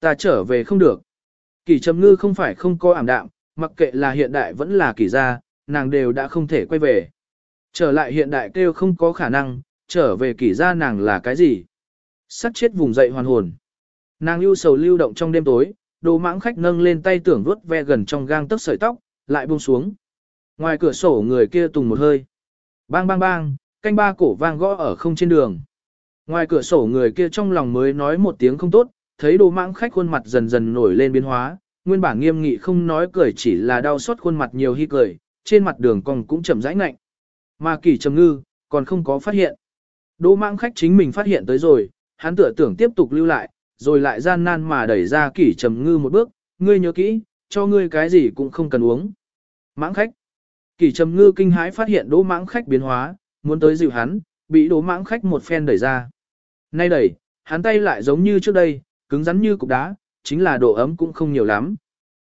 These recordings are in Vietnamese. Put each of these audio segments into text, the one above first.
Ta trở về không được. Kỷ trầm ngư không phải không có ảm đạm, mặc kệ là hiện đại vẫn là kỷ gia, nàng đều đã không thể quay về. Trở lại hiện đại kêu không có khả năng, trở về kỷ gia nàng là cái gì? Sắt chết vùng dậy hoàn hồn. Nàng ưu sầu lưu động trong đêm tối, đồ mãng khách nâng lên tay tưởng vuốt ve gần trong gang tấc sợi tóc, lại buông xuống. Ngoài cửa sổ người kia tùng một hơi. Bang bang bang, canh ba cổ vang gõ ở không trên đường. Ngoài cửa sổ người kia trong lòng mới nói một tiếng không tốt, thấy đồ mãng khách khuôn mặt dần dần nổi lên biến hóa, nguyên bản nghiêm nghị không nói cười chỉ là đau xót khuôn mặt nhiều hy cười, trên mặt đường cong cũng chậm rãi ngạnh. Mà kỳ trầm ngư, còn không có phát hiện. Đỗ mãng khách chính mình phát hiện tới rồi, hắn tựa tưởng tiếp tục lưu lại, rồi lại gian nan mà đẩy ra kỷ trầm ngư một bước, ngươi nhớ kỹ, cho ngươi cái gì cũng không cần uống. Mãng khách. Kỷ trầm ngư kinh hãi phát hiện đỗ mãng khách biến hóa, muốn tới dịu hắn, bị đỗ mãng khách một phen đẩy ra. Nay đẩy, hắn tay lại giống như trước đây, cứng rắn như cục đá, chính là độ ấm cũng không nhiều lắm.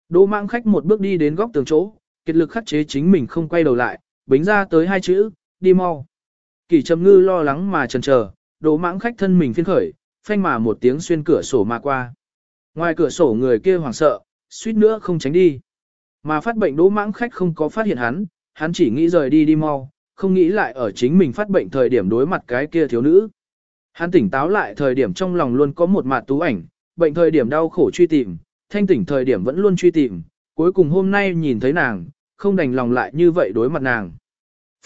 Đỗ mãng khách một bước đi đến góc tường chỗ, kết lực khắc chế chính mình không quay đầu lại, bính ra tới hai chữ, đi mau. Kỷ trầm ngư lo lắng mà chần chờ, đỗ mãng khách thân mình phiên khởi, phanh mà một tiếng xuyên cửa sổ mà qua. Ngoài cửa sổ người kia hoảng sợ, suýt nữa không tránh đi. Mà phát bệnh đỗ mãng khách không có phát hiện hắn, hắn chỉ nghĩ rời đi đi mau, không nghĩ lại ở chính mình phát bệnh thời điểm đối mặt cái kia thiếu nữ. Hắn tỉnh táo lại thời điểm trong lòng luôn có một mạt tú ảnh, bệnh thời điểm đau khổ truy tìm, thanh tỉnh thời điểm vẫn luôn truy tìm, cuối cùng hôm nay nhìn thấy nàng, không đành lòng lại như vậy đối mặt nàng.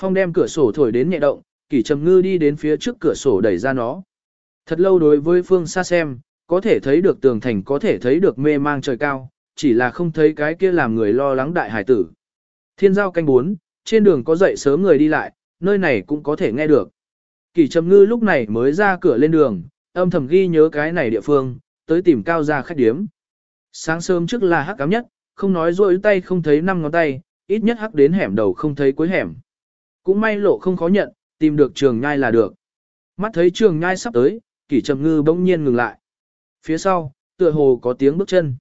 Phong đem cửa sổ thổi đến nhẹ động, kỷ trầm ngư đi đến phía trước cửa sổ đẩy ra nó. Thật lâu đối với phương xa xem, có thể thấy được tường thành có thể thấy được mê mang trời cao, chỉ là không thấy cái kia làm người lo lắng đại hải tử. Thiên giao canh bốn, trên đường có dậy sớm người đi lại, nơi này cũng có thể nghe được. Kỳ trầm ngư lúc này mới ra cửa lên đường, âm thầm ghi nhớ cái này địa phương, tới tìm cao gia khách điếm. Sáng sớm trước là hắc cám nhất, không nói rỗi tay không thấy năm ngón tay, ít nhất hắc đến hẻm đầu không thấy cuối hẻm. Cũng may lộ không khó nhận, tìm được trường nhai là được. Mắt thấy trường nhai sắp tới, kỷ trầm ngư bỗng nhiên ngừng lại. Phía sau, tựa hồ có tiếng bước chân.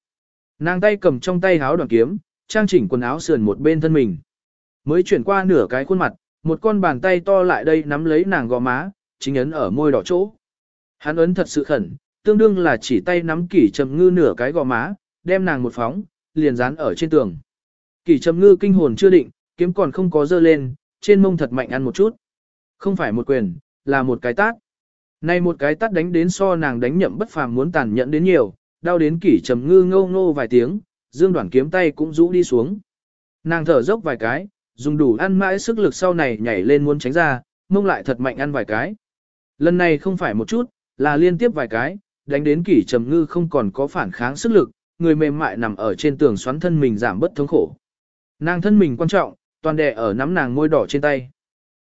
Nàng tay cầm trong tay áo đoàn kiếm, trang chỉnh quần áo sườn một bên thân mình. Mới chuyển qua nửa cái khuôn mặt, một con bàn tay to lại đây nắm lấy nàng gò má, chính ấn ở môi đỏ chỗ. Hắn ấn thật sự khẩn, tương đương là chỉ tay nắm kỷ trầm ngư nửa cái gò má, đem nàng một phóng, liền dán ở trên tường. Kỷ trầm ngư kinh hồn chưa định, kiếm còn không có dơ lên, trên mông thật mạnh ăn một chút. Không phải một quyền, là một cái tát. Này một cái tát đánh đến so nàng đánh nhậm bất phàm muốn tàn nhẫn đến nhiều, đau đến kỷ trầm ngư ngâu ngô vài tiếng, dương đoạn kiếm tay cũng rũ đi xuống. Nàng thở dốc vài cái, dùng đủ ăn mãi sức lực sau này nhảy lên muốn tránh ra, mông lại thật mạnh ăn vài cái. Lần này không phải một chút, là liên tiếp vài cái, đánh đến kỷ trầm ngư không còn có phản kháng sức lực, người mềm mại nằm ở trên tường xoắn thân mình giảm bất thống khổ. Nàng thân mình quan trọng, toàn đè ở nắm nàng môi đỏ trên tay.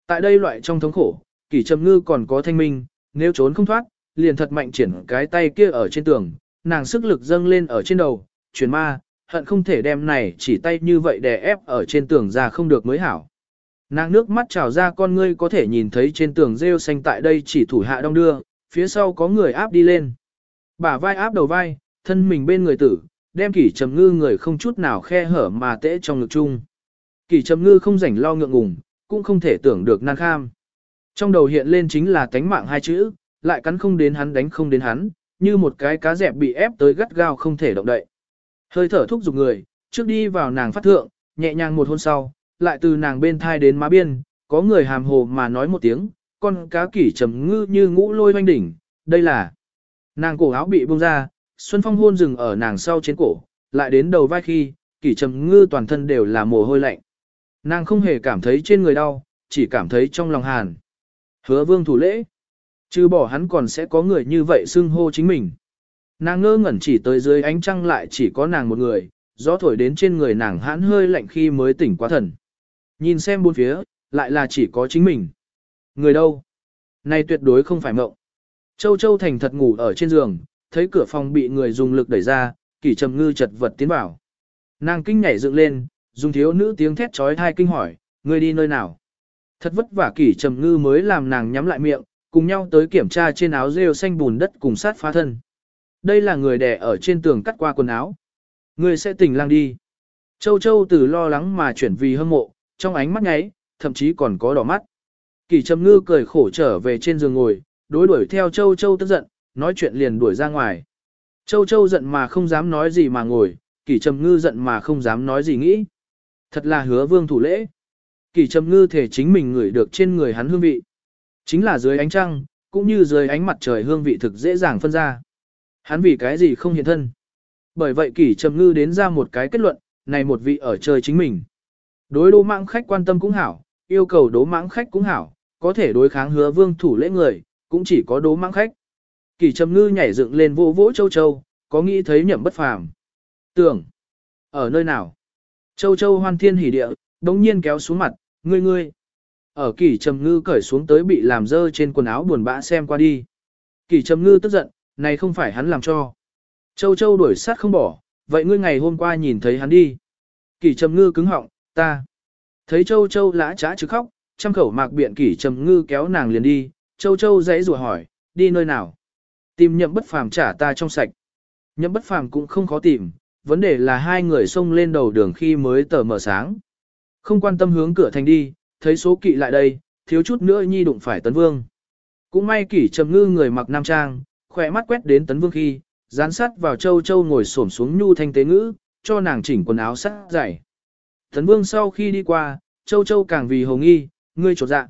Tại đây loại trong thống khổ, kỷ trầm ngư còn có thanh minh, nếu trốn không thoát, liền thật mạnh triển cái tay kia ở trên tường, nàng sức lực dâng lên ở trên đầu, chuyển ma, hận không thể đem này chỉ tay như vậy đè ép ở trên tường ra không được mới hảo. Nàng nước mắt trào ra con ngươi có thể nhìn thấy trên tường rêu xanh tại đây chỉ thủ hạ đông đưa, phía sau có người áp đi lên. Bả vai áp đầu vai, thân mình bên người tử, đem kỷ trầm ngư người không chút nào khe hở mà tễ trong ngực chung. Kỷ trầm ngư không rảnh lo ngượng ngùng, cũng không thể tưởng được nan kham. Trong đầu hiện lên chính là tánh mạng hai chữ, lại cắn không đến hắn đánh không đến hắn, như một cái cá dẹp bị ép tới gắt gao không thể động đậy. Hơi thở thúc giục người, trước đi vào nàng phát thượng, nhẹ nhàng một hôn sau, lại từ nàng bên thai đến má biên, có người hàm hồ mà nói một tiếng, con cá kỷ trầm ngư như ngũ lôi hoanh đỉnh, đây là. Nàng cổ áo bị buông ra, Xuân Phong hôn dừng ở nàng sau trên cổ, lại đến đầu vai khi, kỷ trầm ngư toàn thân đều là mồ hôi lạnh. Nàng không hề cảm thấy trên người đau, chỉ cảm thấy trong lòng hàn. Hứa vương thủ lễ. Chứ bỏ hắn còn sẽ có người như vậy xưng hô chính mình. Nàng ngơ ngẩn chỉ tới dưới ánh trăng lại chỉ có nàng một người, gió thổi đến trên người nàng hãn hơi lạnh khi mới tỉnh quá thần. Nhìn xem bốn phía, lại là chỉ có chính mình. Người đâu? Này tuyệt đối không phải mộng. Châu Châu thành thật ngủ ở trên giường, thấy cửa phòng bị người dùng lực đẩy ra, kỷ trầm ngư chật vật tiến vào. Nàng kinh nhảy dựng lên, dùng thiếu nữ tiếng thét trói thai kinh hỏi, người đi nơi nào? Thật vất vả kỷ trầm ngư mới làm nàng nhắm lại miệng, cùng nhau tới kiểm tra trên áo rêu xanh bùn đất cùng sát phá thân. Đây là người đẻ ở trên tường cắt qua quần áo. Người sẽ tỉnh lang đi. Châu Châu từ lo lắng mà chuyển vì hâm mộ, trong ánh mắt nháy, thậm chí còn có đỏ mắt. Kỳ trầm ngư cười khổ trở về trên giường ngồi, đối đuổi theo Châu Châu tức giận, nói chuyện liền đuổi ra ngoài. Châu Châu giận mà không dám nói gì mà ngồi, Kỷ Trầm Ngư giận mà không dám nói gì nghĩ. Thật là hứa vương thủ lễ. Kỷ Trầm Ngư thể chính mình ngửi được trên người hắn hương vị. Chính là dưới ánh trăng, cũng như dưới ánh mặt trời hương vị thực dễ dàng phân ra. Hắn vì cái gì không hiện thân. Bởi vậy Kỷ Trầm Ngư đến ra một cái kết luận, này một vị ở chơi chính mình. Đối đố mạng khách quan tâm cũng hảo, yêu cầu đố mạng khách cũng hảo, có thể đối kháng hứa vương thủ lễ người, cũng chỉ có đố mạng khách. kỷ trầm ngư nhảy dựng lên vô vỗ châu châu, có nghĩ thấy nhậm bất phàm. Tưởng, ở nơi nào? Châu châu hoan thiên hỉ địa, đống nhiên kéo xuống mặt, ngươi ngươi. Ở kỷ trầm ngư cởi xuống tới bị làm dơ trên quần áo buồn bã xem qua đi. kỷ trầm ngư tức giận, này không phải hắn làm cho. Châu châu đuổi sát không bỏ, vậy ngươi ngày hôm qua nhìn thấy hắn đi. Kỷ trầm ngư cứng họng, ta. Thấy châu châu lã trá chứ khóc, trăm khẩu mạc biện Kỷ trầm ngư kéo nàng liền đi, châu châu dãy rùa hỏi, đi nơi nào. Tìm nhậm bất phàm trả ta trong sạch. Nhậm bất phàm cũng không khó tìm, vấn đề là hai người xông lên đầu đường khi mới tờ mở sáng. Không quan tâm hướng cửa thành đi, thấy số kỵ lại đây, thiếu chút nữa nhi đụng phải tấn vương. Cũng may kỷ trầm ngư người mặc nam trang, khỏe mắt quét đến tấn vương khi, dán sát vào châu châu ngồi xổm xuống nhu thanh tế ngữ, cho nàng chỉnh quần áo sát dày. Tấn vương sau khi đi qua, châu châu càng vì hồng nghi, ngươi trột dạ.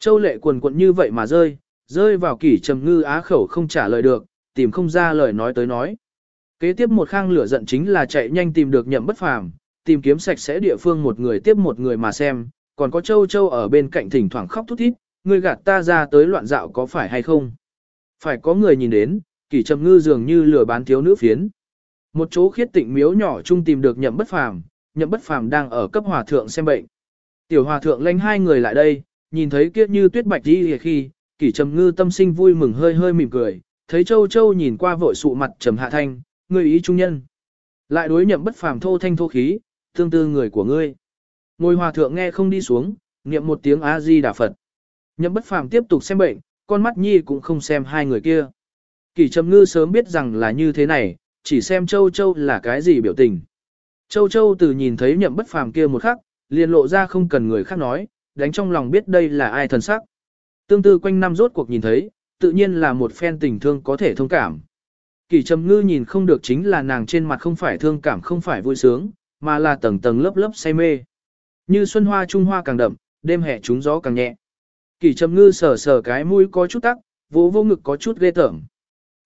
Châu lệ quần quận như vậy mà rơi, rơi vào kỷ trầm ngư á khẩu không trả lời được, tìm không ra lời nói tới nói. Kế tiếp một khang lửa giận chính là chạy nhanh tìm được nhậm bất phàm, tìm kiếm sạch sẽ địa phương một người tiếp một người mà xem, còn có châu châu ở bên cạnh thỉnh thoảng khóc thút thít, ngươi gạt ta ra tới loạn dạo có phải hay không? Phải có người nhìn đến, kỷ trầm ngư dường như lừa bán thiếu nữ phiến. Một chỗ khiết tịnh miếu nhỏ chung tìm được nhậm bất phàm, nhậm bất phàm đang ở cấp hòa thượng xem bệnh. Tiểu hòa thượng lanh hai người lại đây, nhìn thấy kiếp như tuyết bạch đi khi, kỷ trầm ngư tâm sinh vui mừng hơi hơi mỉm cười, thấy châu châu nhìn qua vội sụ mặt trầm hạ thanh, ngươi ý trung nhân. Lại đối nhậm bất phàm thô thanh thô khí, tương tư người của ngươi. Ngôi hòa thượng nghe không đi xuống, niệm một tiếng A-di đà Phật. Nhậm bất phàm tiếp tục xem bệnh, con mắt nhi cũng không xem hai người kia. Kỷ trầm ngư sớm biết rằng là như thế này, chỉ xem châu châu là cái gì biểu tình. Châu châu từ nhìn thấy nhậm bất phàm kia một khắc, liền lộ ra không cần người khác nói, đánh trong lòng biết đây là ai thần sắc. Tương tư quanh năm rốt cuộc nhìn thấy, tự nhiên là một phen tình thương có thể thông cảm. Kỳ trầm ngư nhìn không được chính là nàng trên mặt không phải thương cảm không phải vui sướng, mà là tầng tầng lớp lớp say mê. Như xuân hoa trung hoa càng đậm, đêm hè trúng gió càng nhẹ. Kỳ trầm ngư sờ sờ cái mũi có chút tắc, vỗ vô ngực có chút ghê tởm.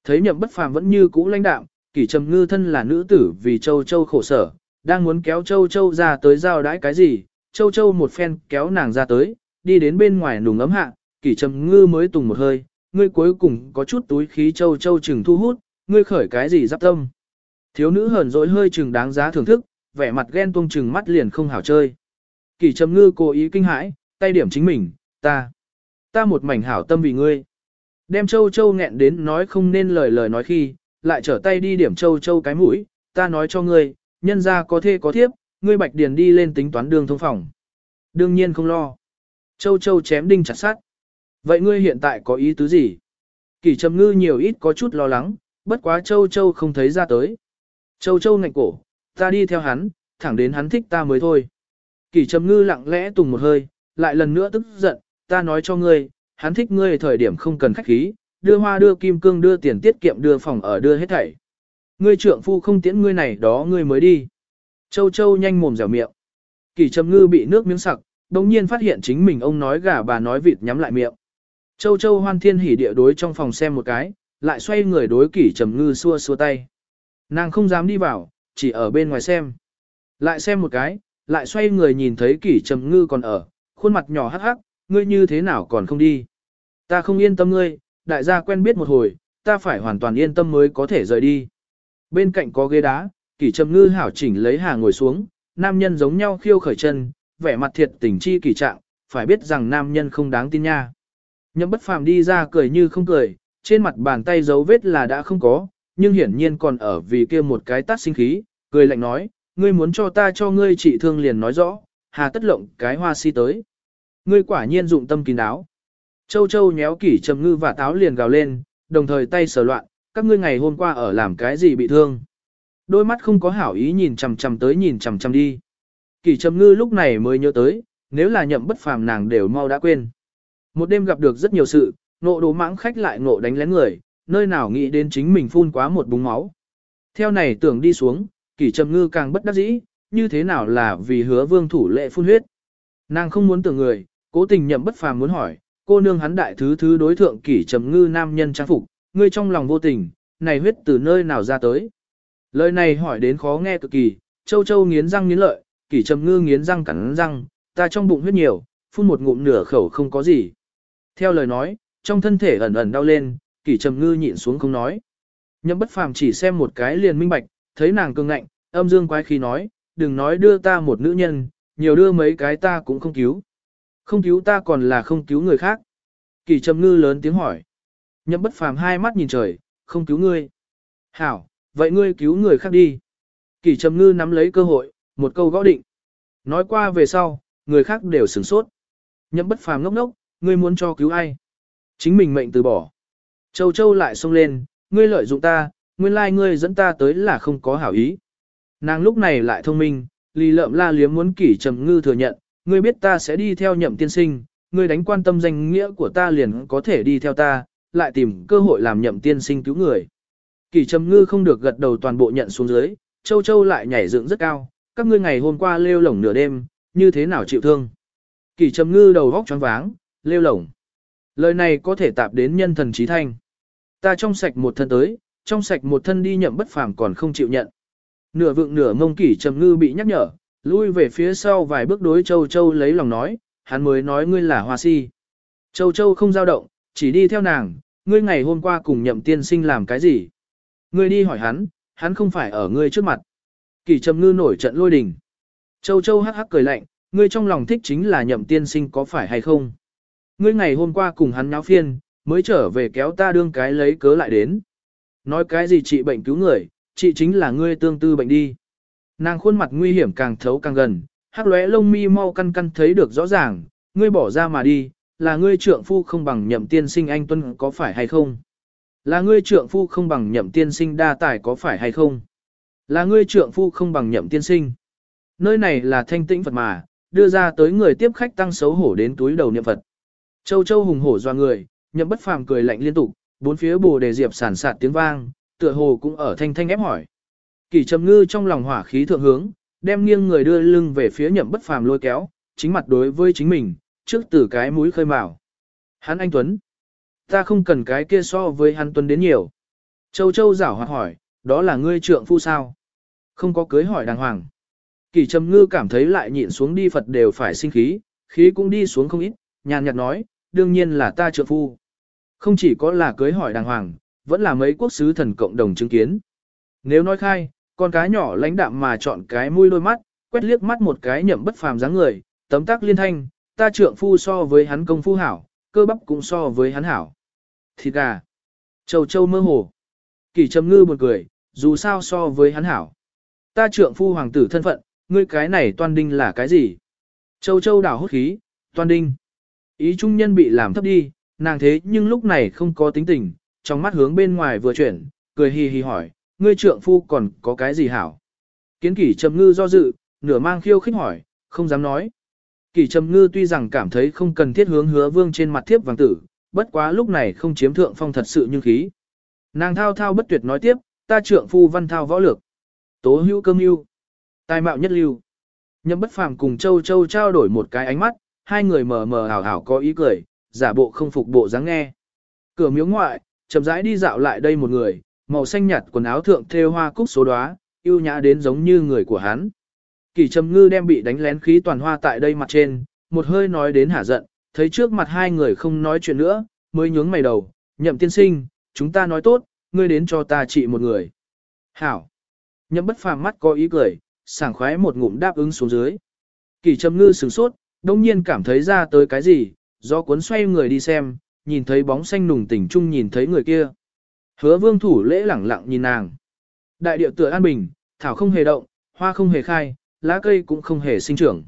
Thấy nhậm bất phàm vẫn như cũ lãnh đạm, kỳ trầm ngư thân là nữ tử vì châu châu khổ sở, đang muốn kéo châu châu ra tới giao đãi cái gì, châu châu một phen kéo nàng ra tới, đi đến bên ngoài nùng ấm hạ, Kỳ trầm ngư mới tùng một hơi, ngươi cuối cùng có chút túi khí châu châu chừng thu hút, ngươi khởi cái gì giáp tâm. Thiếu nữ hờn dỗi hơi chừng đáng giá thưởng thức, vẻ mặt ghen tuông chừng mắt liền không hảo chơi. Kỳ trầm ngư cố ý kinh hãi, tay điểm chính mình, ta, ta một mảnh hảo tâm vì ngươi. Đem châu châu nghẹn đến nói không nên lời lời nói khi, lại trở tay đi điểm châu châu cái mũi, ta nói cho ngươi, nhân ra có thê có thiếp, ngươi bạch điền đi lên tính toán đường thông phòng. Đương nhiên không lo. Châu châu chém đinh chặt sát. Vậy ngươi hiện tại có ý tứ gì? Kỳ trầm ngư nhiều ít có chút lo lắng, bất quá châu châu không thấy ra tới. Châu châu ngạnh cổ, ta đi theo hắn, thẳng đến hắn thích ta mới thôi. Kỳ trầm ngư lặng lẽ tùng một hơi, lại lần nữa tức giận, ta nói cho ngươi, hắn thích ngươi thời điểm không cần khách khí, đưa hoa đưa kim cương đưa tiền tiết kiệm đưa phòng ở đưa hết thảy. Ngươi trưởng phu không tiễn ngươi này đó ngươi mới đi. Châu châu nhanh mồm dẻo miệng. Kỳ trầm ngư bị nước miếng sặc, đồng nhiên phát hiện chính mình ông nói gà bà nói vịt nhắm lại miệng. Châu Châu hoan thiên hỉ địa đối trong phòng xem một cái, lại xoay người đối kỷ trầm ngư xua xua tay. Nàng không dám đi vào, chỉ ở bên ngoài xem. Lại xem một cái, lại xoay người nhìn thấy kỷ trầm ngư còn ở, khuôn mặt nhỏ hắc hắc, ngươi như thế nào còn không đi. Ta không yên tâm ngươi, đại gia quen biết một hồi, ta phải hoàn toàn yên tâm mới có thể rời đi. Bên cạnh có ghế đá, kỷ trầm ngư hảo chỉnh lấy hà ngồi xuống, nam nhân giống nhau khiêu khởi chân, vẻ mặt thiệt tình chi kỳ trạng, phải biết rằng nam nhân không đáng tin nha. Nhậm bất phàm đi ra cười như không cười, trên mặt bàn tay dấu vết là đã không có, nhưng hiển nhiên còn ở vì kia một cái tát sinh khí, cười lạnh nói, ngươi muốn cho ta cho ngươi trị thương liền nói rõ, hà tất lộng cái hoa si tới. Ngươi quả nhiên dụng tâm kín đáo. Châu châu nhéo kỷ trầm ngư và táo liền gào lên, đồng thời tay sờ loạn, các ngươi ngày hôm qua ở làm cái gì bị thương. Đôi mắt không có hảo ý nhìn chằm chằm tới nhìn chằm chằm đi. Kỷ trầm ngư lúc này mới nhớ tới, nếu là nhậm bất phàm nàng đều mau đã quên. Một đêm gặp được rất nhiều sự, nộ đồ mãng khách lại nộ đánh lén người, nơi nào nghĩ đến chính mình phun quá một búng máu, Theo này tưởng đi xuống, kỷ trầm ngư càng bất đắc dĩ, như thế nào là vì hứa vương thủ lệ phun huyết. Nàng không muốn tưởng người, cố tình nhậm bất phàm muốn hỏi, cô nương hắn đại thứ thứ đối thượng kỷ trầm ngư nam nhân trang phục, ngươi trong lòng vô tình, này huyết từ nơi nào ra tới. Lời này hỏi đến khó nghe cực kỳ, châu châu nghiến răng nghiến lợi, kỷ trầm ngư nghiến răng cắn răng, ta trong bụng huyết nhiều, phun một ngụm nửa khẩu không có gì. Theo lời nói, trong thân thể ẩn ẩn đau lên, kỷ trầm ngư nhịn xuống không nói. Nhậm bất phàm chỉ xem một cái liền minh bạch, thấy nàng cương ngạnh, âm dương quái khí nói, đừng nói đưa ta một nữ nhân, nhiều đưa mấy cái ta cũng không cứu. Không cứu ta còn là không cứu người khác. Kỷ trầm ngư lớn tiếng hỏi. Nhậm bất phàm hai mắt nhìn trời, không cứu ngươi. Hảo, vậy ngươi cứu người khác đi. Kỷ trầm ngư nắm lấy cơ hội, một câu gõ định. Nói qua về sau, người khác đều sửng sốt. Nhậm bất phàm ngốc ngốc, ngươi muốn cho cứu ai? Chính mình mệnh từ bỏ. Châu Châu lại xông lên, ngươi lợi dụng ta, nguyên lai ngươi dẫn ta tới là không có hảo ý. Nàng lúc này lại thông minh, lì lợm la liếm muốn kỷ trầm ngư thừa nhận, ngươi biết ta sẽ đi theo nhậm tiên sinh, ngươi đánh quan tâm danh nghĩa của ta liền có thể đi theo ta, lại tìm cơ hội làm nhậm tiên sinh cứu người. Kỷ trầm ngư không được gật đầu toàn bộ nhận xuống dưới, châu châu lại nhảy dựng rất cao, các ngươi ngày hôm qua lêu lổng nửa đêm, như thế nào chịu thương. Kỷ trầm ngư đầu góc choáng váng, lêu lổng. Lời này có thể tạp đến nhân thần trí thanh. Ta trong sạch một thân tới, trong sạch một thân đi nhậm bất phàm còn không chịu nhận. Nửa vượng nửa mông kỷ trầm ngư bị nhắc nhở, lui về phía sau vài bước đối châu châu lấy lòng nói, hắn mới nói ngươi là hoa si. Châu châu không dao động, chỉ đi theo nàng, ngươi ngày hôm qua cùng nhậm tiên sinh làm cái gì? Ngươi đi hỏi hắn, hắn không phải ở ngươi trước mặt. Kỷ trầm ngư nổi trận lôi đình. Châu châu hắc hắc cười lạnh, ngươi trong lòng thích chính là nhậm tiên sinh có phải hay không? Ngươi ngày hôm qua cùng hắn nháo phiên, mới trở về kéo ta đương cái lấy cớ lại đến. Nói cái gì trị bệnh cứu người, trị chính là ngươi tương tư bệnh đi. Nàng khuôn mặt nguy hiểm càng thấu càng gần, hắc lóe lông mi mau căn căn thấy được rõ ràng, ngươi bỏ ra mà đi, là ngươi trượng phu không bằng nhậm tiên sinh anh tuân có phải hay không? Là ngươi trượng phu không bằng nhậm tiên sinh đa tài có phải hay không? Là ngươi trượng phu không bằng nhậm tiên sinh. Nơi này là thanh tĩnh Phật mà, đưa ra tới người tiếp khách tăng xấu hổ đến túi đầu niệm Phật. Châu châu hùng hổ doa người, nhậm bất phàm cười lạnh liên tục, bốn phía bồ đề diệp sản sạt tiếng vang, tựa hồ cũng ở thanh thanh ép hỏi. Kỳ trầm ngư trong lòng hỏa khí thượng hướng, đem nghiêng người đưa lưng về phía nhậm bất phàm lôi kéo, chính mặt đối với chính mình, trước từ cái mũi khơi mào. Hắn anh Tuấn. Ta không cần cái kia so với hắn Tuấn đến nhiều. Châu Châu giảo hoạt hỏi, đó là ngươi trượng phu sao? Không có cưới hỏi đàng hoàng. Kỳ trầm ngư cảm thấy lại nhịn xuống đi Phật đều phải sinh khí, khí cũng đi xuống không ít, nhàn nhạt nói, đương nhiên là ta trượng phu. Không chỉ có là cưới hỏi đàng hoàng, vẫn là mấy quốc sứ thần cộng đồng chứng kiến. Nếu nói khai, con cá nhỏ lãnh đạm mà chọn cái mũi đôi mắt, quét liếc mắt một cái nhậm bất phàm dáng người, tấm tắc liên thanh, ta trượng phu so với hắn công phu hảo, cơ bắp cũng so với hắn hảo. Thịt gà. Châu châu mơ hồ. Kỳ trầm ngư buồn cười, dù sao so với hắn hảo. Ta trượng phu hoàng tử thân phận, ngươi cái này toan đinh là cái gì? Châu châu đảo hốt khí, toan đinh. Ý trung nhân bị làm thấp đi, nàng thế nhưng lúc này không có tính tình, trong mắt hướng bên ngoài vừa chuyển, cười hì hì hỏi, ngươi trượng phu còn có cái gì hảo? Kiến kỷ trầm ngư do dự, nửa mang khiêu khích hỏi, không dám nói. Kỷ trầm ngư tuy rằng cảm thấy không cần thiết hướng hứa vương trên mặt thiếp vàng tử, bất quá lúc này không chiếm thượng phong thật sự như khí. Nàng thao thao bất tuyệt nói tiếp, ta trượng phu văn thao võ lược. Tố hữu cơm yêu. Tài mạo nhất lưu. Nhậm bất phàm cùng châu châu trao đổi một cái ánh mắt, hai người mờ mờ hảo hảo có ý cười, giả bộ không phục bộ dáng nghe. Cửa miếu ngoại, chậm rãi đi dạo lại đây một người, màu xanh nhạt quần áo thượng thêu hoa cúc số đóa, yêu nhã đến giống như người của hắn. Kỳ Trầm Ngư đem bị đánh lén khí toàn hoa tại đây mặt trên, một hơi nói đến hả giận, thấy trước mặt hai người không nói chuyện nữa, mới nhướng mày đầu, nhậm tiên sinh, chúng ta nói tốt, ngươi đến cho ta trị một người. Hảo. Nhậm bất phàm mắt có ý cười, sảng khoái một ngụm đáp ứng xuống dưới. Kỳ Trầm Ngư sửng sốt, đông nhiên cảm thấy ra tới cái gì, do cuốn xoay người đi xem, nhìn thấy bóng xanh nùng tỉnh chung nhìn thấy người kia. Hứa vương thủ lễ lẳng lặng nhìn nàng. Đại địa tựa an bình, thảo không hề động, hoa không hề khai, lá cây cũng không hề sinh trưởng.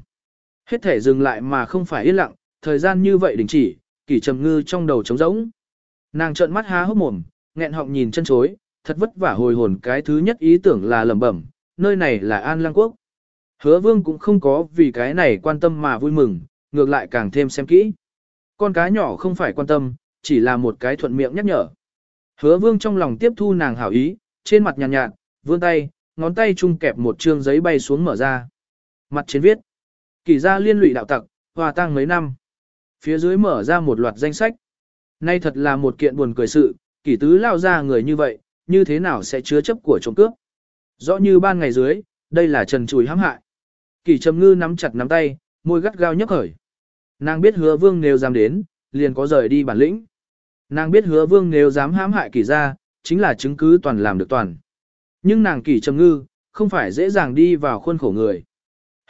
Hết thể dừng lại mà không phải yên lặng, thời gian như vậy đình chỉ, kỷ trầm ngư trong đầu trống rỗng. Nàng trợn mắt há hốc mồm, nghẹn họng nhìn chân chối, thật vất vả hồi hồn cái thứ nhất ý tưởng là lẩm bẩm, nơi này là An Lăng Quốc. Hứa vương cũng không có vì cái này quan tâm mà vui mừng, ngược lại càng thêm xem kỹ. Con cá nhỏ không phải quan tâm, chỉ là một cái thuận miệng nhắc nhở. Hứa vương trong lòng tiếp thu nàng hảo ý, trên mặt nhàn nhạt, nhạt, vươn tay, ngón tay chung kẹp một trương giấy bay xuống mở ra. Mặt trên viết, kỳ gia liên lụy đạo tặc, hòa tang mấy năm. Phía dưới mở ra một loạt danh sách. Nay thật là một kiện buồn cười sự, kỳ tứ lao ra người như vậy, như thế nào sẽ chứa chấp của trộm cướp. Rõ như ban ngày dưới, đây là trần chùi hãm hại. Kỳ trầm ngư nắm chặt nắm tay, môi gắt gao nhấc khởi. Nàng biết hứa vương nếu dám đến, liền có rời đi bản lĩnh. Nàng biết hứa vương nếu dám hãm hại kỷ gia, chính là chứng cứ toàn làm được toàn. Nhưng nàng kỷ trầm ngư, không phải dễ dàng đi vào khuôn khổ người.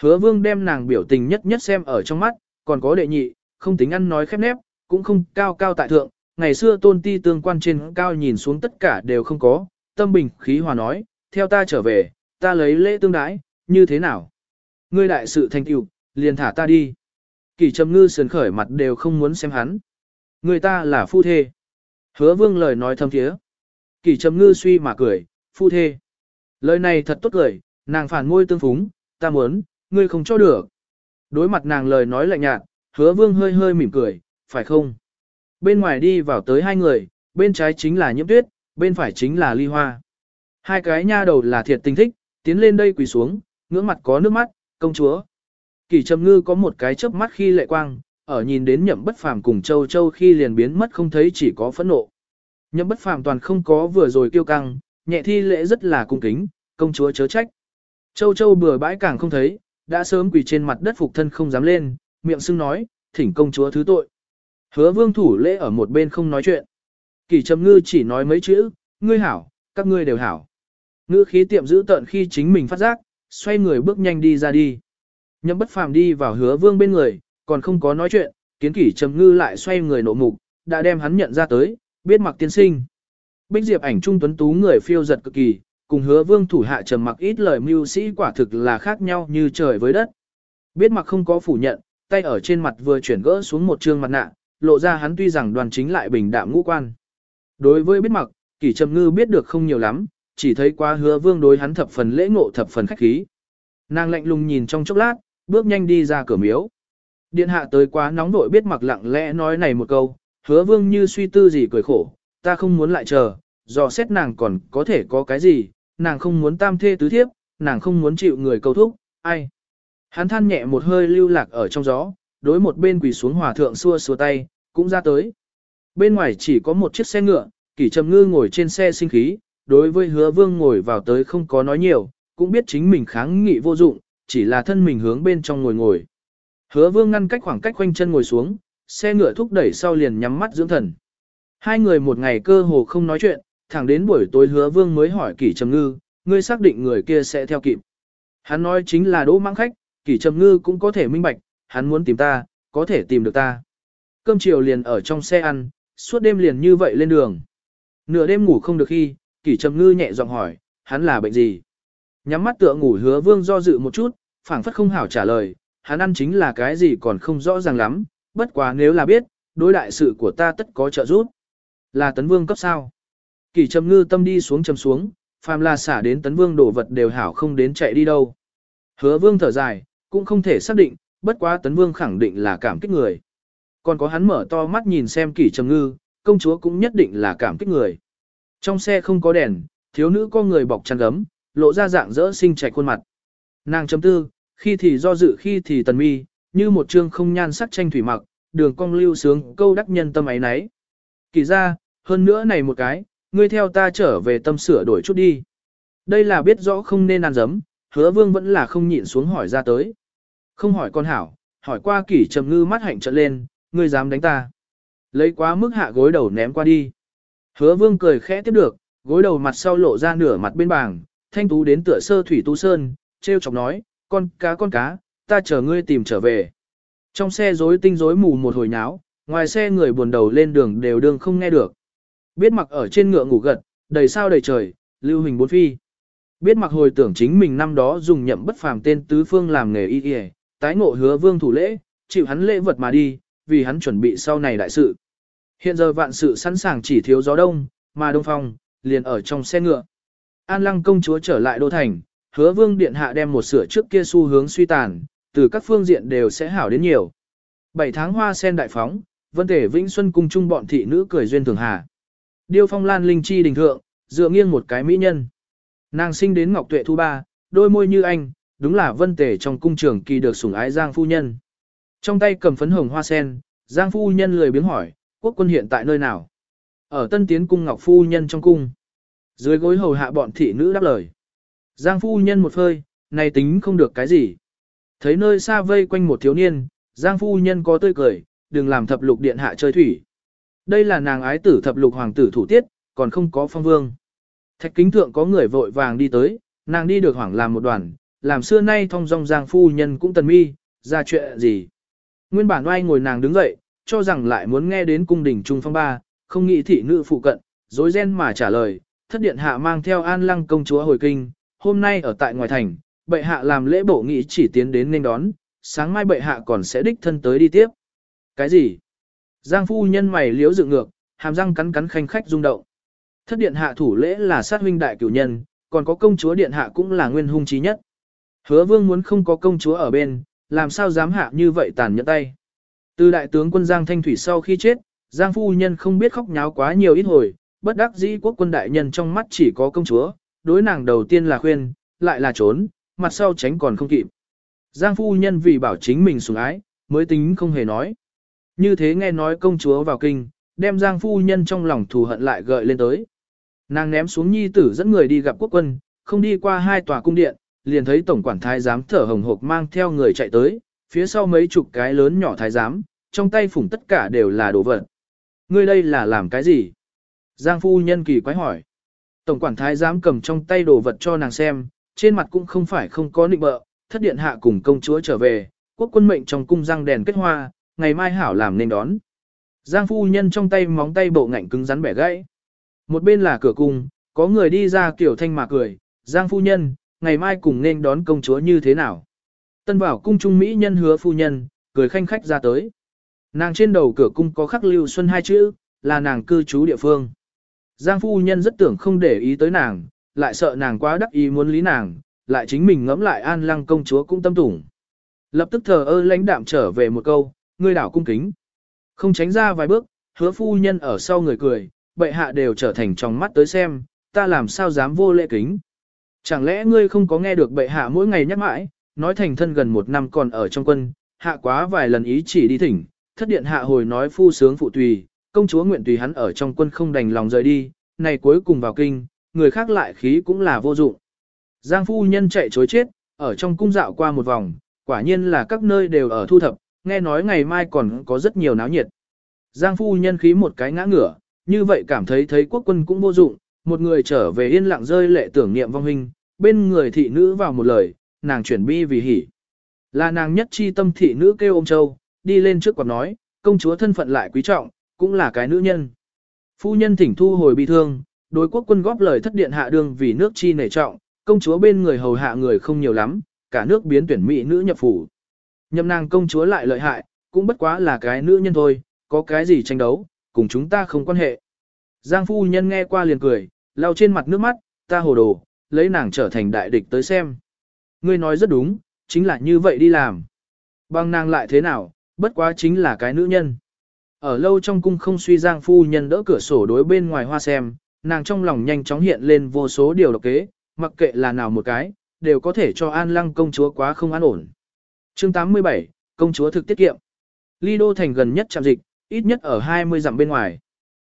Hứa vương đem nàng biểu tình nhất nhất xem ở trong mắt, còn có đệ nhị, không tính ăn nói khép nép, cũng không cao cao tại thượng, ngày xưa tôn ti tương quan trên cao nhìn xuống tất cả đều không có, tâm bình khí hòa nói, theo ta trở về, ta lấy lễ tương đái, như thế nào? Ngươi đại sự thành tựu, liền thả ta đi. Kỳ trầm ngư sườn khởi mặt đều không muốn xem hắn. Người ta là phu thê. Hứa vương lời nói thâm thiế. Kỳ trầm ngư suy mà cười, phu thê. Lời này thật tốt cười, nàng phản ngôi tương phúng, ta muốn, ngươi không cho được. Đối mặt nàng lời nói lạnh nhạt, hứa vương hơi hơi mỉm cười, phải không? Bên ngoài đi vào tới hai người, bên trái chính là nhiễm tuyết, bên phải chính là ly hoa. Hai cái nha đầu là thiệt tình thích, tiến lên đây quỳ xuống, ngưỡng mặt có nước mắt, công chúa. Kỳ trầm ngư có một cái chớp mắt khi lệ quang, ở nhìn đến nhậm bất phàm cùng châu châu khi liền biến mất không thấy chỉ có phẫn nộ. Nhậm bất phàm toàn không có vừa rồi kiêu căng, nhẹ thi lễ rất là cung kính, công chúa chớ trách. Châu châu bừa bãi càng không thấy, đã sớm quỳ trên mặt đất phục thân không dám lên, miệng sưng nói, thỉnh công chúa thứ tội. Hứa vương thủ lễ ở một bên không nói chuyện. Kỳ trầm ngư chỉ nói mấy chữ, ngươi hảo, các ngươi đều hảo. Ngữ khí tiệm giữ tận khi chính mình phát giác, xoay người bước nhanh đi ra đi. Nhậm bất phàm đi vào hứa vương bên người, còn không có nói chuyện, kiến kỷ trầm ngư lại xoay người nộ mục, đã đem hắn nhận ra tới, biết mặc tiên sinh. Bích diệp ảnh trung tuấn tú người phiêu giật cực kỳ, cùng hứa vương thủ hạ trầm mặc ít lời mưu sĩ quả thực là khác nhau như trời với đất. Biết mặc không có phủ nhận, tay ở trên mặt vừa chuyển gỡ xuống một trương mặt nạ, lộ ra hắn tuy rằng đoàn chính lại bình đạm ngũ quan. Đối với biết mặc, kỷ trầm ngư biết được không nhiều lắm, chỉ thấy qua hứa vương đối hắn thập phần lễ ngộ thập phần khách khí. Nàng lạnh lùng nhìn trong chốc lát, bước nhanh đi ra cửa miếu. Điện hạ tới quá nóng vội biết mặc lặng lẽ nói này một câu, hứa vương như suy tư gì cười khổ, ta không muốn lại chờ, dò xét nàng còn có thể có cái gì, nàng không muốn tam thê tứ thiếp, nàng không muốn chịu người câu thúc, ai. Hắn than nhẹ một hơi lưu lạc ở trong gió, đối một bên quỳ xuống hòa thượng xua xua tay, cũng ra tới. Bên ngoài chỉ có một chiếc xe ngựa, kỷ trầm ngư ngồi trên xe sinh khí, đối với hứa vương ngồi vào tới không có nói nhiều, cũng biết chính mình kháng nghị vô dụng, chỉ là thân mình hướng bên trong ngồi ngồi. Hứa vương ngăn cách khoảng cách quanh chân ngồi xuống, xe ngựa thúc đẩy sau liền nhắm mắt dưỡng thần. Hai người một ngày cơ hồ không nói chuyện, thẳng đến buổi tối hứa vương mới hỏi kỷ trầm ngư, ngươi xác định người kia sẽ theo kịp. Hắn nói chính là đỗ mang khách, kỷ trầm ngư cũng có thể minh bạch, hắn muốn tìm ta, có thể tìm được ta. Cơm chiều liền ở trong xe ăn, suốt đêm liền như vậy lên đường. Nửa đêm ngủ không được khi, kỷ trầm ngư nhẹ giọng hỏi, hắn là bệnh gì? Nhắm mắt tựa ngủ hứa vương do dự một chút, phảng phất không hảo trả lời, hắn ăn chính là cái gì còn không rõ ràng lắm, bất quá nếu là biết, đối đại sự của ta tất có trợ giúp. Là tấn vương cấp sao? Kỷ trầm ngư tâm đi xuống trầm xuống, phàm là xả đến tấn vương đổ vật đều hảo không đến chạy đi đâu. Hứa vương thở dài, cũng không thể xác định, bất quá tấn vương khẳng định là cảm kích người. Còn có hắn mở to mắt nhìn xem kỷ trầm ngư, công chúa cũng nhất định là cảm kích người. Trong xe không có đèn, thiếu nữ có người bọc chăn gấm, lộ ra dạng dỡ xinh trẻ khuôn mặt. Nàng chấm tư, khi thì do dự khi thì tần mi, như một chương không nhan sắc tranh thủy mặc, đường cong lưu sướng câu đắc nhân tâm ấy nấy. Kỳ ra, hơn nữa này một cái, ngươi theo ta trở về tâm sửa đổi chút đi. Đây là biết rõ không nên ăn dấm, hứa vương vẫn là không nhịn xuống hỏi ra tới. Không hỏi con hảo, hỏi qua kỷ trầm ngư mắt hạnh trận lên, ngươi dám đánh ta. Lấy quá mức hạ gối đầu ném qua đi. Hứa vương cười khẽ tiếp được, gối đầu mặt sau lộ ra nửa mặt bên bảng, thanh tú đến tựa sơ thủy tu sơn, treo chọc nói, con cá con cá, ta chờ ngươi tìm trở về. Trong xe rối tinh rối mù một hồi nháo, ngoài xe người buồn đầu lên đường đều đương không nghe được. Biết mặc ở trên ngựa ngủ gật, đầy sao đầy trời, lưu hình bốn phi. Biết mặc hồi tưởng chính mình năm đó dùng nhậm bất phàm tên tứ phương làm nghề y y, tái ngộ hứa vương thủ lễ, chịu hắn lễ vật mà đi, vì hắn chuẩn bị sau này đại sự. Hiện giờ vạn sự sẵn sàng chỉ thiếu gió đông, mà đông phong, liền ở trong xe ngựa. An lăng công chúa trở lại đô thành, hứa vương điện hạ đem một sửa trước kia xu hướng suy tàn, từ các phương diện đều sẽ hảo đến nhiều. Bảy tháng hoa sen đại phóng, vân thể vĩnh xuân cung chung bọn thị nữ cười duyên thường hà. Điêu phong lan linh chi đình thượng, dựa nghiêng một cái mỹ nhân. Nàng sinh đến Ngọc Tuệ Thu Ba, đôi môi như anh, đúng là vân tề trong cung trường kỳ được sủng ái Giang Phu Nhân. Trong tay cầm phấn hồng hoa sen, Giang Phu Nhân lười biếng hỏi, quốc quân hiện tại nơi nào? Ở Tân Tiến Cung Ngọc Phu Nhân trong cung. Dưới gối hầu hạ bọn thị nữ đáp lời. Giang Phu Nhân một phơi, này tính không được cái gì. Thấy nơi xa vây quanh một thiếu niên, Giang Phu Nhân có tươi cười, đừng làm thập lục điện hạ chơi thủy. Đây là nàng ái tử thập lục hoàng tử thủ tiết, còn không có phong vương. Thạch kính thượng có người vội vàng đi tới, nàng đi được hoảng làm một đoàn, làm xưa nay thông dong giang phu nhân cũng tần mi, ra chuyện gì. Nguyên bản oai ngồi nàng đứng dậy, cho rằng lại muốn nghe đến cung đình trung phong ba, không nghĩ thị nữ phụ cận, dối ren mà trả lời, thất điện hạ mang theo an lăng công chúa hồi kinh, hôm nay ở tại ngoài thành, bệ hạ làm lễ bộ nghị chỉ tiến đến nên đón, sáng mai bệ hạ còn sẽ đích thân tới đi tiếp. Cái gì? Giang phu nhân mày liếu dựng ngược, hàm răng cắn cắn khanh khách rung động. Thất điện hạ thủ lễ là sát huynh đại cửu nhân, còn có công chúa điện hạ cũng là nguyên hung trí nhất. Hứa vương muốn không có công chúa ở bên, làm sao dám hạ như vậy tàn nhẫn tay. Từ đại tướng quân Giang Thanh Thủy sau khi chết, Giang phu nhân không biết khóc nháo quá nhiều ít hồi, bất đắc dĩ quốc quân đại nhân trong mắt chỉ có công chúa, đối nàng đầu tiên là khuyên, lại là trốn, mặt sau tránh còn không kịp. Giang phu nhân vì bảo chính mình sủng ái, mới tính không hề nói. Như thế nghe nói công chúa vào kinh, đem Giang phu nhân trong lòng thù hận lại gợi lên tới. Nàng ném xuống nhi tử dẫn người đi gặp quốc quân, không đi qua hai tòa cung điện, liền thấy tổng quản thái giám thở hồng hộc mang theo người chạy tới, phía sau mấy chục cái lớn nhỏ thái giám, trong tay phủng tất cả đều là đồ vật. Ngươi đây là làm cái gì? Giang phu nhân kỳ quái hỏi. Tổng quản thái giám cầm trong tay đồ vật cho nàng xem, trên mặt cũng không phải không có nịnh bợ, thất điện hạ cùng công chúa trở về, quốc quân mệnh trong cung răng đèn kết hoa, ngày mai hảo làm nên đón. Giang phu nhân trong tay móng tay bộ ngạnh cứng rắn bẻ gãy. Một bên là cửa cung, có người đi ra kiểu thanh mà cười, Giang phu nhân, ngày mai cùng nên đón công chúa như thế nào. Tân vào cung trung Mỹ nhân hứa phu nhân, cười khanh khách ra tới. Nàng trên đầu cửa cung có khắc lưu xuân hai chữ, là nàng cư trú địa phương. Giang phu nhân rất tưởng không để ý tới nàng, lại sợ nàng quá đắc ý muốn lý nàng, lại chính mình ngẫm lại an lăng công chúa cũng tâm tủng. Lập tức thờ ơ lãnh đạm trở về một câu, ngươi đảo cung kính. Không tránh ra vài bước, hứa phu nhân ở sau người cười, bệ hạ đều trở thành trong mắt tới xem, ta làm sao dám vô lễ kính. Chẳng lẽ ngươi không có nghe được bệ hạ mỗi ngày nhắc mãi, nói thành thân gần một năm còn ở trong quân, hạ quá vài lần ý chỉ đi thỉnh, thất điện hạ hồi nói phu sướng phụ tùy, công chúa nguyện tùy hắn ở trong quân không đành lòng rời đi, này cuối cùng vào kinh, người khác lại khí cũng là vô dụng. Giang phu nhân chạy chối chết, ở trong cung dạo qua một vòng, quả nhiên là các nơi đều ở thu thập, nghe nói ngày mai còn có rất nhiều náo nhiệt. Giang phu nhân khí một cái ngã ngửa, như vậy cảm thấy thấy quốc quân cũng vô dụng, một người trở về yên lặng rơi lệ tưởng niệm vong hình, bên người thị nữ vào một lời, nàng chuyển bi vì hỉ. Là nàng nhất chi tâm thị nữ kêu ôm Châu, đi lên trước quạt nói, công chúa thân phận lại quý trọng, cũng là cái nữ nhân. Phu nhân thỉnh thu hồi bị thương, đối quốc quân góp lời thất điện hạ đương vì nước chi nể trọng, công chúa bên người hầu hạ người không nhiều lắm, cả nước biến tuyển mỹ nữ nhập phủ. Nhậm nàng công chúa lại lợi hại, cũng bất quá là cái nữ nhân thôi, có cái gì tranh đấu, cùng chúng ta không quan hệ. Giang phu nhân nghe qua liền cười, lau trên mặt nước mắt, ta hồ đồ, lấy nàng trở thành đại địch tới xem. Ngươi nói rất đúng, chính là như vậy đi làm. Bằng nàng lại thế nào, bất quá chính là cái nữ nhân. Ở lâu trong cung không suy Giang phu nhân đỡ cửa sổ đối bên ngoài hoa xem, nàng trong lòng nhanh chóng hiện lên vô số điều độc kế, mặc kệ là nào một cái, đều có thể cho an lăng công chúa quá không an ổn. chương 87, công chúa thực tiết kiệm. Ly đô thành gần nhất trạm dịch, ít nhất ở 20 dặm bên ngoài.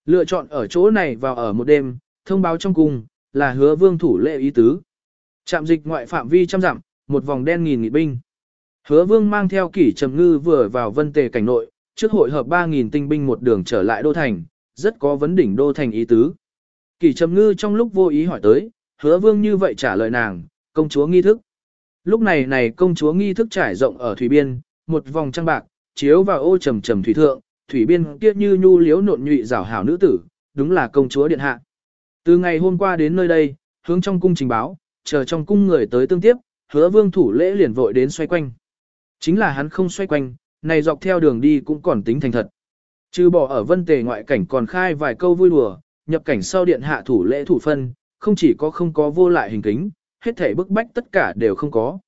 Lựa chọn ở chỗ này vào ở một đêm, thông báo trong cung, là hứa vương thủ lệ ý tứ. Trạm dịch ngoại phạm vi trăm dặm, một vòng đen nghìn nghị binh. Hứa vương mang theo kỷ trầm ngư vừa vào vân tề cảnh nội, trước hội hợp 3.000 tinh binh một đường trở lại đô thành, rất có vấn đỉnh đô thành ý tứ. Kỷ trầm ngư trong lúc vô ý hỏi tới, hứa vương như vậy trả lời nàng, công chúa nghi thức. Lúc này này công chúa nghi thức trải rộng ở thủy biên, một vòng trăng bạc, chiếu vào ô trầm trầm thủy thượng, thủy biên kia như nhu liếu nộn nhụy rảo hảo nữ tử, đúng là công chúa điện hạ. Từ ngày hôm qua đến nơi đây, hướng trong cung trình báo, chờ trong cung người tới tương tiếp, hứa vương thủ lễ liền vội đến xoay quanh. Chính là hắn không xoay quanh, này dọc theo đường đi cũng còn tính thành thật. Trừ bỏ ở vân tề ngoại cảnh còn khai vài câu vui đùa, nhập cảnh sau điện hạ thủ lễ thủ phân, không chỉ có không có vô lại hình kính, hết thể bức bách tất cả đều không có.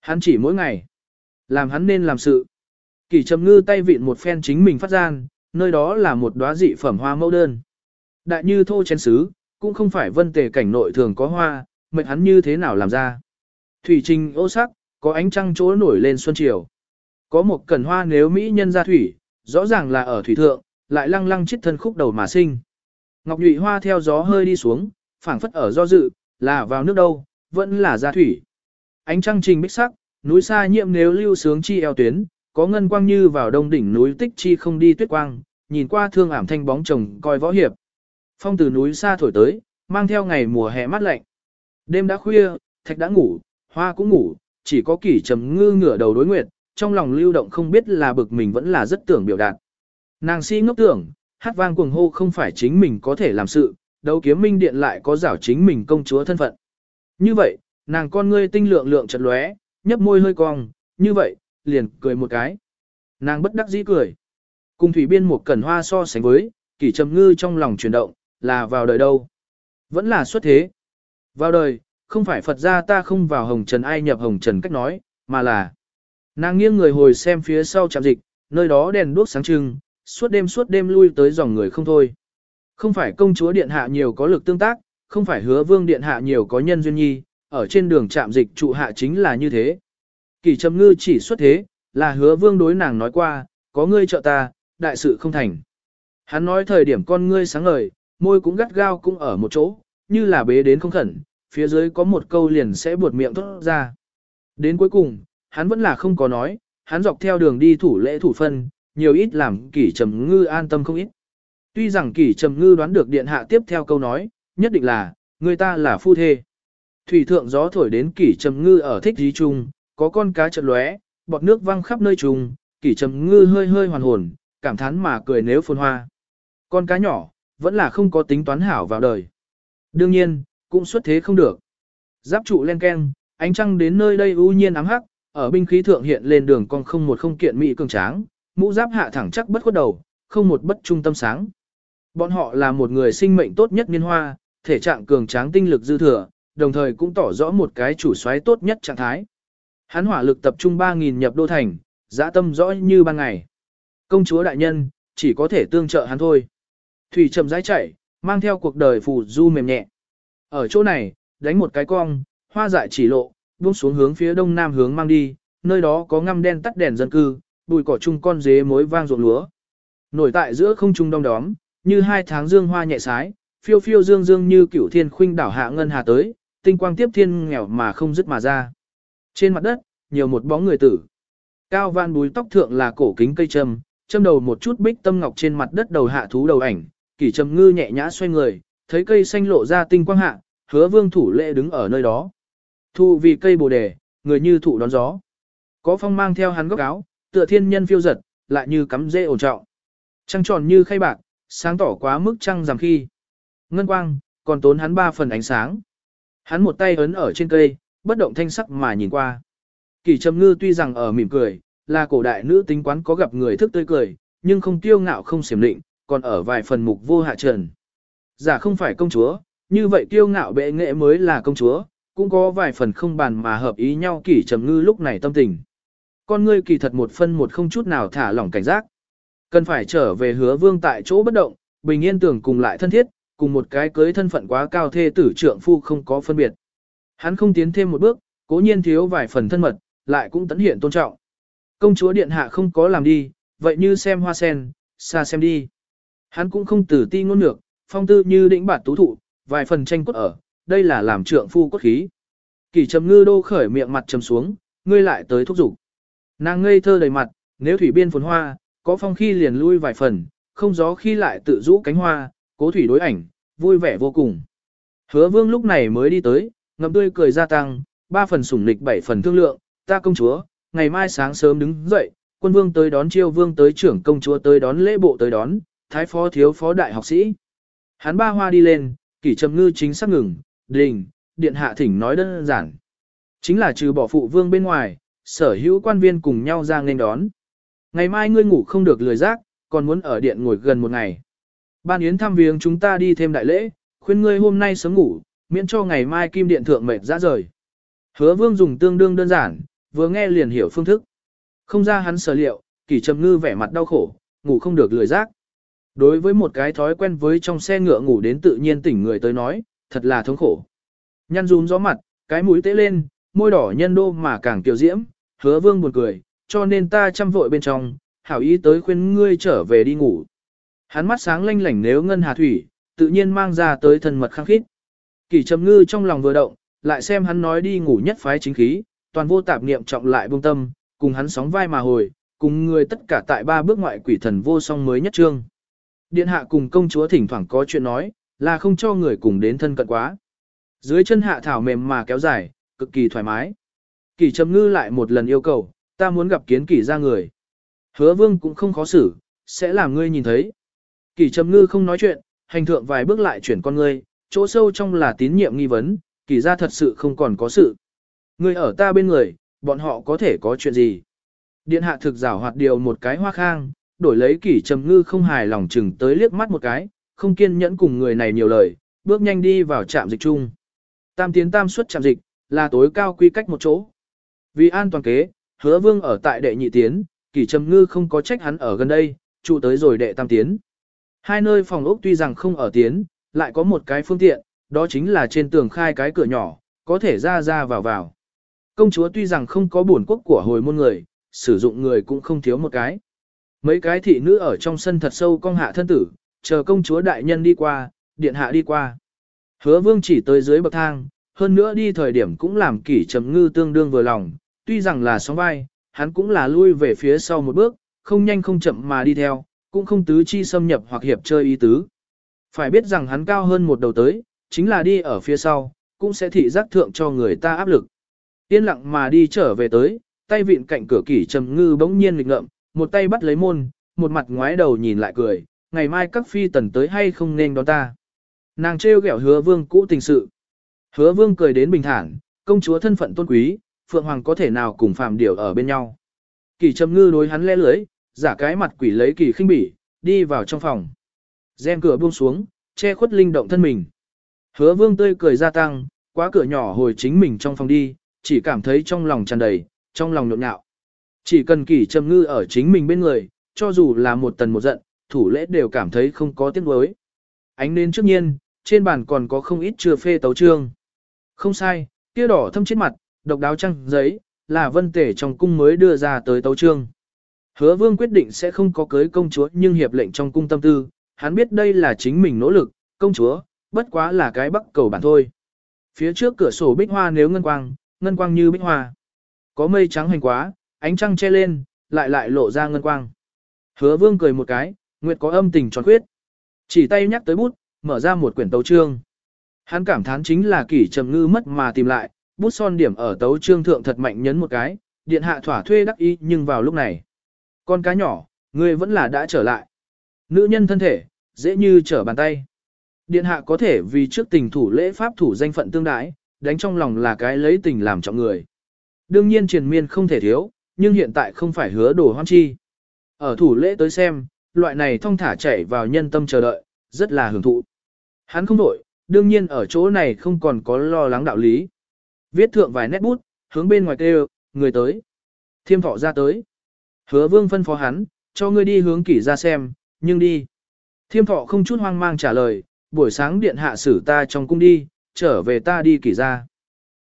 Hắn chỉ mỗi ngày, làm hắn nên làm sự. Kỳ trầm ngư tay vịn một phen chính mình phát gian, nơi đó là một đóa dị phẩm hoa mẫu đơn. Đại như thô chén sứ, cũng không phải vân tề cảnh nội thường có hoa, mệnh hắn như thế nào làm ra. Thủy trình ô sắc, có ánh trăng chỗ nổi lên xuân chiều. Có một cẩn hoa nếu mỹ nhân ra thủy, rõ ràng là ở thủy thượng, lại lăng lăng chết thân khúc đầu mà sinh. Ngọc nhụy hoa theo gió hơi đi xuống, phảng phất ở do dự, là vào nước đâu, vẫn là ra thủy. Ánh trăng trình bích sắc, núi xa nhiệm nếu lưu sướng chi eo tuyến, có ngân quang như vào đông đỉnh núi tích chi không đi tuyết quang, nhìn qua thương ảm thanh bóng chồng coi võ hiệp. Phong từ núi xa thổi tới, mang theo ngày mùa hè mát lạnh. Đêm đã khuya, thạch đã ngủ, hoa cũng ngủ, chỉ có kỷ trầm ngư ngửa đầu đối nguyệt, trong lòng lưu động không biết là bực mình vẫn là rất tưởng biểu đạt. Nàng si ngốc tưởng, hát vang cuồng hô không phải chính mình có thể làm sự, đấu kiếm minh điện lại có giảo chính mình công chúa thân phận. Như vậy, nàng con ngươi tinh lượng lượng chật lóe, nhấp môi hơi cong, như vậy, liền cười một cái. Nàng bất đắc dĩ cười. Cùng thủy biên một cẩn hoa so sánh với, kỷ trầm ngư trong lòng chuyển động, là vào đời đâu. Vẫn là xuất thế. Vào đời, không phải Phật gia ta không vào hồng trần ai nhập hồng trần cách nói, mà là nàng nghiêng người hồi xem phía sau trạm dịch, nơi đó đèn đuốc sáng trưng, suốt đêm suốt đêm lui tới dòng người không thôi. Không phải công chúa điện hạ nhiều có lực tương tác, không phải hứa vương điện hạ nhiều có nhân duyên nhi, ở trên đường trạm dịch trụ hạ chính là như thế. Kỳ trầm ngư chỉ xuất thế, là hứa vương đối nàng nói qua, có ngươi trợ ta, đại sự không thành. Hắn nói thời điểm con ngươi sáng ngời, môi cũng gắt gao cũng ở một chỗ, như là bế đến không khẩn, phía dưới có một câu liền sẽ buột miệng thốt ra. Đến cuối cùng, hắn vẫn là không có nói, hắn dọc theo đường đi thủ lễ thủ phân, nhiều ít làm kỷ trầm ngư an tâm không ít. Tuy rằng kỷ trầm ngư đoán được điện hạ tiếp theo câu nói, nhất định là, người ta là phu thê. Thủy thượng gió thổi đến kỷ trầm ngư ở thích dí chung, có con cá chật lóe, bọt nước văng khắp nơi trùng, kỷ trầm ngư hơi hơi hoàn hồn, cảm thán mà cười nếu phồn hoa. Con cá nhỏ, vẫn là không có tính toán hảo vào đời. Đương nhiên, cũng xuất thế không được. Giáp trụ len keng, ánh trăng đến nơi đây u nhiên ám hắc, ở binh khí thượng hiện lên đường con không một không kiện mỹ cường tráng, mũ giáp hạ thẳng chắc bất khuất đầu, không một bất trung tâm sáng. Bọn họ là một người sinh mệnh tốt nhất niên hoa, thể trạng cường tráng tinh lực dư thừa, đồng thời cũng tỏ rõ một cái chủ soái tốt nhất trạng thái. Hắn hỏa lực tập trung 3.000 nhập đô thành, dã tâm rõ như ban ngày. Công chúa đại nhân, chỉ có thể tương trợ hắn thôi. Thủy chậm rãi chạy, mang theo cuộc đời phù du mềm nhẹ. Ở chỗ này, đánh một cái cong, hoa dại chỉ lộ, buông xuống hướng phía đông nam hướng mang đi, nơi đó có ngăm đen tắt đèn dân cư, bụi cỏ chung con dế mối vang ruộng lúa. Nổi tại giữa không trung đông đóm, như hai tháng dương hoa nhẹ sái, phiêu phiêu dương dương như cửu thiên khuynh đảo hạ ngân hà tới, tinh quang tiếp thiên nghèo mà không dứt mà ra. Trên mặt đất, nhiều một bóng người tử. Cao van búi tóc thượng là cổ kính cây trầm châm đầu một chút bích tâm ngọc trên mặt đất đầu hạ thú đầu ảnh, kỷ trầm ngư nhẹ nhã xoay người, thấy cây xanh lộ ra tinh quang hạ, hứa vương thủ lệ đứng ở nơi đó. Thu vì cây bồ đề, người như thụ đón gió. Có phong mang theo hắn góc áo, tựa thiên nhân phiêu giật, lại như cắm dễ ổn trọng. Trăng tròn như khay bạc, sáng tỏ quá mức trăng rằm khi. Ngân quang, còn tốn hắn ba phần ánh sáng. Hắn một tay ấn ở trên cây, bất động thanh sắc mà nhìn qua. Kỳ trầm ngư tuy rằng ở mỉm cười, là cổ đại nữ tính quán có gặp người thức tươi cười, nhưng không tiêu ngạo không xiểm định, còn ở vài phần mục vô hạ trần. Giả không phải công chúa, như vậy tiêu ngạo bệ nghệ mới là công chúa, cũng có vài phần không bàn mà hợp ý nhau kỷ trầm ngư lúc này tâm tình. Con ngươi kỳ thật một phân một không chút nào thả lỏng cảnh giác. Cần phải trở về hứa vương tại chỗ bất động, bình yên tưởng cùng lại thân thiết, cùng một cái cưới thân phận quá cao thê tử trượng phu không có phân biệt. Hắn không tiến thêm một bước, cố nhiên thiếu vài phần thân mật, lại cũng tấn hiện tôn trọng. Công chúa điện hạ không có làm đi, vậy như xem hoa sen, xa xem đi. Hắn cũng không tử ti ngôn ngược, phong tư như đỉnh bản tú thụ, vài phần tranh cốt ở, đây là làm trượng phu cốt khí. Kỳ trầm ngư đô khởi miệng mặt trầm xuống, ngươi lại tới thúc giục. Nàng ngây thơ đầy mặt, nếu thủy biên phồn hoa, có phong khi liền lui vài phần, không gió khi lại tự rũ cánh hoa, cố thủy đối ảnh, vui vẻ vô cùng. Hứa vương lúc này mới đi tới, ngậm tươi cười gia tăng, ba phần sủng lịch bảy phần thương lượng, ta công chúa, ngày mai sáng sớm đứng dậy, quân vương tới đón chiêu vương tới trưởng công chúa tới đón lễ bộ tới đón, thái phó thiếu phó đại học sĩ. Hắn ba hoa đi lên, kỷ trầm ngư chính xác ngừng, đình, điện hạ thỉnh nói đơn giản. Chính là trừ bỏ phụ vương bên ngoài, sở hữu quan viên cùng nhau ra nên đón. Ngày mai ngươi ngủ không được lười giác, còn muốn ở điện ngồi gần một ngày. Ban yến thăm viếng chúng ta đi thêm đại lễ, khuyên ngươi hôm nay sớm ngủ, miễn cho ngày mai kim điện thượng mệt ra rời. Hứa vương dùng tương đương đơn giản, vừa nghe liền hiểu phương thức. Không ra hắn sở liệu, kỷ trầm ngư vẻ mặt đau khổ, ngủ không được lười giác. Đối với một cái thói quen với trong xe ngựa ngủ đến tự nhiên tỉnh người tới nói, thật là thống khổ. Nhăn rúm gió mặt, cái mũi tế lên, môi đỏ nhân đô mà càng kiều diễm, hứa vương buồn cười, cho nên ta chăm vội bên trong, hảo ý tới khuyên ngươi trở về đi ngủ. Hắn mắt sáng lanh lảnh nếu ngân hà thủy, tự nhiên mang ra tới thần mật khăng khít. Kỳ trầm ngư trong lòng vừa động, lại xem hắn nói đi ngủ nhất phái chính khí, toàn vô tạp niệm trọng lại buông tâm, cùng hắn sóng vai mà hồi, cùng người tất cả tại ba bước ngoại quỷ thần vô song mới nhất trương. Điện hạ cùng công chúa thỉnh thoảng có chuyện nói, là không cho người cùng đến thân cận quá. Dưới chân hạ thảo mềm mà kéo dài, cực kỳ thoải mái. Kỳ trầm ngư lại một lần yêu cầu, ta muốn gặp kiến kỳ ra người. Hứa vương cũng không khó xử, sẽ làm ngươi nhìn thấy. Kỳ trầm ngư không nói chuyện, hành thượng vài bước lại chuyển con ngươi, chỗ sâu trong là tín nhiệm nghi vấn, kỳ ra thật sự không còn có sự. Ngươi ở ta bên người, bọn họ có thể có chuyện gì? Điện hạ thực rảo hoạt điều một cái hoa khang, đổi lấy kỷ trầm ngư không hài lòng chừng tới liếc mắt một cái, không kiên nhẫn cùng người này nhiều lời, bước nhanh đi vào trạm dịch chung. Tam tiến tam suất trạm dịch, là tối cao quy cách một chỗ. Vì an toàn kế, hứa vương ở tại đệ nhị tiến, kỷ trầm ngư không có trách hắn ở gần đây, trụ tới rồi đệ tam tiến. Hai nơi phòng ốc tuy rằng không ở tiến, lại có một cái phương tiện, đó chính là trên tường khai cái cửa nhỏ, có thể ra ra vào vào. Công chúa tuy rằng không có bổn quốc của hồi môn người, sử dụng người cũng không thiếu một cái. Mấy cái thị nữ ở trong sân thật sâu cong hạ thân tử, chờ công chúa đại nhân đi qua, điện hạ đi qua. Hứa vương chỉ tới dưới bậc thang, hơn nữa đi thời điểm cũng làm kỷ trầm ngư tương đương vừa lòng, tuy rằng là sóng vai, hắn cũng là lui về phía sau một bước, không nhanh không chậm mà đi theo, cũng không tứ chi xâm nhập hoặc hiệp chơi ý tứ. Phải biết rằng hắn cao hơn một đầu tới, chính là đi ở phía sau, cũng sẽ thị giác thượng cho người ta áp lực. Yên lặng mà đi trở về tới, tay vịn cạnh cửa kỷ trầm ngư bỗng nhiên lịch ngợm, một tay bắt lấy môn, một mặt ngoái đầu nhìn lại cười, ngày mai các phi tần tới hay không nên đón ta. Nàng trêu ghẹo hứa vương cũ tình sự. Hứa vương cười đến bình thản, công chúa thân phận tôn quý, phượng hoàng có thể nào cùng phàm điều ở bên nhau. Kỳ trầm ngư đối hắn lẽ lưới, giả cái mặt quỷ lấy kỳ khinh bỉ, đi vào trong phòng. Rèm cửa buông xuống, che khuất linh động thân mình. Hứa vương tươi cười gia tăng, quá cửa nhỏ hồi chính mình trong phòng đi, chỉ cảm thấy trong lòng tràn đầy, trong lòng nhộn nhạo. Chỉ cần kỳ trầm ngư ở chính mình bên người, cho dù là một tần một giận, thủ lễ đều cảm thấy không có tiếc nuối. Ánh đến trước nhiên, trên bàn còn có không ít chưa phê tấu trương. Không sai, kia đỏ thâm trên mặt, độc đáo trăng giấy, là vân tể trong cung mới đưa ra tới tấu trương. Hứa vương quyết định sẽ không có cưới công chúa nhưng hiệp lệnh trong cung tâm tư, hắn biết đây là chính mình nỗ lực, công chúa, bất quá là cái bắc cầu bản thôi. Phía trước cửa sổ bích hoa nếu ngân quang, ngân quang như bích hoa. Có mây trắng hành quá, ánh trăng che lên, lại lại lộ ra ngân quang. Hứa vương cười một cái, nguyệt có âm tình tròn khuyết. Chỉ tay nhắc tới bút, mở ra một quyển tấu trương. Hắn cảm thán chính là kỷ trầm ngư mất mà tìm lại, bút son điểm ở tấu trương thượng thật mạnh nhấn một cái, điện hạ thỏa thuê đắc ý nhưng vào lúc này. Con cá nhỏ, ngươi vẫn là đã trở lại. Nữ nhân thân thể, dễ như trở bàn tay. Điện hạ có thể vì trước tình thủ lễ pháp thủ danh phận tương đái, đánh trong lòng là cái lấy tình làm trọng người. Đương nhiên triền miên không thể thiếu, nhưng hiện tại không phải hứa đồ hoan chi. Ở thủ lễ tới xem, loại này thong thả chảy vào nhân tâm chờ đợi, rất là hưởng thụ. Hắn không đổi, đương nhiên ở chỗ này không còn có lo lắng đạo lý. Viết thượng vài nét bút, hướng bên ngoài kêu, người tới. Thiêm thọ ra tới. Hứa vương phân phó hắn, cho ngươi đi hướng kỷ ra xem, nhưng đi. Thiêm thọ không chút hoang mang trả lời, buổi sáng điện hạ xử ta trong cung đi, trở về ta đi kỷ ra.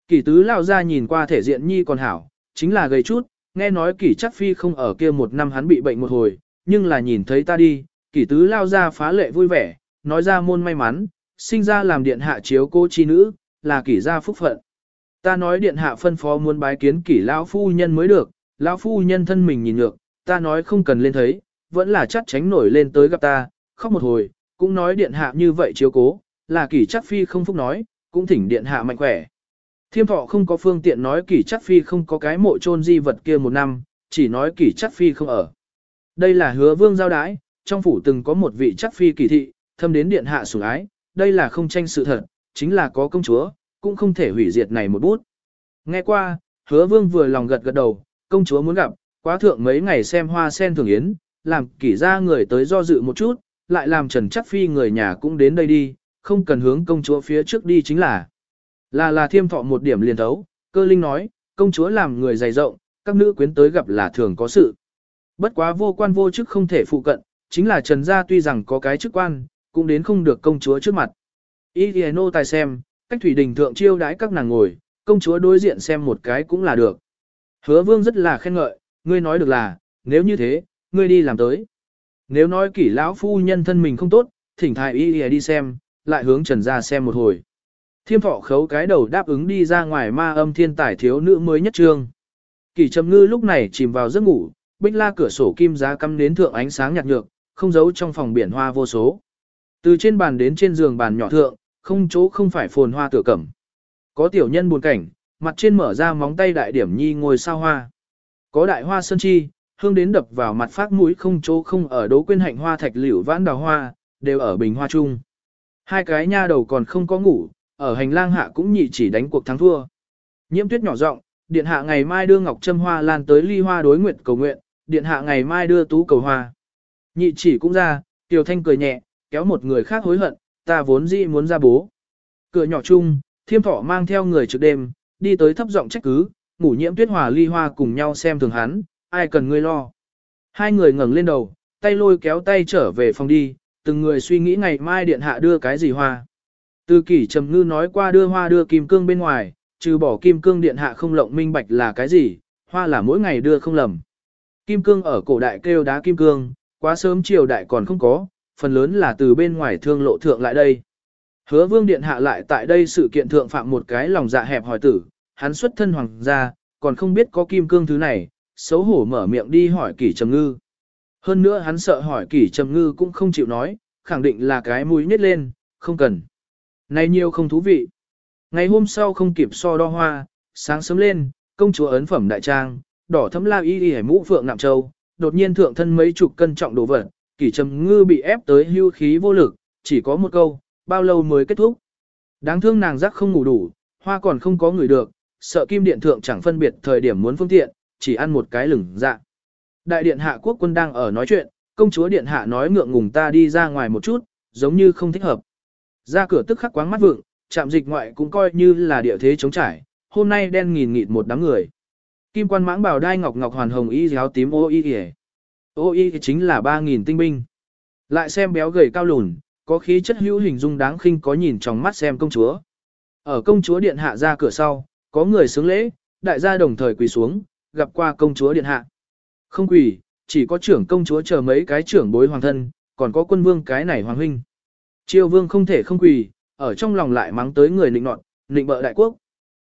Kỷ tứ lao ra nhìn qua thể diện nhi còn hảo, chính là gầy chút, nghe nói kỷ chắc phi không ở kia một năm hắn bị bệnh một hồi, nhưng là nhìn thấy ta đi, kỷ tứ lao ra phá lệ vui vẻ, nói ra môn may mắn, sinh ra làm điện hạ chiếu cô chi nữ, là kỷ gia phúc phận. Ta nói điện hạ phân phó muốn bái kiến kỷ lão phu nhân mới được, lão phu nhân thân mình nhìn được, ta nói không cần lên thấy, vẫn là chắc tránh nổi lên tới gặp ta, khóc một hồi, cũng nói điện hạ như vậy chiếu cố, là kỷ chắc phi không phúc nói, cũng thỉnh điện hạ mạnh khỏe. Thiêm thọ không có phương tiện nói kỷ chắc phi không có cái mộ chôn di vật kia một năm, chỉ nói kỷ chắc phi không ở. Đây là hứa vương giao đái, trong phủ từng có một vị chắc phi kỳ thị, thâm đến điện hạ sủng ái, đây là không tranh sự thật, chính là có công chúa, cũng không thể hủy diệt này một bút. Nghe qua, hứa vương vừa lòng gật gật đầu, công chúa muốn gặp, quá thượng mấy ngày xem hoa sen thường yến, làm kỷ ra người tới do dự một chút, lại làm trần chắc phi người nhà cũng đến đây đi, không cần hướng công chúa phía trước đi chính là. Là là thiêm thọ một điểm liền thấu, cơ linh nói, công chúa làm người dày rộng, các nữ quyến tới gặp là thường có sự. Bất quá vô quan vô chức không thể phụ cận, chính là trần gia tuy rằng có cái chức quan, cũng đến không được công chúa trước mặt. Ý thì nô tài xem, cách thủy đình thượng chiêu đãi các nàng ngồi, công chúa đối diện xem một cái cũng là được. Hứa vương rất là khen ngợi, ngươi nói được là, nếu như thế, ngươi đi làm tới. Nếu nói kỷ lão phu nhân thân mình không tốt, thỉnh thái y đi xem, lại hướng trần ra xem một hồi. Thiêm thọ khấu cái đầu đáp ứng đi ra ngoài ma âm thiên tài thiếu nữ mới nhất trương. Kỷ trầm ngư lúc này chìm vào giấc ngủ, bích la cửa sổ kim giá cắm đến thượng ánh sáng nhạt nhược, không giấu trong phòng biển hoa vô số. Từ trên bàn đến trên giường bàn nhỏ thượng, không chỗ không phải phồn hoa tựa cẩm. Có tiểu nhân buồn cảnh, mặt trên mở ra móng tay đại điểm nhi ngồi sao hoa. Có đại hoa sơn chi, hương đến đập vào mặt phát mũi không chỗ không ở đố quên hạnh hoa thạch liễu vãn đào hoa, đều ở bình hoa chung. Hai cái nha đầu còn không có ngủ, ở hành lang hạ cũng nhị chỉ đánh cuộc thắng thua. Nhiễm tuyết nhỏ giọng, điện hạ ngày mai đưa ngọc trâm hoa lan tới ly hoa đối nguyện cầu nguyện, điện hạ ngày mai đưa tú cầu hoa. Nhị chỉ cũng ra, tiểu thanh cười nhẹ, kéo một người khác hối hận, ta vốn dĩ muốn ra bố. Cửa nhỏ chung, thiêm thọ mang theo người trực đêm, đi tới thấp giọng trách cứ, ngủ nhiễm tuyết hòa ly hoa cùng nhau xem thường hắn, ai cần ngươi lo. Hai người ngẩng lên đầu, tay lôi kéo tay trở về phòng đi, từng người suy nghĩ ngày mai điện hạ đưa cái gì hoa. Từ kỷ trầm ngư nói qua đưa hoa đưa kim cương bên ngoài, trừ bỏ kim cương điện hạ không lộng minh bạch là cái gì, hoa là mỗi ngày đưa không lầm. Kim cương ở cổ đại kêu đá kim cương, quá sớm triều đại còn không có, phần lớn là từ bên ngoài thương lộ thượng lại đây. Hứa vương điện hạ lại tại đây sự kiện thượng phạm một cái lòng dạ hẹp hỏi tử, hắn xuất thân hoàng gia, còn không biết có kim cương thứ này, xấu hổ mở miệng đi hỏi kỷ trầm ngư. Hơn nữa hắn sợ hỏi kỷ trầm ngư cũng không chịu nói, khẳng định là cái mũi nhét lên, không cần. Này nhiều không thú vị. Ngày hôm sau không kịp so đo hoa, sáng sớm lên, công chúa ấn phẩm đại trang, đỏ thấm la y y mũ phượng nạm châu, đột nhiên thượng thân mấy chục cân trọng đồ vật, kỷ trầm ngư bị ép tới hưu khí vô lực, chỉ có một câu, bao lâu mới kết thúc. Đáng thương nàng giác không ngủ đủ, hoa còn không có người được, sợ kim điện thượng chẳng phân biệt thời điểm muốn phương tiện, chỉ ăn một cái lửng dạ. Đại điện hạ quốc quân đang ở nói chuyện, công chúa điện hạ nói ngượng ngùng ta đi ra ngoài một chút, giống như không thích hợp. Ra cửa tức khắc quáng mắt vượng, chạm dịch ngoại cũng coi như là địa thế chống trải, hôm nay đen nghìn nghịt một đám người. Kim quan mãng bảo đai ngọc ngọc hoàn hồng y giáo tím ô y y. Ô y chính là 3.000 tinh binh. Lại xem béo gầy cao lùn, có khí chất hữu hình dung đáng khinh có nhìn trong mắt xem công chúa. Ở công chúa điện hạ ra cửa sau, có người sướng lễ, đại gia đồng thời quỳ xuống, gặp qua công chúa điện hạ. Không quỳ, chỉ có trưởng công chúa chờ mấy cái trưởng bối hoàng thân, còn có quân vương cái này hoàng huynh. Triều vương không thể không quỳ, ở trong lòng lại mắng tới người nịnh nọt, nịnh bợ đại quốc.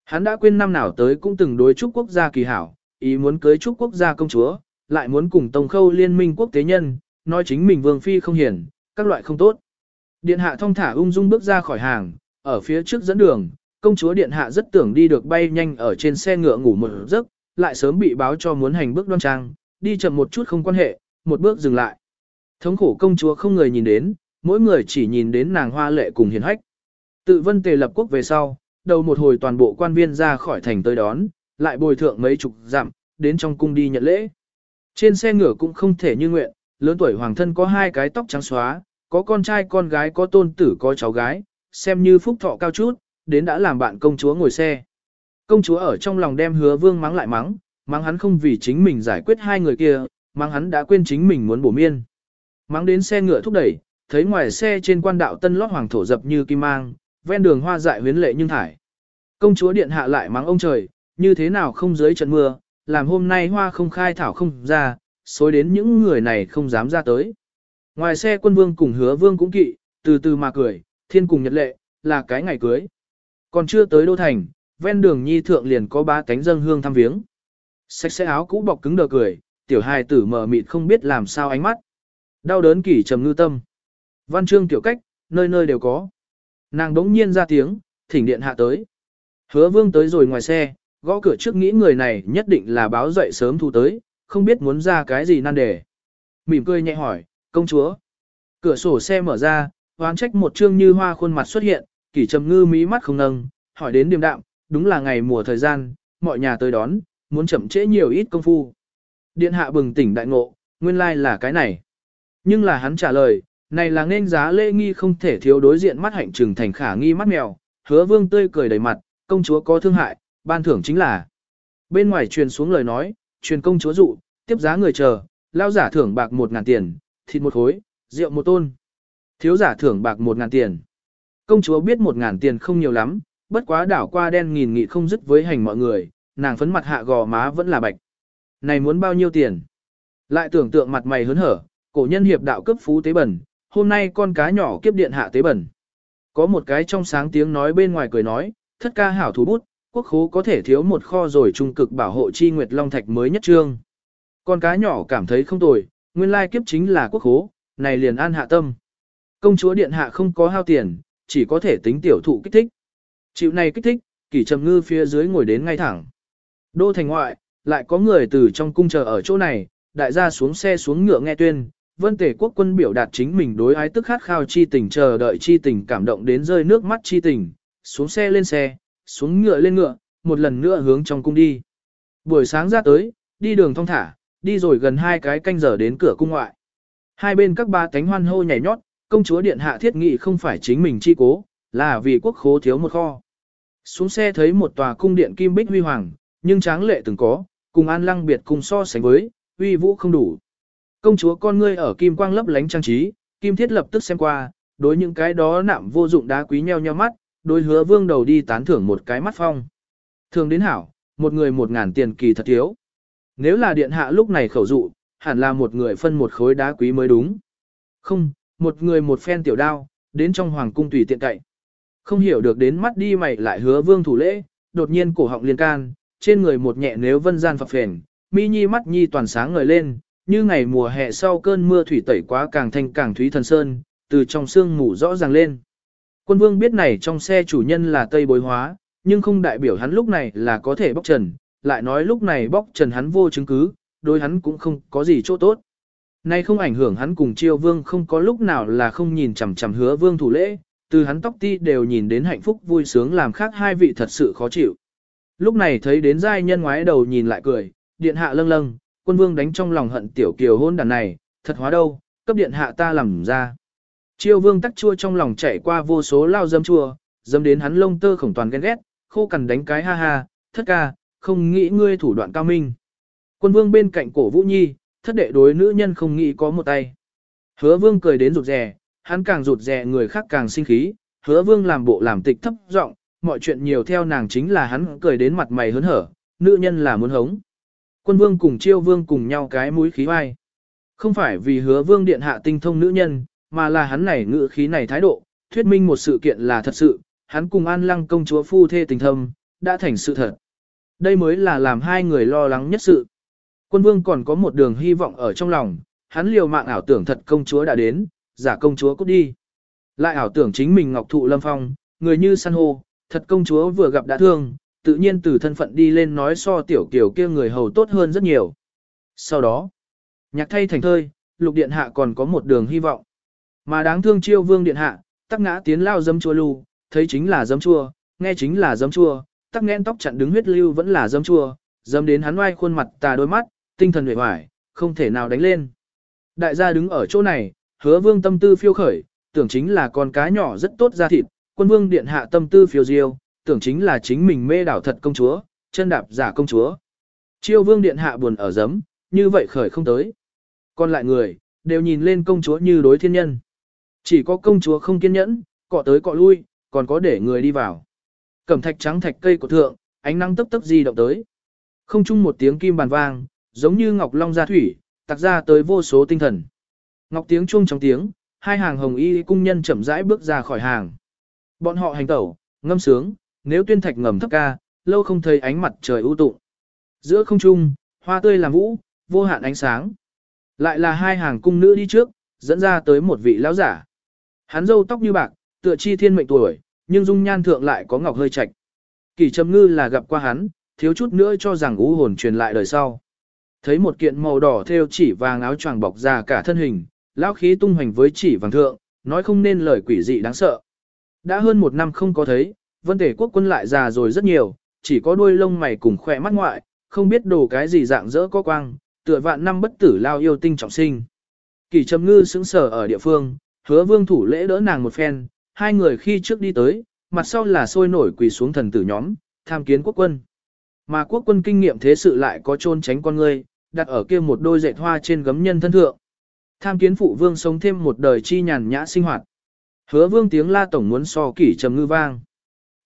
Hắn đã quên năm nào tới cũng từng đối chúc quốc gia kỳ hảo, ý muốn cưới chúc quốc gia công chúa, lại muốn cùng tông khâu liên minh quốc tế nhân, nói chính mình vương phi không hiền, các loại không tốt. Điện hạ thông thả ung dung bước ra khỏi hàng, ở phía trước dẫn đường, công chúa điện hạ rất tưởng đi được bay nhanh ở trên xe ngựa ngủ một giấc, lại sớm bị báo cho muốn hành bước đoan trang, đi chậm một chút không quan hệ, một bước dừng lại. Thống khổ công chúa không người nhìn đến, mỗi người chỉ nhìn đến nàng hoa lệ cùng hiền hách. Tự vân tề lập quốc về sau, đầu một hồi toàn bộ quan viên ra khỏi thành tới đón, lại bồi thượng mấy chục dặm, đến trong cung đi nhận lễ. Trên xe ngựa cũng không thể như nguyện, lớn tuổi hoàng thân có hai cái tóc trắng xóa, có con trai con gái có tôn tử có cháu gái, xem như phúc thọ cao chút, đến đã làm bạn công chúa ngồi xe. Công chúa ở trong lòng đem hứa vương mắng lại mắng, mắng hắn không vì chính mình giải quyết hai người kia, mắng hắn đã quên chính mình muốn bổ miên. Mắng đến xe ngựa thúc đẩy, thấy ngoài xe trên quan đạo tân lót hoàng thổ dập như kim mang, ven đường hoa dại huyến lệ nhưng thải. Công chúa điện hạ lại mắng ông trời, như thế nào không dưới trận mưa, làm hôm nay hoa không khai thảo không ra, xối đến những người này không dám ra tới. Ngoài xe quân vương cùng hứa vương cũng kỵ, từ từ mà cười, thiên cùng nhật lệ, là cái ngày cưới. Còn chưa tới đô thành, ven đường nhi thượng liền có ba cánh dân hương thăm viếng. sạch xe áo cũ bọc cứng đờ cười, tiểu hài tử mờ mịt không biết làm sao ánh mắt. Đau đớn kỷ trầm ngư tâm. Văn chương tiểu cách, nơi nơi đều có. Nàng đống nhiên ra tiếng, thỉnh điện hạ tới. Hứa vương tới rồi ngoài xe, gõ cửa trước nghĩ người này nhất định là báo dậy sớm thu tới, không biết muốn ra cái gì nan đề. Mỉm cười nhẹ hỏi, công chúa. Cửa sổ xe mở ra, hoán trách một trương như hoa khuôn mặt xuất hiện, kỷ trầm ngư mí mắt không nâng, hỏi đến điềm đạm, đúng là ngày mùa thời gian, mọi nhà tới đón, muốn chậm trễ nhiều ít công phu. Điện hạ bừng tỉnh đại ngộ, nguyên lai like là cái này. Nhưng là hắn trả lời, này là nên giá lễ nghi không thể thiếu đối diện mắt hạnh trừng thành khả nghi mắt mèo, hứa vương tươi cười đầy mặt, công chúa có thương hại, ban thưởng chính là. Bên ngoài truyền xuống lời nói, truyền công chúa dụ, tiếp giá người chờ, lao giả thưởng bạc một ngàn tiền, thịt một khối, rượu một tôn. Thiếu giả thưởng bạc một ngàn tiền. Công chúa biết một ngàn tiền không nhiều lắm, bất quá đảo qua đen nghìn nghị không dứt với hành mọi người, nàng phấn mặt hạ gò má vẫn là bạch. Này muốn bao nhiêu tiền? Lại tưởng tượng mặt mày hớn hở, cổ nhân hiệp đạo cấp phú tế bẩn, hôm nay con cá nhỏ kiếp điện hạ tế bẩn. Có một cái trong sáng tiếng nói bên ngoài cười nói, thất ca hảo thủ bút, quốc khố có thể thiếu một kho rồi trung cực bảo hộ chi nguyệt long thạch mới nhất trương. Con cá nhỏ cảm thấy không tồi, nguyên lai kiếp chính là quốc khố, này liền an hạ tâm. Công chúa điện hạ không có hao tiền, chỉ có thể tính tiểu thụ kích thích. Chịu này kích thích, kỷ trầm ngư phía dưới ngồi đến ngay thẳng. Đô thành ngoại, lại có người từ trong cung chờ ở chỗ này, đại gia xuống xe xuống ngựa nghe tuyên, vân tể quốc quân biểu đạt chính mình đối ái tức khát khao chi tình chờ đợi chi tình cảm động đến rơi nước mắt chi tình, xuống xe lên xe, xuống ngựa lên ngựa, một lần nữa hướng trong cung đi. Buổi sáng ra tới, đi đường thong thả, đi rồi gần hai cái canh giờ đến cửa cung ngoại. Hai bên các ba cánh hoan hô nhảy nhót, công chúa điện hạ thiết nghị không phải chính mình chi cố, là vì quốc khố thiếu một kho. Xuống xe thấy một tòa cung điện kim bích huy hoàng, nhưng tráng lệ từng có, cùng an lăng biệt cùng so sánh với, uy vũ không đủ. Công chúa con ngươi ở kim quang lấp lánh trang trí, kim thiết lập tức xem qua, đối những cái đó nạm vô dụng đá quý nheo nheo mắt, đối hứa vương đầu đi tán thưởng một cái mắt phong. Thường đến hảo, một người một ngàn tiền kỳ thật thiếu. Nếu là điện hạ lúc này khẩu dụ, hẳn là một người phân một khối đá quý mới đúng. Không, một người một phen tiểu đao, đến trong hoàng cung tùy tiện cậy. Không hiểu được đến mắt đi mày lại hứa vương thủ lễ, đột nhiên cổ họng liên can, trên người một nhẹ nếu vân gian phập phền, mi nhi mắt nhi toàn sáng ngời lên, như ngày mùa hè sau cơn mưa thủy tẩy quá càng thanh càng thúy thần sơn, từ trong xương ngủ rõ ràng lên. Quân vương biết này trong xe chủ nhân là Tây bối hóa, nhưng không đại biểu hắn lúc này là có thể bóc trần, lại nói lúc này bóc trần hắn vô chứng cứ, đối hắn cũng không có gì chỗ tốt. Nay không ảnh hưởng hắn cùng chiêu vương không có lúc nào là không nhìn chằm chằm hứa vương thủ lễ, từ hắn tóc ti đều nhìn đến hạnh phúc vui sướng làm khác hai vị thật sự khó chịu. Lúc này thấy đến giai nhân ngoái đầu nhìn lại cười, điện hạ lâng lâng, quân vương đánh trong lòng hận tiểu kiều hôn đàn này, thật hóa đâu, cấp điện hạ ta làm ra. Chiêu vương tắc chua trong lòng chạy qua vô số lao dâm chua, dâm đến hắn lông tơ khổng toàn ghen ghét, khô cằn đánh cái ha ha, thất ca, không nghĩ ngươi thủ đoạn cao minh. Quân vương bên cạnh cổ vũ nhi, thất đệ đối nữ nhân không nghĩ có một tay. Hứa vương cười đến rụt rè, hắn càng rụt rè người khác càng sinh khí, hứa vương làm bộ làm tịch thấp giọng, mọi chuyện nhiều theo nàng chính là hắn cười đến mặt mày hớn hở, nữ nhân là muốn hống. Quân vương cùng chiêu vương cùng nhau cái mũi khí vai. Không phải vì hứa vương điện hạ tinh thông nữ nhân, mà là hắn này ngự khí này thái độ, thuyết minh một sự kiện là thật sự, hắn cùng an lăng công chúa phu thê tình thâm, đã thành sự thật. Đây mới là làm hai người lo lắng nhất sự. Quân vương còn có một đường hy vọng ở trong lòng, hắn liều mạng ảo tưởng thật công chúa đã đến, giả công chúa cút đi. Lại ảo tưởng chính mình ngọc thụ lâm phong, người như san hô, thật công chúa vừa gặp đã thương, tự nhiên từ thân phận đi lên nói so tiểu kiểu kia người hầu tốt hơn rất nhiều. Sau đó, nhạc thay thành thơi, lục điện hạ còn có một đường hy vọng. Mà đáng thương chiêu vương điện hạ, tắc ngã tiến lao dấm chua lưu, thấy chính là dấm chua, nghe chính là dấm chua, tắc nghẽn tóc chặn đứng huyết lưu vẫn là dấm chua, dấm đến hắn oai khuôn mặt tà đôi mắt, tinh thần hề hoài, không thể nào đánh lên. Đại gia đứng ở chỗ này, hứa vương tâm tư phiêu khởi, tưởng chính là con cá nhỏ rất tốt ra thịt, quân vương điện hạ tâm tư phiêu diêu, tưởng chính là chính mình mê đảo thật công chúa, chân đạp giả công chúa. Chiêu vương điện hạ buồn ở giấm, như vậy khởi không tới. Còn lại người, đều nhìn lên công chúa như đối thiên nhân. Chỉ có công chúa không kiên nhẫn, cọ tới cọ lui, còn có để người đi vào. Cẩm thạch trắng thạch cây của thượng, ánh nắng tấp tấp di động tới. Không chung một tiếng kim bàn vang, giống như ngọc long gia thủy, tặc ra tới vô số tinh thần. Ngọc tiếng chuông trong tiếng, hai hàng hồng y cung nhân chậm rãi bước ra khỏi hàng. Bọn họ hành tẩu, ngâm sướng, nếu tuyên thạch ngầm thấp ca, lâu không thấy ánh mặt trời ưu tụ Giữa không trung, hoa tươi làm vũ, vô hạn ánh sáng. Lại là hai hàng cung nữ đi trước, dẫn ra tới một vị lão giả. Hắn râu tóc như bạc, tựa chi thiên mệnh tuổi, nhưng dung nhan thượng lại có ngọc hơi trạch. Kỳ Trầm Ngư là gặp qua hắn, thiếu chút nữa cho rằng u hồn truyền lại đời sau. Thấy một kiện màu đỏ thêu chỉ vàng áo choàng bọc ra cả thân hình, lão khí tung hoành với chỉ vàng thượng, nói không nên lời quỷ dị đáng sợ. Đã hơn một năm không có thấy, vân thể quốc quân lại già rồi rất nhiều, chỉ có đuôi lông mày cùng khỏe mắt ngoại, không biết đồ cái gì dạng dỡ có quang, tựa vạn năm bất tử lao yêu tinh trọng sinh. Kỳ trầm ngư sững sờ ở địa phương, hứa vương thủ lễ đỡ nàng một phen, hai người khi trước đi tới, mặt sau là sôi nổi quỳ xuống thần tử nhóm, tham kiến quốc quân. Mà quốc quân kinh nghiệm thế sự lại có trôn tránh con ngươi, đặt ở kia một đôi dệt hoa trên gấm nhân thân thượng. Tham kiến phụ vương sống thêm một đời chi nhàn nhã sinh hoạt. Hứa vương tiếng la tổng muốn so kỷ trầm ngư vang.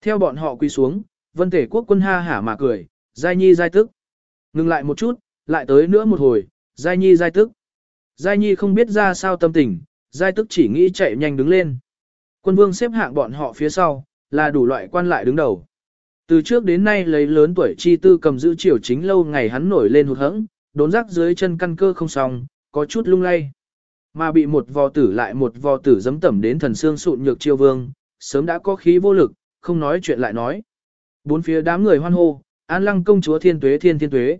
Theo bọn họ quy xuống, vân thể quốc quân ha hả mà cười, giai nhi giai tức. Ngừng lại một chút, lại tới nữa một hồi, giai nhi giai tức. Giai nhi không biết ra sao tâm tình, giai tức chỉ nghĩ chạy nhanh đứng lên. Quân vương xếp hạng bọn họ phía sau, là đủ loại quan lại đứng đầu. Từ trước đến nay lấy lớn tuổi chi tư cầm giữ triều chính lâu ngày hắn nổi lên hụt hẫng, đốn rác dưới chân căn cơ không xong, có chút lung lay. Mà bị một vò tử lại một vò tử dấm tẩm đến thần xương sụn nhược chiêu vương, sớm đã có khí vô lực, không nói chuyện lại nói. Bốn phía đám người hoan hô, an lăng công chúa thiên tuế thiên thiên tuế.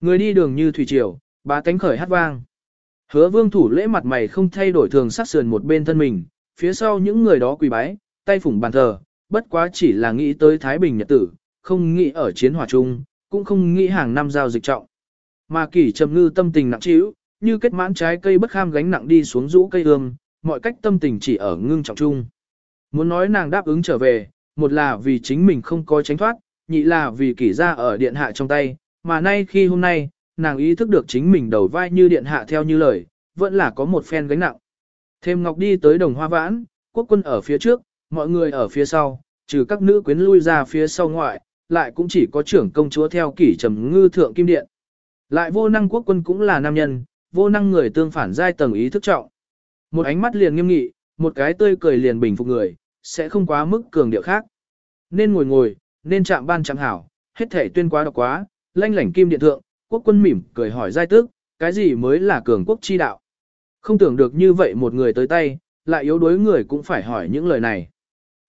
Người đi đường như thủy triều, bá cánh khởi hát vang. Hứa vương thủ lễ mặt mày không thay đổi thường sát sườn một bên thân mình, phía sau những người đó quỳ bái, tay phủng bàn thờ, bất quá chỉ là nghĩ tới Thái Bình Nhật tử, không nghĩ ở chiến hòa chung, cũng không nghĩ hàng năm giao dịch trọng. Mà kỷ trầm ngư tâm tình nặng trĩu, như kết mãn trái cây bất kham gánh nặng đi xuống rũ cây ương, mọi cách tâm tình chỉ ở ngưng trọng chung. Muốn nói nàng đáp ứng trở về, một là vì chính mình không có tránh thoát, nhị là vì kỷ ra ở điện hạ trong tay, mà nay khi hôm nay, nàng ý thức được chính mình đầu vai như điện hạ theo như lời, vẫn là có một phen gánh nặng. Thêm Ngọc đi tới đồng hoa vãn, quốc quân ở phía trước, mọi người ở phía sau, trừ các nữ quyến lui ra phía sau ngoại, lại cũng chỉ có trưởng công chúa theo kỷ trầm ngư thượng kim điện. Lại vô năng quốc quân cũng là nam nhân, vô năng người tương phản giai tầng ý thức trọng. Một ánh mắt liền nghiêm nghị, một cái tươi cười liền bình phục người, sẽ không quá mức cường điệu khác. Nên ngồi ngồi, nên chạm ban chạm hảo, hết thể tuyên quá độc quá, lanh lảnh kim điện thượng, quốc quân mỉm cười hỏi giai tước, cái gì mới là cường quốc chi đạo. Không tưởng được như vậy một người tới tay, lại yếu đuối người cũng phải hỏi những lời này.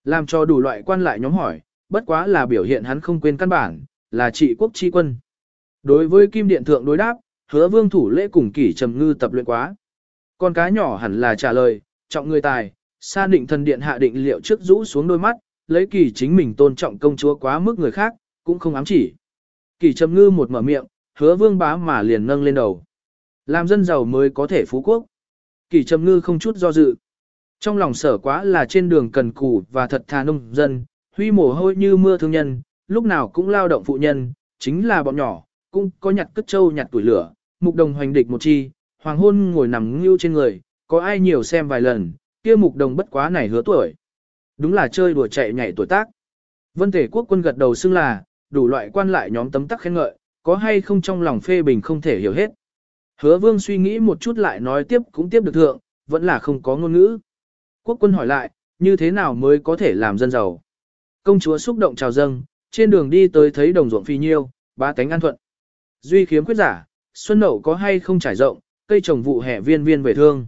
Làm cho đủ loại quan lại nhóm hỏi, bất quá là biểu hiện hắn không quên căn bản, là trị quốc chi quân. Đối với kim điện thượng đối đáp, hứa vương thủ lễ cùng kỷ trầm ngư tập luyện quá. Con cá nhỏ hẳn là trả lời, trọng người tài, xa định thần điện hạ định liệu trước rũ xuống đôi mắt, lấy kỳ chính mình tôn trọng công chúa quá mức người khác, cũng không ám chỉ. Kỳ trầm ngư một mở miệng, hứa vương bá mà liền nâng lên đầu. Làm dân giàu mới có thể phú quốc. Kỳ trầm ngư không chút do dự. Trong lòng sở quá là trên đường cần cù và thật thà nông dân, huy mồ hôi như mưa thương nhân, lúc nào cũng lao động phụ nhân, chính là bọn nhỏ, cũng có nhặt cất trâu nhặt tuổi lửa, mục đồng hoành địch một chi, hoàng hôn ngồi nằm ngưu trên người, có ai nhiều xem vài lần, kia mục đồng bất quá này hứa tuổi. Đúng là chơi đùa chạy nhảy tuổi tác. Vân thể quốc quân gật đầu xưng là, đủ loại quan lại nhóm tấm tắc khen ngợi, có hay không trong lòng phê bình không thể hiểu hết. Hứa vương suy nghĩ một chút lại nói tiếp cũng tiếp được thượng, vẫn là không có ngôn ngữ. Quốc quân hỏi lại, như thế nào mới có thể làm dân giàu? Công chúa xúc động chào dâng, trên đường đi tới thấy đồng ruộng phi nhiêu, ba cánh an thuận. Duy khiếm quyết giả, xuân nậu có hay không trải rộng, cây trồng vụ hẻ viên viên về thương.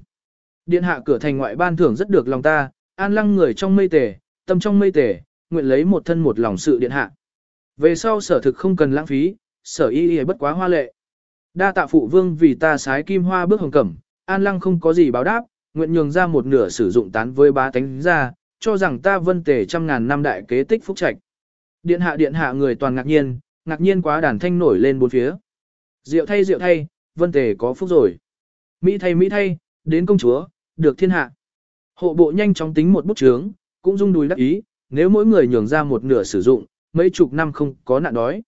Điện hạ cửa thành ngoại ban thưởng rất được lòng ta, an lăng người trong mây tề, tâm trong mây tề, nguyện lấy một thân một lòng sự điện hạ. Về sau sở thực không cần lãng phí, sở y y bất quá hoa lệ. Đa tạ phụ vương vì ta sái kim hoa bước hồng cẩm, an lăng không có gì báo đáp, nguyện nhường ra một nửa sử dụng tán với bá tánh ra, cho rằng ta vân tề trăm ngàn năm đại kế tích phúc trạch. Điện hạ điện hạ người toàn ngạc nhiên, ngạc nhiên quá đàn thanh nổi lên bốn phía. Diệu thay diệu thay, vân tề có phúc rồi. Mỹ thay Mỹ thay, đến công chúa, được thiên hạ. Hộ bộ nhanh chóng tính một bút chướng, cũng dung đùi đắc ý, nếu mỗi người nhường ra một nửa sử dụng, mấy chục năm không có nạn đói.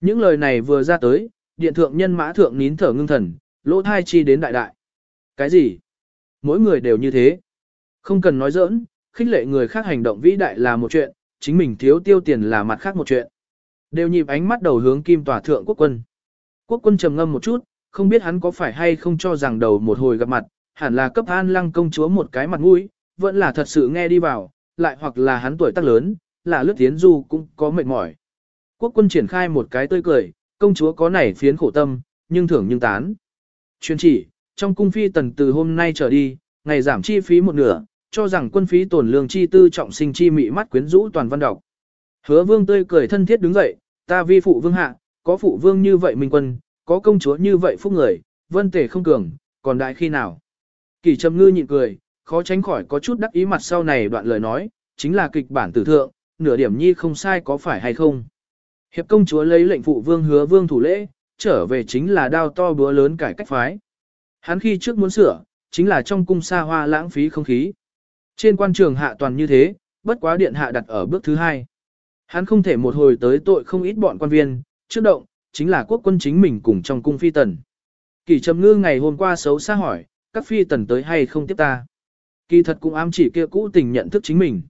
Những lời này vừa ra tới, điện thượng nhân mã thượng nín thở ngưng thần, lỗ thai chi đến đại đại. Cái gì? Mỗi người đều như thế. Không cần nói giỡn, khích lệ người khác hành động vĩ đại là một chuyện, chính mình thiếu tiêu tiền là mặt khác một chuyện. Đều nhịp ánh mắt đầu hướng kim tòa thượng quốc quân. Quốc quân trầm ngâm một chút, không biết hắn có phải hay không cho rằng đầu một hồi gặp mặt, hẳn là cấp an lăng công chúa một cái mặt mũi, vẫn là thật sự nghe đi vào, lại hoặc là hắn tuổi tác lớn, là lướt tiến du cũng có mệt mỏi. Quốc quân triển khai một cái tươi cười, công chúa có nảy phiến khổ tâm, nhưng thưởng nhưng tán. Chuyên chỉ, trong cung phi tần từ hôm nay trở đi, ngày giảm chi phí một nửa, cho rằng quân phí tổn lương chi tư trọng sinh chi mị mắt quyến rũ toàn văn đọc. Hứa vương tươi cười thân thiết đứng dậy, ta vi phụ vương hạ, có phụ vương như vậy minh quân, có công chúa như vậy phúc người, vân tể không cường, còn đại khi nào. Kỳ trầm ngư nhịn cười, khó tránh khỏi có chút đắc ý mặt sau này đoạn lời nói, chính là kịch bản tử thượng, nửa điểm nhi không sai có phải hay không. Hiệp công chúa lấy lệnh phụ vương hứa vương thủ lễ, trở về chính là đao to búa lớn cải cách phái. Hắn khi trước muốn sửa, chính là trong cung xa hoa lãng phí không khí. Trên quan trường hạ toàn như thế, bất quá điện hạ đặt ở bước thứ hai. Hắn không thể một hồi tới tội không ít bọn quan viên, trước động, chính là quốc quân chính mình cùng trong cung phi tần. Kỳ trầm ngư ngày hôm qua xấu xa hỏi, các phi tần tới hay không tiếp ta. Kỳ thật cũng ám chỉ kia cũ tình nhận thức chính mình.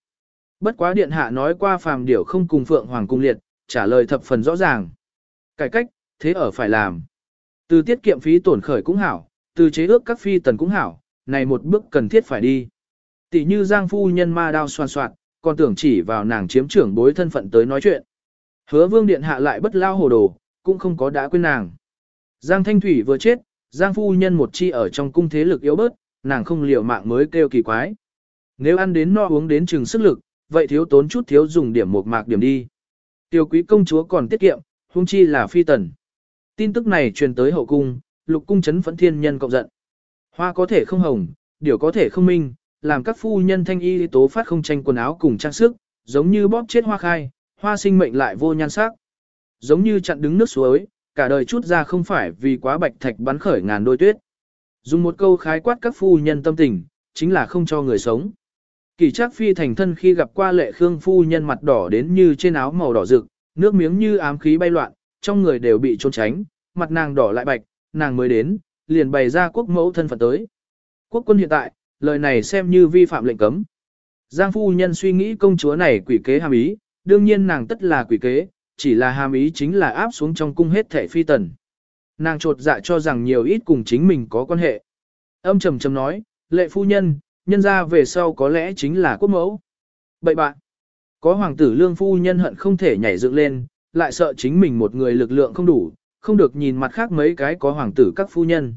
Bất quá điện hạ nói qua phàm điểu không cùng phượng hoàng cung liệt, trả lời thập phần rõ ràng. Cải cách, thế ở phải làm. Từ tiết kiệm phí tổn khởi cũng hảo, từ chế ước các phi tần cũng hảo, này một bước cần thiết phải đi. Tỷ như Giang phu nhân ma đao xoan soạn, còn tưởng chỉ vào nàng chiếm trưởng bối thân phận tới nói chuyện. Hứa vương điện hạ lại bất lao hồ đồ, cũng không có đã quên nàng. Giang Thanh Thủy vừa chết, Giang phu nhân một chi ở trong cung thế lực yếu bớt, nàng không liều mạng mới kêu kỳ quái. Nếu ăn đến no uống đến chừng sức lực, vậy thiếu tốn chút thiếu dùng điểm một mạc điểm đi. Tiêu quý công chúa còn tiết kiệm, hung chi là phi tần. Tin tức này truyền tới hậu cung, lục cung chấn phẫn thiên nhân cộng giận. Hoa có thể không hồng, điều có thể không minh, làm các phu nhân thanh y tố phát không tranh quần áo cùng trang sức, giống như bóp chết hoa khai, hoa sinh mệnh lại vô nhan sắc. Giống như chặn đứng nước suối, cả đời chút ra không phải vì quá bạch thạch bắn khởi ngàn đôi tuyết. Dùng một câu khái quát các phu nhân tâm tình, chính là không cho người sống. Kỳ trác phi thành thân khi gặp qua lệ khương phu nhân mặt đỏ đến như trên áo màu đỏ rực, nước miếng như ám khí bay loạn, trong người đều bị trốn tránh, mặt nàng đỏ lại bạch, nàng mới đến, liền bày ra quốc mẫu thân phận tới. Quốc quân hiện tại, lời này xem như vi phạm lệnh cấm. Giang phu nhân suy nghĩ công chúa này quỷ kế hàm ý, đương nhiên nàng tất là quỷ kế, chỉ là hàm ý chính là áp xuống trong cung hết thể phi tần. Nàng trột dạ cho rằng nhiều ít cùng chính mình có quan hệ. Âm trầm trầm nói, lệ phu nhân, nhân ra về sau có lẽ chính là quốc mẫu. Bậy bạn, có hoàng tử lương phu nhân hận không thể nhảy dựng lên, lại sợ chính mình một người lực lượng không đủ, không được nhìn mặt khác mấy cái có hoàng tử các phu nhân.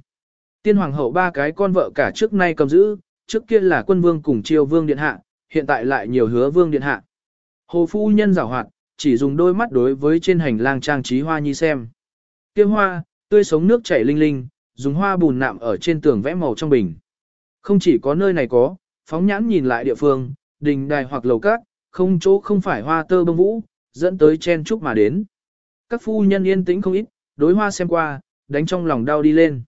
Tiên hoàng hậu ba cái con vợ cả trước nay cầm giữ, trước kia là quân vương cùng triều vương điện hạ, hiện tại lại nhiều hứa vương điện hạ. Hồ phu nhân giảo hoạt, chỉ dùng đôi mắt đối với trên hành lang trang trí hoa nhi xem. Kia hoa, tươi sống nước chảy linh linh, dùng hoa bùn nạm ở trên tường vẽ màu trong bình. Không chỉ có nơi này có, phóng nhãn nhìn lại địa phương, đình đài hoặc lầu cát, không chỗ không phải hoa tơ bông vũ, dẫn tới chen chúc mà đến. Các phu nhân yên tĩnh không ít, đối hoa xem qua, đánh trong lòng đau đi lên.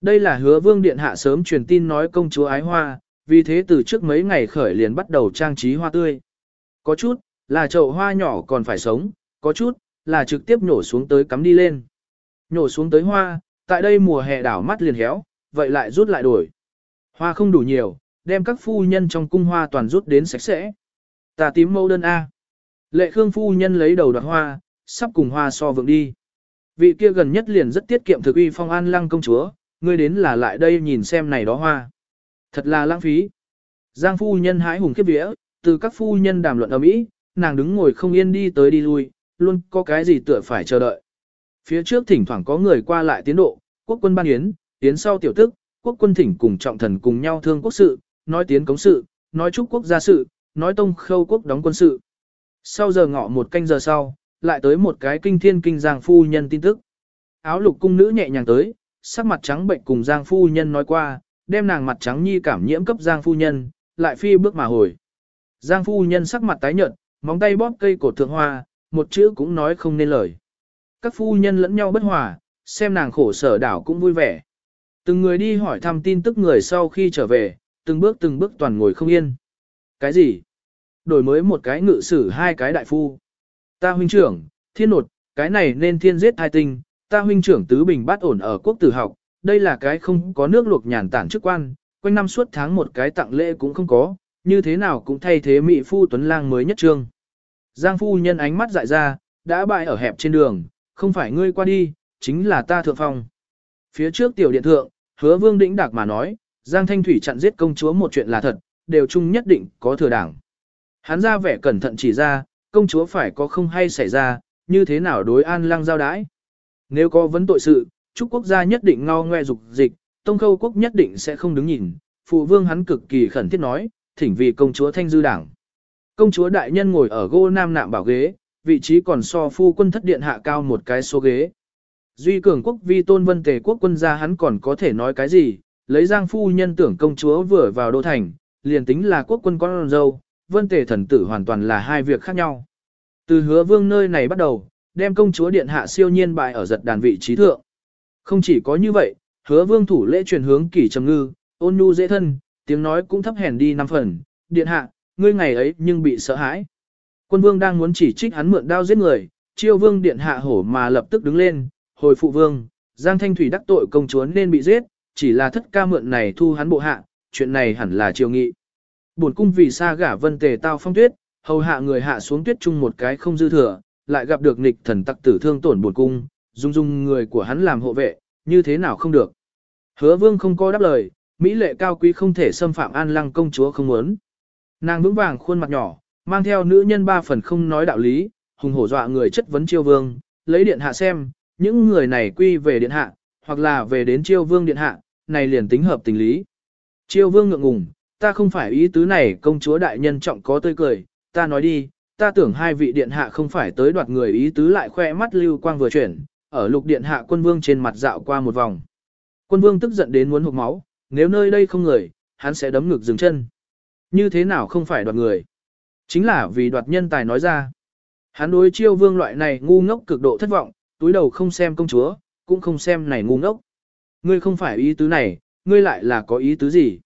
Đây là hứa vương điện hạ sớm truyền tin nói công chúa ái hoa, vì thế từ trước mấy ngày khởi liền bắt đầu trang trí hoa tươi. Có chút, là chậu hoa nhỏ còn phải sống, có chút, là trực tiếp nhổ xuống tới cắm đi lên. Nhổ xuống tới hoa, tại đây mùa hè đảo mắt liền héo, vậy lại rút lại đổi. Hoa không đủ nhiều, đem các phu nhân trong cung hoa toàn rút đến sạch sẽ. Tà tím mẫu đơn A. Lệ Khương phu nhân lấy đầu đoạt hoa, sắp cùng hoa so vượng đi. Vị kia gần nhất liền rất tiết kiệm thực uy phong an lăng công chúa, ngươi đến là lại đây nhìn xem này đó hoa. Thật là lãng phí. Giang phu nhân hái hùng kiếp vía, từ các phu nhân đàm luận ở mỹ, nàng đứng ngồi không yên đi tới đi lui, luôn có cái gì tựa phải chờ đợi. Phía trước thỉnh thoảng có người qua lại tiến độ, quốc quân ban yến, tiến sau tiểu tức, quốc quân thỉnh cùng trọng thần cùng nhau thương quốc sự, nói tiến cống sự, nói chúc quốc gia sự, nói tông khâu quốc đóng quân sự. Sau giờ ngọ một canh giờ sau, lại tới một cái kinh thiên kinh giang phu nhân tin tức. Áo lục cung nữ nhẹ nhàng tới, sắc mặt trắng bệnh cùng giang phu nhân nói qua, đem nàng mặt trắng nhi cảm nhiễm cấp giang phu nhân, lại phi bước mà hồi. Giang phu nhân sắc mặt tái nhợt, móng tay bóp cây cột thượng hoa, một chữ cũng nói không nên lời. Các phu nhân lẫn nhau bất hòa, xem nàng khổ sở đảo cũng vui vẻ. Từng người đi hỏi thăm tin tức người sau khi trở về, từng bước từng bước toàn ngồi không yên. Cái gì? Đổi mới một cái ngự sử hai cái đại phu. Ta huynh trưởng, thiên nột, cái này nên thiên giết hai tinh, ta huynh trưởng tứ bình bát ổn ở quốc tử học, đây là cái không có nước luộc nhàn tản chức quan, quanh năm suốt tháng một cái tặng lễ cũng không có, như thế nào cũng thay thế mỹ phu tuấn lang mới nhất trương. Giang phu nhân ánh mắt dại ra, đã bại ở hẹp trên đường, không phải ngươi qua đi, chính là ta thượng phong. Phía trước tiểu điện thượng, hứa vương đĩnh đạc mà nói, Giang Thanh Thủy chặn giết công chúa một chuyện là thật, đều chung nhất định có thừa đảng. Hắn ra vẻ cẩn thận chỉ ra, công chúa phải có không hay xảy ra, như thế nào đối an lăng giao đãi. Nếu có vấn tội sự, Trúc quốc gia nhất định ngao ngoe dục dịch, Tông Khâu quốc nhất định sẽ không đứng nhìn, phụ vương hắn cực kỳ khẩn thiết nói, thỉnh vì công chúa thanh dư đảng. Công chúa đại nhân ngồi ở gô nam nạm bảo ghế, vị trí còn so phu quân thất điện hạ cao một cái số ghế. Duy cường quốc vi tôn vân tề quốc quân gia hắn còn có thể nói cái gì, lấy giang phu nhân tưởng công chúa vừa vào đô thành, liền tính là quốc quân con dâu, vân tề thần tử hoàn toàn là hai việc khác nhau. Từ hứa vương nơi này bắt đầu, đem công chúa điện hạ siêu nhiên bại ở giật đàn vị trí thượng. Không chỉ có như vậy, hứa vương thủ lễ truyền hướng kỷ trầm ngư, ôn nhu dễ thân, tiếng nói cũng thấp hèn đi năm phần, điện hạ, ngươi ngày ấy nhưng bị sợ hãi. Quân vương đang muốn chỉ trích hắn mượn đao giết người, chiêu vương điện hạ hổ mà lập tức đứng lên, hồi phụ vương, Giang Thanh Thủy đắc tội công chúa nên bị giết, chỉ là thất ca mượn này thu hắn bộ hạ, chuyện này hẳn là triều nghị. Buồn cung vì xa gả vân tề tao phong tuyết, hầu hạ người hạ xuống tuyết chung một cái không dư thừa, lại gặp được nghịch thần tặc tử thương tổn buồn cung, dung dung người của hắn làm hộ vệ, như thế nào không được. Hứa vương không có đáp lời, Mỹ lệ cao quý không thể xâm phạm an lăng công chúa không muốn. Nàng vững vàng khuôn mặt nhỏ, mang theo nữ nhân ba phần không nói đạo lý, hùng hổ dọa người chất vấn chiêu vương, lấy điện hạ xem, những người này quy về điện hạ, hoặc là về đến chiêu vương điện hạ, này liền tính hợp tình lý. Chiêu vương ngượng ngùng, ta không phải ý tứ này công chúa đại nhân trọng có tươi cười, ta nói đi, ta tưởng hai vị điện hạ không phải tới đoạt người ý tứ lại khoe mắt lưu quang vừa chuyển, ở lục điện hạ quân vương trên mặt dạo qua một vòng. Quân vương tức giận đến muốn hụt máu, nếu nơi đây không người, hắn sẽ đấm ngực dừng chân. Như thế nào không phải đoạt người? Chính là vì đoạt nhân tài nói ra. Hắn đối chiêu vương loại này ngu ngốc cực độ thất vọng, túi đầu không xem công chúa, cũng không xem này ngu ngốc. Ngươi không phải ý tứ này, ngươi lại là có ý tứ gì?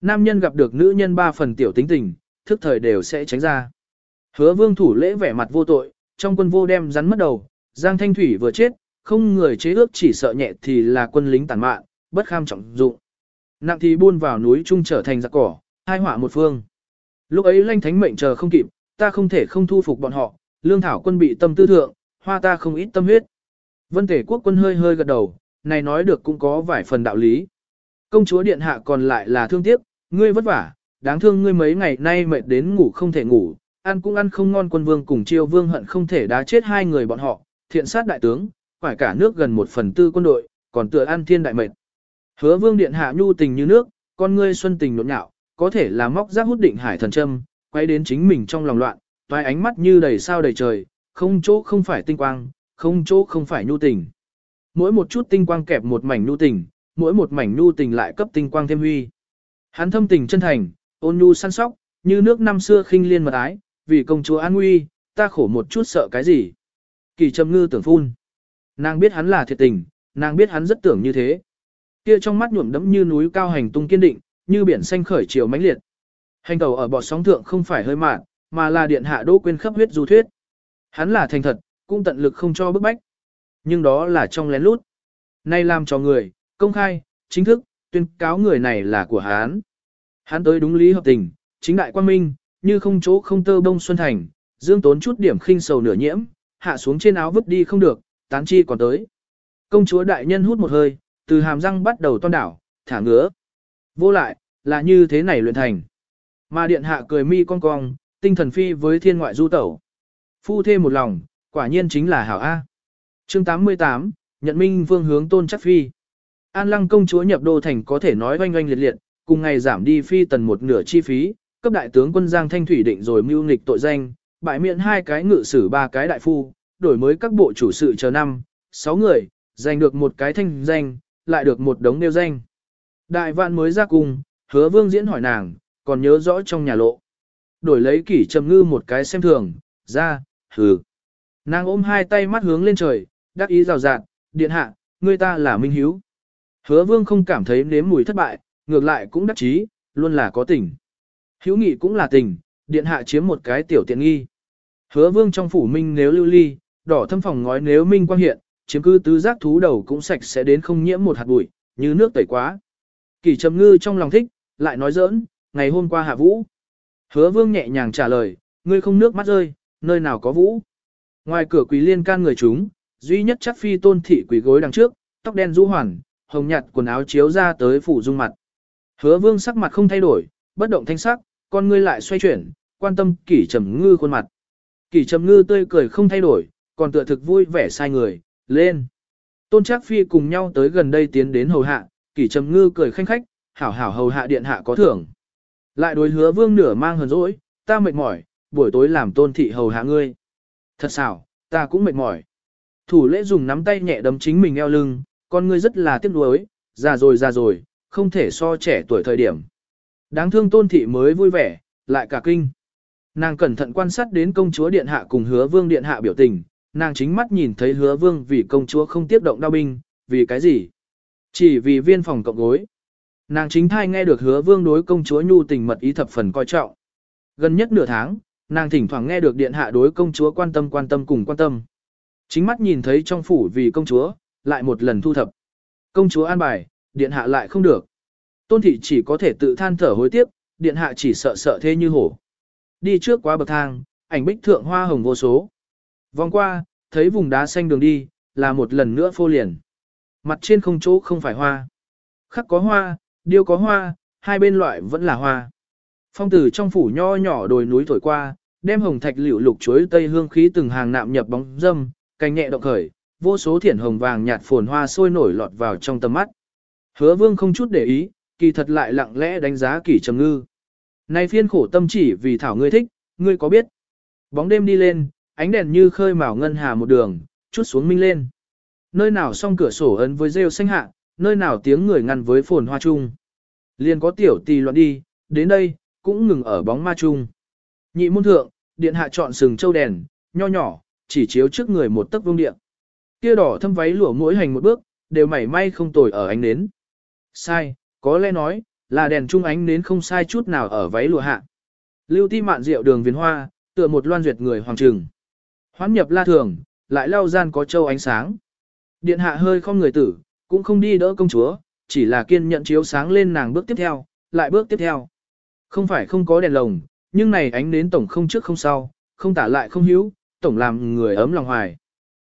Nam nhân gặp được nữ nhân ba phần tiểu tính tình, thức thời đều sẽ tránh ra. Hứa vương thủ lễ vẻ mặt vô tội, trong quân vô đem rắn mất đầu, Giang Thanh Thủy vừa chết, không người chế ước chỉ sợ nhẹ thì là quân lính tàn mạn, bất kham trọng dụng. Nặng thì buôn vào núi trung trở thành giặc cỏ, hai họa một phương. Lúc ấy lanh thánh mệnh chờ không kịp, ta không thể không thu phục bọn họ, lương thảo quân bị tâm tư thượng, hoa ta không ít tâm huyết. Vân thể quốc quân hơi hơi gật đầu, này nói được cũng có vài phần đạo lý. Công chúa điện hạ còn lại là thương tiếc, ngươi vất vả, đáng thương ngươi mấy ngày nay mệt đến ngủ không thể ngủ, ăn cũng ăn không ngon quân vương cùng chiêu vương hận không thể đá chết hai người bọn họ, thiện sát đại tướng, phải cả nước gần một phần tư quân đội, còn tựa ăn thiên đại mệt. Hứa vương điện hạ nhu tình như nước, con ngươi xuân tình nộn nhạo, có thể là móc giác hút định hải thần châm, quay đến chính mình trong lòng loạn, toái ánh mắt như đầy sao đầy trời, không chỗ không phải tinh quang, không chỗ không phải nhu tình. Mỗi một chút tinh quang kẹp một mảnh nhu tình, mỗi một mảnh nhu tình lại cấp tinh quang thêm huy. Hắn thâm tình chân thành, ôn nhu săn sóc, như nước năm xưa khinh liên mật ái, vì công chúa an nguy, ta khổ một chút sợ cái gì. Kỳ trầm ngư tưởng phun. Nàng biết hắn là thiệt tình, nàng biết hắn rất tưởng như thế. Kia trong mắt nhuộm đẫm như núi cao hành tung kiên định, như biển xanh khởi chiều mãnh liệt. Hành tàu ở bọt sóng thượng không phải hơi mạn, mà là điện hạ đỗ quên khắp huyết du thuyết. Hắn là thành thật, cũng tận lực không cho bức bách. Nhưng đó là trong lén lút. Nay làm cho người, công khai, chính thức, tuyên cáo người này là của hắn. Hắn tới đúng lý hợp tình, chính đại quan minh, như không chỗ không tơ bông xuân thành, dương tốn chút điểm khinh sầu nửa nhiễm, hạ xuống trên áo vứt đi không được, tán chi còn tới. Công chúa đại nhân hút một hơi, từ hàm răng bắt đầu toan đảo, thả ngứa. Vô lại, là như thế này luyện thành. Mà điện hạ cười mi cong cong, tinh thần phi với thiên ngoại du tẩu. Phu thêm một lòng, quả nhiên chính là hảo A. chương 88, nhận minh vương hướng tôn chắc phi. An lăng công chúa nhập đô thành có thể nói oanh oanh liệt liệt, cùng ngày giảm đi phi tần một nửa chi phí, cấp đại tướng quân Giang Thanh Thủy định rồi mưu nghịch tội danh, bại miệng hai cái ngự sử ba cái đại phu, đổi mới các bộ chủ sự chờ năm, sáu người, giành được một cái thanh danh, lại được một đống nêu danh. Đại vạn mới ra cùng, hứa vương diễn hỏi nàng, còn nhớ rõ trong nhà lộ. Đổi lấy kỷ trầm ngư một cái xem thường, ra, hừ. Nàng ôm hai tay mắt hướng lên trời, đắc ý rào rạt, điện hạ, người ta là minh hiếu. Hứa vương không cảm thấy nếm mùi thất bại, ngược lại cũng đắc chí, luôn là có tình. Hiếu nghị cũng là tình, điện hạ chiếm một cái tiểu tiện nghi. Hứa vương trong phủ minh nếu lưu ly, đỏ thâm phòng ngói nếu minh quang hiện, chiếm cư tứ giác thú đầu cũng sạch sẽ đến không nhiễm một hạt bụi, như nước tẩy quá. Kỳ trầm ngư trong lòng thích, lại nói giỡn, ngày hôm qua hạ vũ. Hứa vương nhẹ nhàng trả lời, ngươi không nước mắt rơi, nơi nào có vũ. Ngoài cửa quỳ liên can người chúng, duy nhất chắc phi tôn thị quỳ gối đằng trước, tóc đen rũ hoàn, hồng nhạt quần áo chiếu ra tới phủ dung mặt. Hứa vương sắc mặt không thay đổi, bất động thanh sắc, con ngươi lại xoay chuyển, quan tâm kỷ trầm ngư khuôn mặt. Kỷ trầm ngư tươi cười không thay đổi, còn tựa thực vui vẻ sai người, lên. Tôn Trác Phi cùng nhau tới gần đây tiến đến hầu hạ, kỷ trầm ngư cười khanh khách, hảo hảo hầu hạ điện hạ có thưởng. Lại đối hứa vương nửa mang hờn dỗi, ta mệt mỏi, buổi tối làm tôn thị hầu hạ ngươi. Thật xảo, ta cũng mệt mỏi. Thủ lễ dùng nắm tay nhẹ đấm chính mình eo lưng, con ngươi rất là tiếc nuối, già rồi già rồi, không thể so trẻ tuổi thời điểm. Đáng thương tôn thị mới vui vẻ, lại cả kinh. Nàng cẩn thận quan sát đến công chúa điện hạ cùng hứa vương điện hạ biểu tình, nàng chính mắt nhìn thấy hứa vương vì công chúa không tiếp động đao binh, vì cái gì? Chỉ vì viên phòng cộng gối. Nàng chính thai nghe được hứa vương đối công chúa nhu tình mật ý thập phần coi trọng. Gần nhất nửa tháng, nàng thỉnh thoảng nghe được điện hạ đối công chúa quan tâm quan tâm cùng quan tâm. Chính mắt nhìn thấy trong phủ vì công chúa, lại một lần thu thập. Công chúa an bài, điện hạ lại không được. Tôn thị chỉ có thể tự than thở hối tiếc, điện hạ chỉ sợ sợ thế như hổ. Đi trước qua bậc thang, ảnh bích thượng hoa hồng vô số. Vòng qua, thấy vùng đá xanh đường đi, là một lần nữa phô liền. Mặt trên không chỗ không phải hoa. Khắc có hoa, điêu có hoa, hai bên loại vẫn là hoa. Phong tử trong phủ nho nhỏ đồi núi thổi qua, đem hồng thạch liễu lục chuối tây hương khí từng hàng nạm nhập bóng dâm, cành nhẹ động khởi, vô số thiển hồng vàng nhạt phồn hoa sôi nổi lọt vào trong tầm mắt. Hứa vương không chút để ý, kỳ thật lại lặng lẽ đánh giá kỷ trầm ngư. Nay phiên khổ tâm chỉ vì thảo ngươi thích, ngươi có biết. Bóng đêm đi lên, ánh đèn như khơi mào ngân hà một đường, chút xuống minh lên. Nơi nào song cửa sổ ấn với rêu xanh hạ, nơi nào tiếng người ngăn với phồn hoa chung. Liền có tiểu tỳ loạn đi, đến đây, cũng ngừng ở bóng ma chung. Nhị môn thượng, điện hạ chọn sừng châu đèn, nho nhỏ, chỉ chiếu trước người một tấc vương điện. Kia đỏ thâm váy lụa mỗi hành một bước, đều mảy may không tồi ở ánh nến. Sai, có lẽ nói, là đèn trung ánh nến không sai chút nào ở váy lụa hạ. Lưu ti mạn rượu đường viền hoa, tựa một loan duyệt người hoàng trừng. Hoán nhập la thường, lại lao gian có châu ánh sáng. Điện hạ hơi không người tử, cũng không đi đỡ công chúa, chỉ là kiên nhận chiếu sáng lên nàng bước tiếp theo, lại bước tiếp theo. Không phải không có đèn lồng, nhưng này ánh nến tổng không trước không sau, không tả lại không hữu, tổng làm người ấm lòng hoài.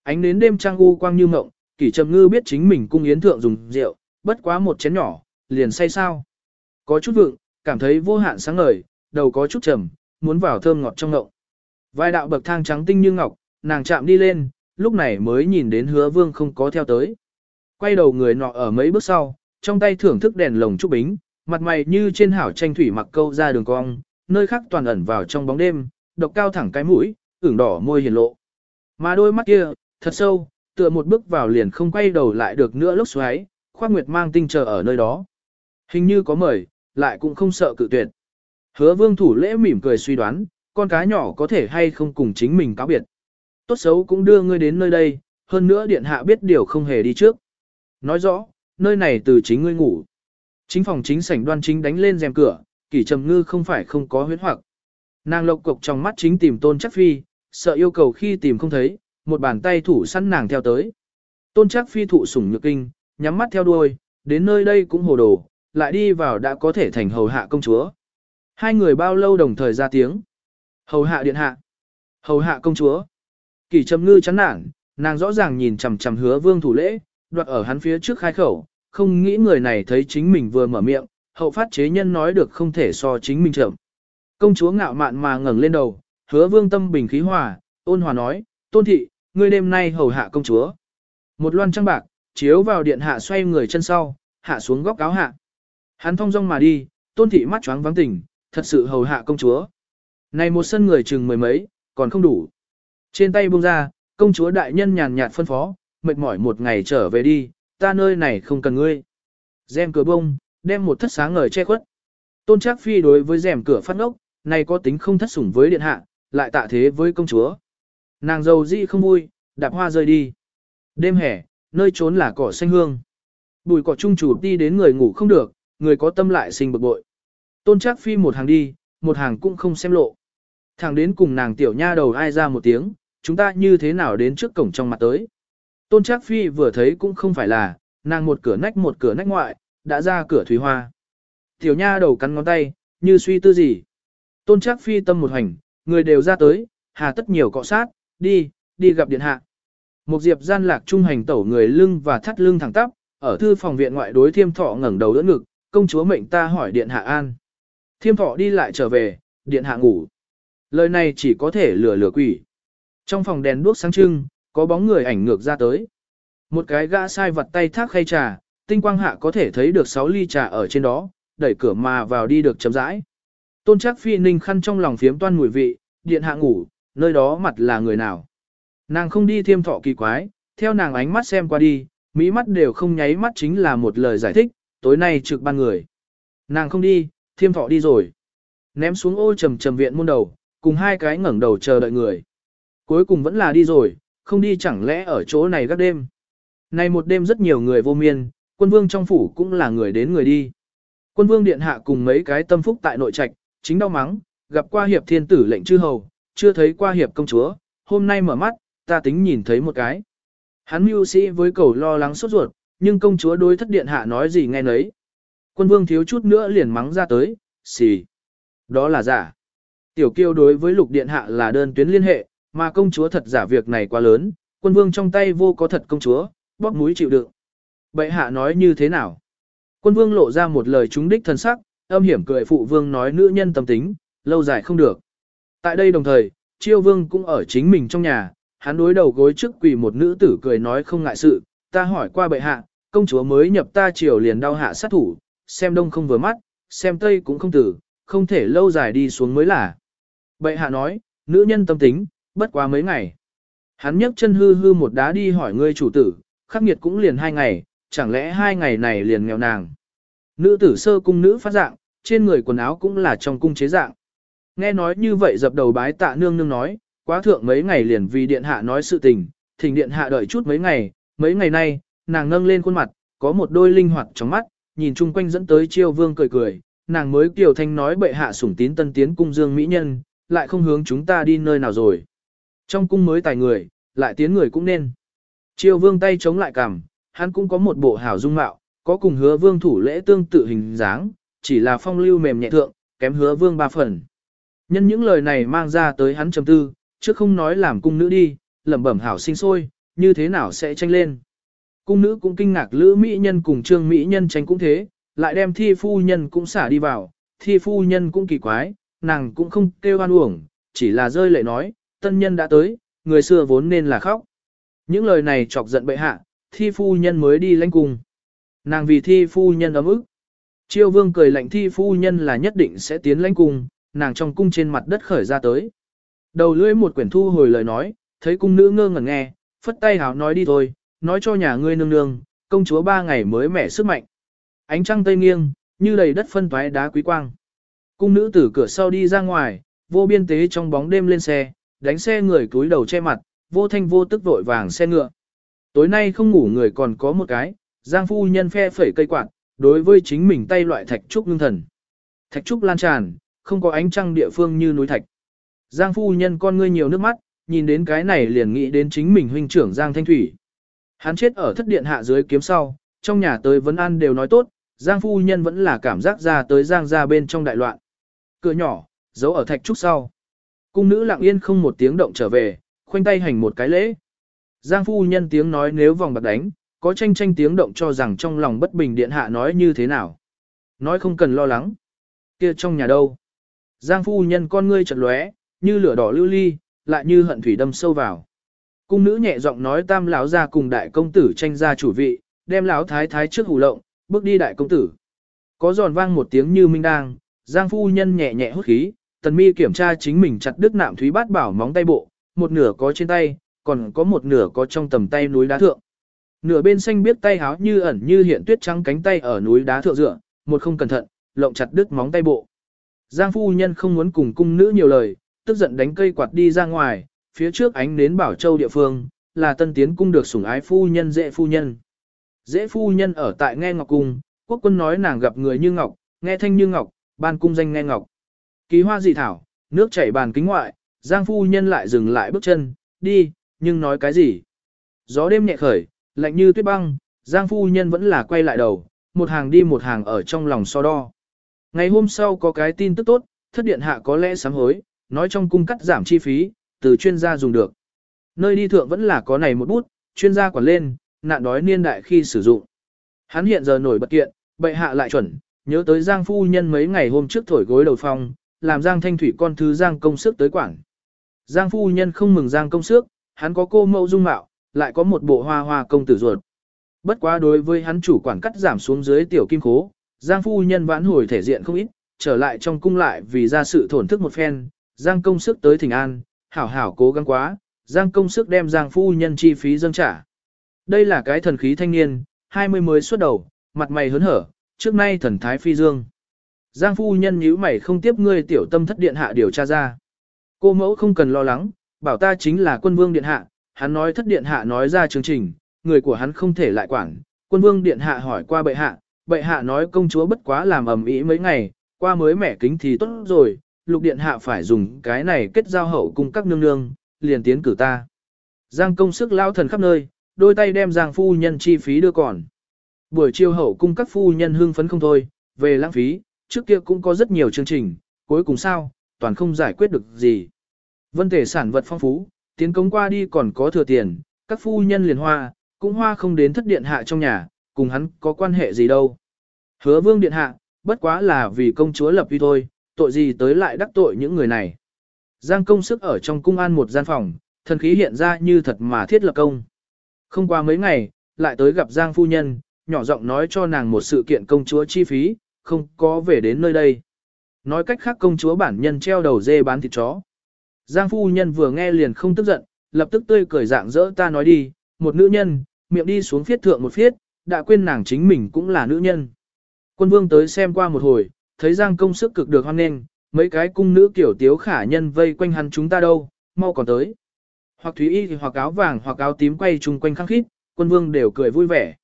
Ánh nến đêm trăng u quang như mộng, kỷ trầm ngư biết chính mình cung yến thượng dùng rượu, bất quá một chén nhỏ, liền say sao. Có chút vượng, cảm thấy vô hạn sáng ngời, đầu có chút trầm, muốn vào thơm ngọt trong ngộng. Vài đạo bậc thang trắng tinh như ngọc, nàng chạm đi lên, lúc này mới nhìn đến hứa vương không có theo tới. Quay đầu người nọ ở mấy bước sau, trong tay thưởng thức đèn lồng trúc bính, mặt mày như trên hảo tranh thủy mặc câu ra đường cong, nơi khác toàn ẩn vào trong bóng đêm, độc cao thẳng cái mũi, ửng đỏ môi hiền lộ. Mà đôi mắt kia, thật sâu, tựa một bước vào liền không quay đầu lại được nữa lúc xoáy, khoác nguyệt mang tinh chờ ở nơi đó. Hình như có mời, lại cũng không sợ cự tuyệt. Hứa vương thủ lễ mỉm cười suy đoán, con cá nhỏ có thể hay không cùng chính mình cáo biệt. Tốt xấu cũng đưa ngươi đến nơi đây, hơn nữa điện hạ biết điều không hề đi trước. Nói rõ, nơi này từ chính ngươi ngủ. Chính phòng chính sảnh đoan chính đánh lên rèm cửa, kỷ trầm ngư không phải không có huyết hoặc. Nàng lộc cục trong mắt chính tìm tôn chắc phi, sợ yêu cầu khi tìm không thấy, một bàn tay thủ sẵn nàng theo tới. Tôn chắc phi thụ sủng nhược kinh, nhắm mắt theo đuôi, đến nơi đây cũng hồ đồ, lại đi vào đã có thể thành hầu hạ công chúa. Hai người bao lâu đồng thời ra tiếng. Hầu hạ điện hạ. Hầu hạ công chúa kỳ trầm ngư chán nản, nàng rõ ràng nhìn chằm chằm hứa vương thủ lễ, đoạt ở hắn phía trước khai khẩu, không nghĩ người này thấy chính mình vừa mở miệng, hậu phát chế nhân nói được không thể so chính mình chậm. Công chúa ngạo mạn mà ngẩng lên đầu, hứa vương tâm bình khí hòa, ôn hòa nói, tôn thị, ngươi đêm nay hầu hạ công chúa. Một loan trăng bạc, chiếu vào điện hạ xoay người chân sau, hạ xuống góc áo hạ. Hắn thong dong mà đi, tôn thị mắt choáng vắng tỉnh, thật sự hầu hạ công chúa. Này một sân người chừng mười mấy, còn không đủ. Trên tay buông ra, công chúa đại nhân nhàn nhạt phân phó, mệt mỏi một ngày trở về đi, ta nơi này không cần ngươi. Rèm cửa bông, đem một thất sáng ngời che khuất. Tôn Trác Phi đối với rèm cửa phát ngốc, này có tính không thất sủng với điện hạ, lại tạ thế với công chúa. Nàng dâu dị không vui, đạp hoa rơi đi. Đêm hè, nơi trốn là cỏ xanh hương. Bùi cỏ trung chủ đi đến người ngủ không được, người có tâm lại sinh bực bội. Tôn Trác Phi một hàng đi, một hàng cũng không xem lộ. Thẳng đến cùng nàng tiểu nha đầu ai ra một tiếng, chúng ta như thế nào đến trước cổng trong mặt tới. Tôn Trác Phi vừa thấy cũng không phải là, nàng một cửa nách một cửa nách ngoại, đã ra cửa thủy hoa. Tiểu nha đầu cắn ngón tay, như suy tư gì. Tôn Trác Phi tâm một hành, người đều ra tới, hà tất nhiều cọ sát, đi, đi gặp điện hạ. Một diệp gian lạc trung hành tẩu người lưng và thắt lưng thẳng tắp, ở thư phòng viện ngoại đối thiêm thọ ngẩng đầu đỡ ngực, công chúa mệnh ta hỏi điện hạ an. Thiêm thọ đi lại trở về, điện hạ ngủ. Lời này chỉ có thể lừa lừa quỷ. Trong phòng đèn đuốc sáng trưng, có bóng người ảnh ngược ra tới. Một cái gã sai vật tay thác khay trà, tinh quang hạ có thể thấy được 6 ly trà ở trên đó, đẩy cửa mà vào đi được chấm rãi. Tôn chắc phi ninh khăn trong lòng phiếm toan mùi vị, điện hạ ngủ, nơi đó mặt là người nào. Nàng không đi thiêm thọ kỳ quái, theo nàng ánh mắt xem qua đi, mỹ mắt đều không nháy mắt chính là một lời giải thích, tối nay trực ban người. Nàng không đi, thiêm thọ đi rồi. Ném xuống ô trầm trầm viện môn đầu, cùng hai cái ngẩng đầu chờ đợi người. Cuối cùng vẫn là đi rồi, không đi chẳng lẽ ở chỗ này gác đêm. Này một đêm rất nhiều người vô miên, quân vương trong phủ cũng là người đến người đi. Quân vương điện hạ cùng mấy cái tâm phúc tại nội trạch, chính đau mắng, gặp qua hiệp thiên tử lệnh chư hầu, chưa thấy qua hiệp công chúa, hôm nay mở mắt, ta tính nhìn thấy một cái. Hắn mưu sĩ với cầu lo lắng sốt ruột, nhưng công chúa đối thất điện hạ nói gì nghe nấy. Quân vương thiếu chút nữa liền mắng ra tới, xì. Đó là giả. Tiểu kiêu đối với lục điện hạ là đơn tuyến liên hệ, mà công chúa thật giả việc này quá lớn, quân vương trong tay vô có thật công chúa, bóp mũi chịu đựng. Bệ hạ nói như thế nào? Quân vương lộ ra một lời trúng đích thân sắc, âm hiểm cười phụ vương nói nữ nhân tâm tính, lâu dài không được. Tại đây đồng thời, chiêu vương cũng ở chính mình trong nhà, hắn đối đầu gối trước quỳ một nữ tử cười nói không ngại sự, ta hỏi qua bệ hạ, công chúa mới nhập ta triều liền đau hạ sát thủ, xem đông không vừa mắt, xem tây cũng không tử, không thể lâu dài đi xuống mới là. Bệ hạ nói, nữ nhân tâm tính, bất quá mấy ngày. Hắn nhấc chân hư hư một đá đi hỏi ngươi chủ tử, khắc nghiệt cũng liền hai ngày, chẳng lẽ hai ngày này liền nghèo nàng. Nữ tử sơ cung nữ phát dạng, trên người quần áo cũng là trong cung chế dạng. Nghe nói như vậy dập đầu bái tạ nương nương nói, quá thượng mấy ngày liền vì điện hạ nói sự tình, thỉnh điện hạ đợi chút mấy ngày, mấy ngày nay, nàng nâng lên khuôn mặt, có một đôi linh hoạt trong mắt, nhìn chung quanh dẫn tới chiêu vương cười cười, nàng mới kiều thanh nói bệ hạ sủng tín tân tiến cung dương mỹ nhân, lại không hướng chúng ta đi nơi nào rồi. Trong cung mới tài người, lại tiến người cũng nên. triều vương tay chống lại cằm, hắn cũng có một bộ hảo dung mạo, có cùng hứa vương thủ lễ tương tự hình dáng, chỉ là phong lưu mềm nhẹ thượng, kém hứa vương ba phần. Nhân những lời này mang ra tới hắn trầm tư, chứ không nói làm cung nữ đi, lẩm bẩm hảo sinh sôi, như thế nào sẽ tranh lên. Cung nữ cũng kinh ngạc lữ mỹ nhân cùng trương mỹ nhân tranh cũng thế, lại đem thi phu nhân cũng xả đi vào, thi phu nhân cũng kỳ quái, nàng cũng không kêu oan uổng, chỉ là rơi lệ nói, tân nhân đã tới, người xưa vốn nên là khóc. Những lời này chọc giận bệ hạ, thi phu nhân mới đi lãnh cung. Nàng vì thi phu nhân ấm ức. Chiêu vương cười lạnh thi phu nhân là nhất định sẽ tiến lãnh cung, nàng trong cung trên mặt đất khởi ra tới. Đầu lưỡi một quyển thu hồi lời nói, thấy cung nữ ngơ ngẩn nghe, phất tay hào nói đi thôi, nói cho nhà ngươi nương nương, công chúa ba ngày mới mẻ sức mạnh. Ánh trăng tây nghiêng, như đầy đất phân toái đá quý quang. Cung nữ từ cửa sau đi ra ngoài, vô biên tế trong bóng đêm lên xe, đánh xe người túi đầu che mặt, vô thanh vô tức vội vàng xe ngựa. Tối nay không ngủ người còn có một cái, giang phu nhân phe phẩy cây quạt, đối với chính mình tay loại thạch trúc ngưng thần. Thạch trúc lan tràn, không có ánh trăng địa phương như núi thạch. Giang phu nhân con ngươi nhiều nước mắt, nhìn đến cái này liền nghĩ đến chính mình huynh trưởng Giang Thanh Thủy. Hắn chết ở thất điện hạ dưới kiếm sau, trong nhà tới vấn an đều nói tốt, Giang phu nhân vẫn là cảm giác ra tới Giang ra bên trong đại loạn. Cửa nhỏ, giấu ở thạch trúc sau. Cung nữ lặng yên không một tiếng động trở về, khoanh tay hành một cái lễ. Giang phu nhân tiếng nói nếu vòng bạc đánh, có tranh tranh tiếng động cho rằng trong lòng bất bình điện hạ nói như thế nào. Nói không cần lo lắng. Kia trong nhà đâu? Giang phu nhân con ngươi chật lóe, như lửa đỏ lưu ly, lại như hận thủy đâm sâu vào. Cung nữ nhẹ giọng nói tam lão ra cùng đại công tử tranh ra chủ vị, đem lão thái thái trước hủ lộng, bước đi đại công tử. Có giòn vang một tiếng như minh đang, Giang phu nhân nhẹ nhẹ hút khí, tần mi kiểm tra chính mình chặt đứt nạm thúy bát bảo móng tay bộ, một nửa có trên tay, còn có một nửa có trong tầm tay núi đá thượng. Nửa bên xanh biết tay háo như ẩn như hiện tuyết trắng cánh tay ở núi đá thượng dựa, một không cẩn thận, lộng chặt đứt móng tay bộ. Giang phu nhân không muốn cùng cung nữ nhiều lời, tức giận đánh cây quạt đi ra ngoài, phía trước ánh đến bảo châu địa phương, là tân tiến cung được sủng ái phu nhân dễ phu nhân. Dễ phu nhân ở tại nghe ngọc cung, quốc quân nói nàng gặp người như ngọc, nghe thanh như ngọc, ban cung danh nghe ngọc. Kỳ hoa dị thảo, nước chảy bàn kính ngoại, giang phu nhân lại dừng lại bước chân, đi, nhưng nói cái gì? Gió đêm nhẹ khởi, lạnh như tuyết băng, giang phu nhân vẫn là quay lại đầu, một hàng đi một hàng ở trong lòng so đo. Ngày hôm sau có cái tin tức tốt, thất điện hạ có lẽ sám hối, nói trong cung cắt giảm chi phí, từ chuyên gia dùng được. Nơi đi thượng vẫn là có này một bút, chuyên gia quản lên, nạn đói niên đại khi sử dụng. Hắn hiện giờ nổi bật kiện, bệ hạ lại chuẩn, nhớ tới Giang phu nhân mấy ngày hôm trước thổi gối đầu phong, làm Giang Thanh Thủy con thứ Giang công sức tới quản. Giang phu nhân không mừng Giang công sức, hắn có cô mẫu dung mạo, lại có một bộ hoa hoa công tử ruột. Bất quá đối với hắn chủ quản cắt giảm xuống dưới tiểu kim khố, Giang phu nhân vãn hồi thể diện không ít, trở lại trong cung lại vì ra sự thổn thức một phen, Giang công sức tới thỉnh an, hảo hảo cố gắng quá, Giang công sức đem Giang phu nhân chi phí dâng trả. Đây là cái thần khí thanh niên, 20 mới xuất đầu, mặt mày hớn hở, trước nay thần thái phi dương. Giang phu nhân nhíu mày không tiếp ngươi tiểu tâm thất điện hạ điều tra ra. Cô mẫu không cần lo lắng, bảo ta chính là quân vương điện hạ, hắn nói thất điện hạ nói ra chương trình, người của hắn không thể lại quản. Quân vương điện hạ hỏi qua bệ hạ, bệ hạ nói công chúa bất quá làm ầm ĩ mấy ngày, qua mới mẻ kính thì tốt rồi, lục điện hạ phải dùng cái này kết giao hậu cùng các nương nương, liền tiến cử ta. Giang công sức lao thần khắp nơi, đôi tay đem Giang phu nhân chi phí đưa còn. Buổi chiều hậu cung các phu nhân hưng phấn không thôi, về lãng phí, trước kia cũng có rất nhiều chương trình, cuối cùng sao, toàn không giải quyết được gì. Vân thể sản vật phong phú, tiến công qua đi còn có thừa tiền, các phu nhân liền hoa, cũng hoa không đến thất điện hạ trong nhà, cùng hắn có quan hệ gì đâu. Hứa vương điện hạ, bất quá là vì công chúa lập uy thôi, tội gì tới lại đắc tội những người này. Giang công sức ở trong cung an một gian phòng, thần khí hiện ra như thật mà thiết lập công. Không qua mấy ngày, lại tới gặp Giang phu nhân, nhỏ giọng nói cho nàng một sự kiện công chúa chi phí, không có về đến nơi đây. Nói cách khác công chúa bản nhân treo đầu dê bán thịt chó. Giang phu nhân vừa nghe liền không tức giận, lập tức tươi cười dạng dỡ ta nói đi, một nữ nhân, miệng đi xuống phiết thượng một phiết, đã quên nàng chính mình cũng là nữ nhân. Quân vương tới xem qua một hồi, thấy Giang công sức cực được hoan nghênh, mấy cái cung nữ kiểu tiếu khả nhân vây quanh hắn chúng ta đâu, mau còn tới. Hoặc thúy y thì hoặc áo vàng hoặc áo tím quay chung quanh khăng khít, quân vương đều cười vui vẻ.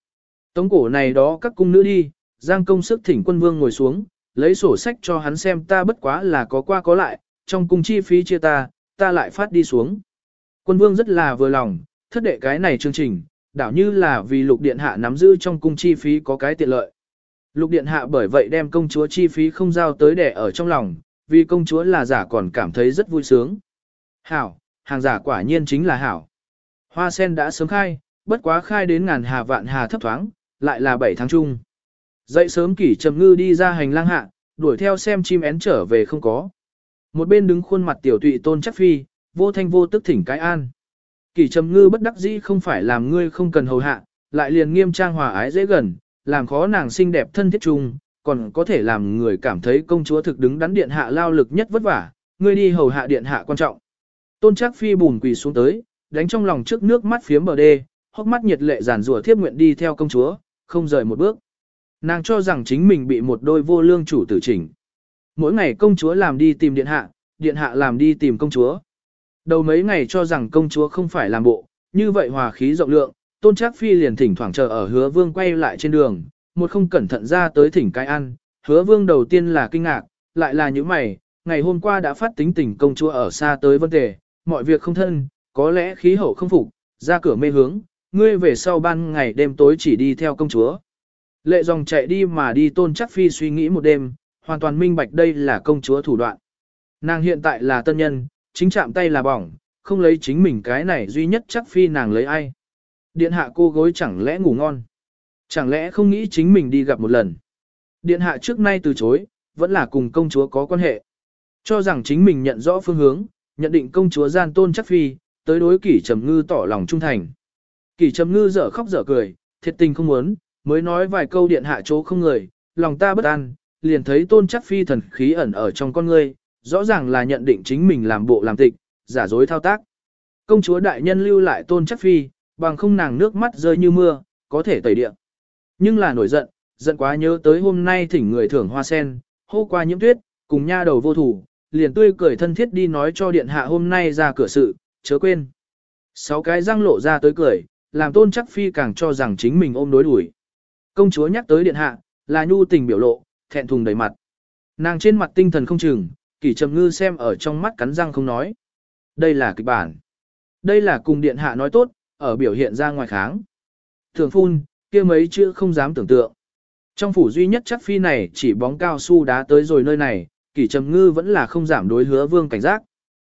Tống cổ này đó các cung nữ đi, Giang công sức thỉnh quân vương ngồi xuống, lấy sổ sách cho hắn xem ta bất quá là có qua có lại, trong cung chi phí chia ta, ta lại phát đi xuống. Quân vương rất là vừa lòng, thất đệ cái này chương trình, đảo như là vì lục điện hạ nắm giữ trong cung chi phí có cái tiện lợi. Lục điện hạ bởi vậy đem công chúa chi phí không giao tới để ở trong lòng, vì công chúa là giả còn cảm thấy rất vui sướng. Hảo, hàng giả quả nhiên chính là hảo. Hoa sen đã sớm khai, bất quá khai đến ngàn hà vạn hà thấp thoáng, lại là 7 tháng chung. Dậy sớm kỷ trầm ngư đi ra hành lang hạ, đuổi theo xem chim én trở về không có. Một bên đứng khuôn mặt tiểu tụy tôn chắc phi, vô thanh vô tức thỉnh cái an. Kỷ trầm ngư bất đắc dĩ không phải làm ngươi không cần hầu hạ, lại liền nghiêm trang hòa ái dễ gần, làm khó nàng xinh đẹp thân thiết chung, còn có thể làm người cảm thấy công chúa thực đứng đắn điện hạ lao lực nhất vất vả, ngươi đi hầu hạ điện hạ quan trọng. Tôn chắc phi bùn quỳ xuống tới, đánh trong lòng trước nước mắt phiếm bờ đê, hốc mắt nhiệt lệ giản rủa thiếp nguyện đi theo công chúa, không rời một bước. Nàng cho rằng chính mình bị một đôi vô lương chủ tử chỉnh. Mỗi ngày công chúa làm đi tìm điện hạ, điện hạ làm đi tìm công chúa. Đầu mấy ngày cho rằng công chúa không phải làm bộ, như vậy hòa khí rộng lượng, tôn trác phi liền thỉnh thoảng chờ ở hứa vương quay lại trên đường, một không cẩn thận ra tới thỉnh cái ăn, hứa vương đầu tiên là kinh ngạc, lại là những mày, ngày hôm qua đã phát tính tình công chúa ở xa tới vấn đề, mọi việc không thân, có lẽ khí hậu không phục, ra cửa mê hướng, ngươi về sau ban ngày đêm tối chỉ đi theo công chúa. Lệ dòng chạy đi mà đi tôn chắc phi suy nghĩ một đêm, hoàn toàn minh bạch đây là công chúa thủ đoạn. Nàng hiện tại là tân nhân, chính chạm tay là bỏng, không lấy chính mình cái này duy nhất chắc phi nàng lấy ai. Điện hạ cô gối chẳng lẽ ngủ ngon. Chẳng lẽ không nghĩ chính mình đi gặp một lần. Điện hạ trước nay từ chối, vẫn là cùng công chúa có quan hệ. Cho rằng chính mình nhận rõ phương hướng, nhận định công chúa gian tôn chắc phi, tới đối kỷ trầm ngư tỏ lòng trung thành. Kỷ trầm ngư dở khóc dở cười, thiệt tình không muốn, mới nói vài câu điện hạ chỗ không người, lòng ta bất an, liền thấy tôn chắc phi thần khí ẩn ở trong con ngươi, rõ ràng là nhận định chính mình làm bộ làm tịch, giả dối thao tác. Công chúa đại nhân lưu lại tôn chắc phi, bằng không nàng nước mắt rơi như mưa, có thể tẩy địa. Nhưng là nổi giận, giận quá nhớ tới hôm nay thỉnh người thưởng hoa sen, hô qua nhiễm tuyết, cùng nha đầu vô thủ, liền tươi cười thân thiết đi nói cho điện hạ hôm nay ra cửa sự, chớ quên. Sáu cái răng lộ ra tới cười, làm tôn chắc phi càng cho rằng chính mình ôm đối đuổi. Công chúa nhắc tới điện hạ, là nhu tình biểu lộ, thẹn thùng đầy mặt. Nàng trên mặt tinh thần không chừng, kỷ trầm ngư xem ở trong mắt cắn răng không nói. Đây là kịch bản. Đây là cùng điện hạ nói tốt, ở biểu hiện ra ngoài kháng. Thường phun, kia mấy chữ không dám tưởng tượng. Trong phủ duy nhất chắc phi này chỉ bóng cao su đá tới rồi nơi này, kỷ trầm ngư vẫn là không giảm đối hứa vương cảnh giác.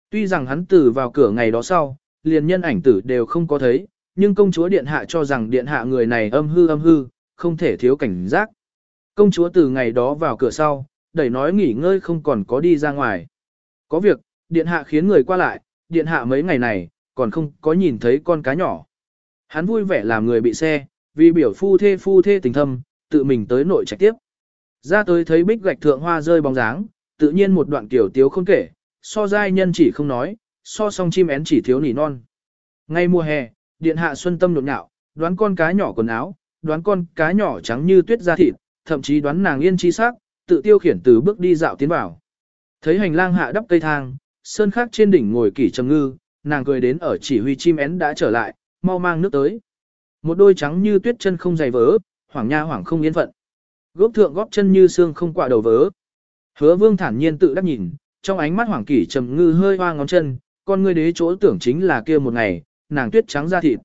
Tuy rằng hắn tử vào cửa ngày đó sau, liền nhân ảnh tử đều không có thấy, nhưng công chúa điện hạ cho rằng điện hạ người này âm hư âm hư, không thể thiếu cảnh giác. Công chúa từ ngày đó vào cửa sau, đẩy nói nghỉ ngơi không còn có đi ra ngoài. Có việc, điện hạ khiến người qua lại, điện hạ mấy ngày này, còn không có nhìn thấy con cá nhỏ. Hắn vui vẻ làm người bị xe, vì biểu phu thê phu thê tình thâm, tự mình tới nội trạch tiếp. Ra tới thấy bích gạch thượng hoa rơi bóng dáng, tự nhiên một đoạn tiểu tiếu không kể, so giai nhân chỉ không nói, so song chim én chỉ thiếu nỉ non. Ngay mùa hè, điện hạ xuân tâm nụn nhạo, đoán con cá nhỏ quần áo, đoán con cá nhỏ trắng như tuyết da thịt, thậm chí đoán nàng yên chi sắc, tự tiêu khiển từ bước đi dạo tiến vào. Thấy hành lang hạ đắp cây thang, sơn khác trên đỉnh ngồi kỷ trầm ngư, nàng cười đến ở chỉ huy chim én đã trở lại, mau mang nước tới. Một đôi trắng như tuyết chân không dày vớ, hoảng nha hoảng không yên phận. Gốc thượng góp chân như xương không quạ đầu vớ. Hứa vương thản nhiên tự đắc nhìn, trong ánh mắt hoàng kỷ trầm ngư hơi hoa ngón chân, con ngươi đế chỗ tưởng chính là kia một ngày, nàng tuyết trắng da thịt.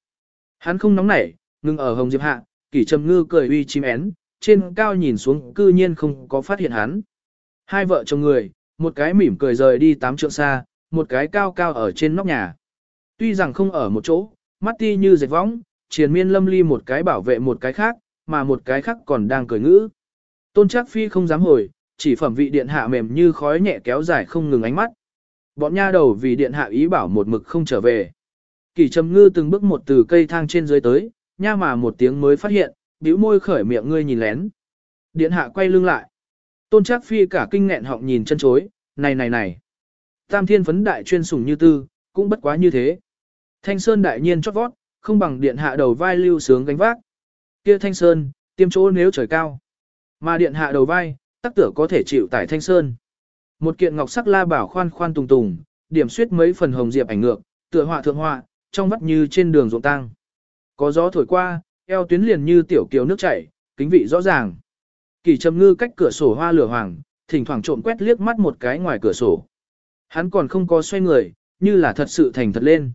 Hắn không nóng nảy, ngừng ở hồng diệp hạ, kỷ trầm ngư cười uy chim én, trên cao nhìn xuống cư nhiên không có phát hiện hắn. Hai vợ chồng người, một cái mỉm cười rời đi tám trượng xa, một cái cao cao ở trên nóc nhà. Tuy rằng không ở một chỗ, mắt ti như dệt võng, triền miên lâm ly một cái bảo vệ một cái khác, mà một cái khác còn đang cười ngữ. Tôn Trác Phi không dám hồi, chỉ phẩm vị điện hạ mềm như khói nhẹ kéo dài không ngừng ánh mắt. Bọn nha đầu vì điện hạ ý bảo một mực không trở về. Kỳ trầm ngư từng bước một từ cây thang trên dưới tới, nha mà một tiếng mới phát hiện, bĩu môi khởi miệng ngươi nhìn lén. Điện hạ quay lưng lại. Tôn Trác Phi cả kinh nghẹn họng nhìn chân chối, này này này. Tam thiên phấn đại chuyên sủng như tư, cũng bất quá như thế. Thanh Sơn đại nhiên chót vót, không bằng điện hạ đầu vai lưu sướng gánh vác. Kia Thanh Sơn, tiêm chỗ nếu trời cao. Mà điện hạ đầu vai, tắc tử có thể chịu tải Thanh Sơn. Một kiện ngọc sắc la bảo khoan khoan tùng tùng, điểm suyết mấy phần hồng diệp ảnh ngược, tựa họa thượng họa, trong vắt như trên đường ruộng tăng. Có gió thổi qua, eo tuyến liền như tiểu kiều nước chảy, kính vị rõ ràng. Kỳ trầm ngư cách cửa sổ hoa lửa hoàng, thỉnh thoảng trộm quét liếc mắt một cái ngoài cửa sổ. Hắn còn không có xoay người, như là thật sự thành thật lên.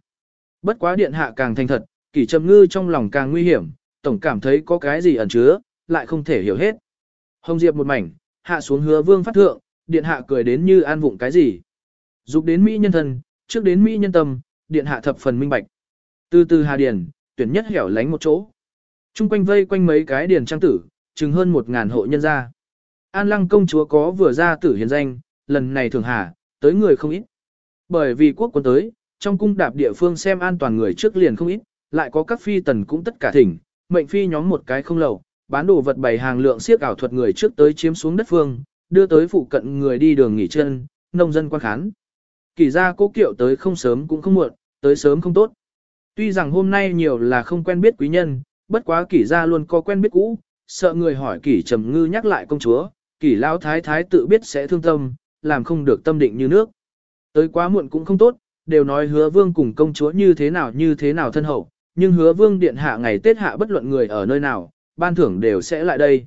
Bất quá điện hạ càng thành thật, kỳ trầm ngư trong lòng càng nguy hiểm, tổng cảm thấy có cái gì ẩn chứa, lại không thể hiểu hết. Hồng Diệp một mảnh, hạ xuống hứa vương phát thượng, điện hạ cười đến như an vụng cái gì. Dục đến Mỹ nhân thân, trước đến Mỹ nhân tâm, điện hạ thập phần minh bạch. Từ từ hà điền, tuyển nhất hẻo lánh một chỗ. Trung quanh vây quanh mấy cái điền trang tử, chừng hơn một ngàn hộ nhân gia. An lăng công chúa có vừa ra tử hiền danh, lần này thường hà, tới người không ít. Bởi vì quốc quân tới, trong cung đạp địa phương xem an toàn người trước liền không ít, lại có các phi tần cũng tất cả thỉnh, mệnh phi nhóm một cái không lầu, bán đồ vật bày hàng lượng siếc ảo thuật người trước tới chiếm xuống đất phương, đưa tới phụ cận người đi đường nghỉ chân, nông dân quan khán. Kỳ ra cố kiệu tới không sớm cũng không muộn, tới sớm không tốt. Tuy rằng hôm nay nhiều là không quen biết quý nhân, bất quá kỷ ra luôn có quen biết cũ, sợ người hỏi kỷ trầm ngư nhắc lại công chúa, kỷ lão thái thái tự biết sẽ thương tâm, làm không được tâm định như nước. Tới quá muộn cũng không tốt, đều nói hứa vương cùng công chúa như thế nào như thế nào thân hậu, nhưng hứa vương điện hạ ngày Tết hạ bất luận người ở nơi nào, ban thưởng đều sẽ lại đây.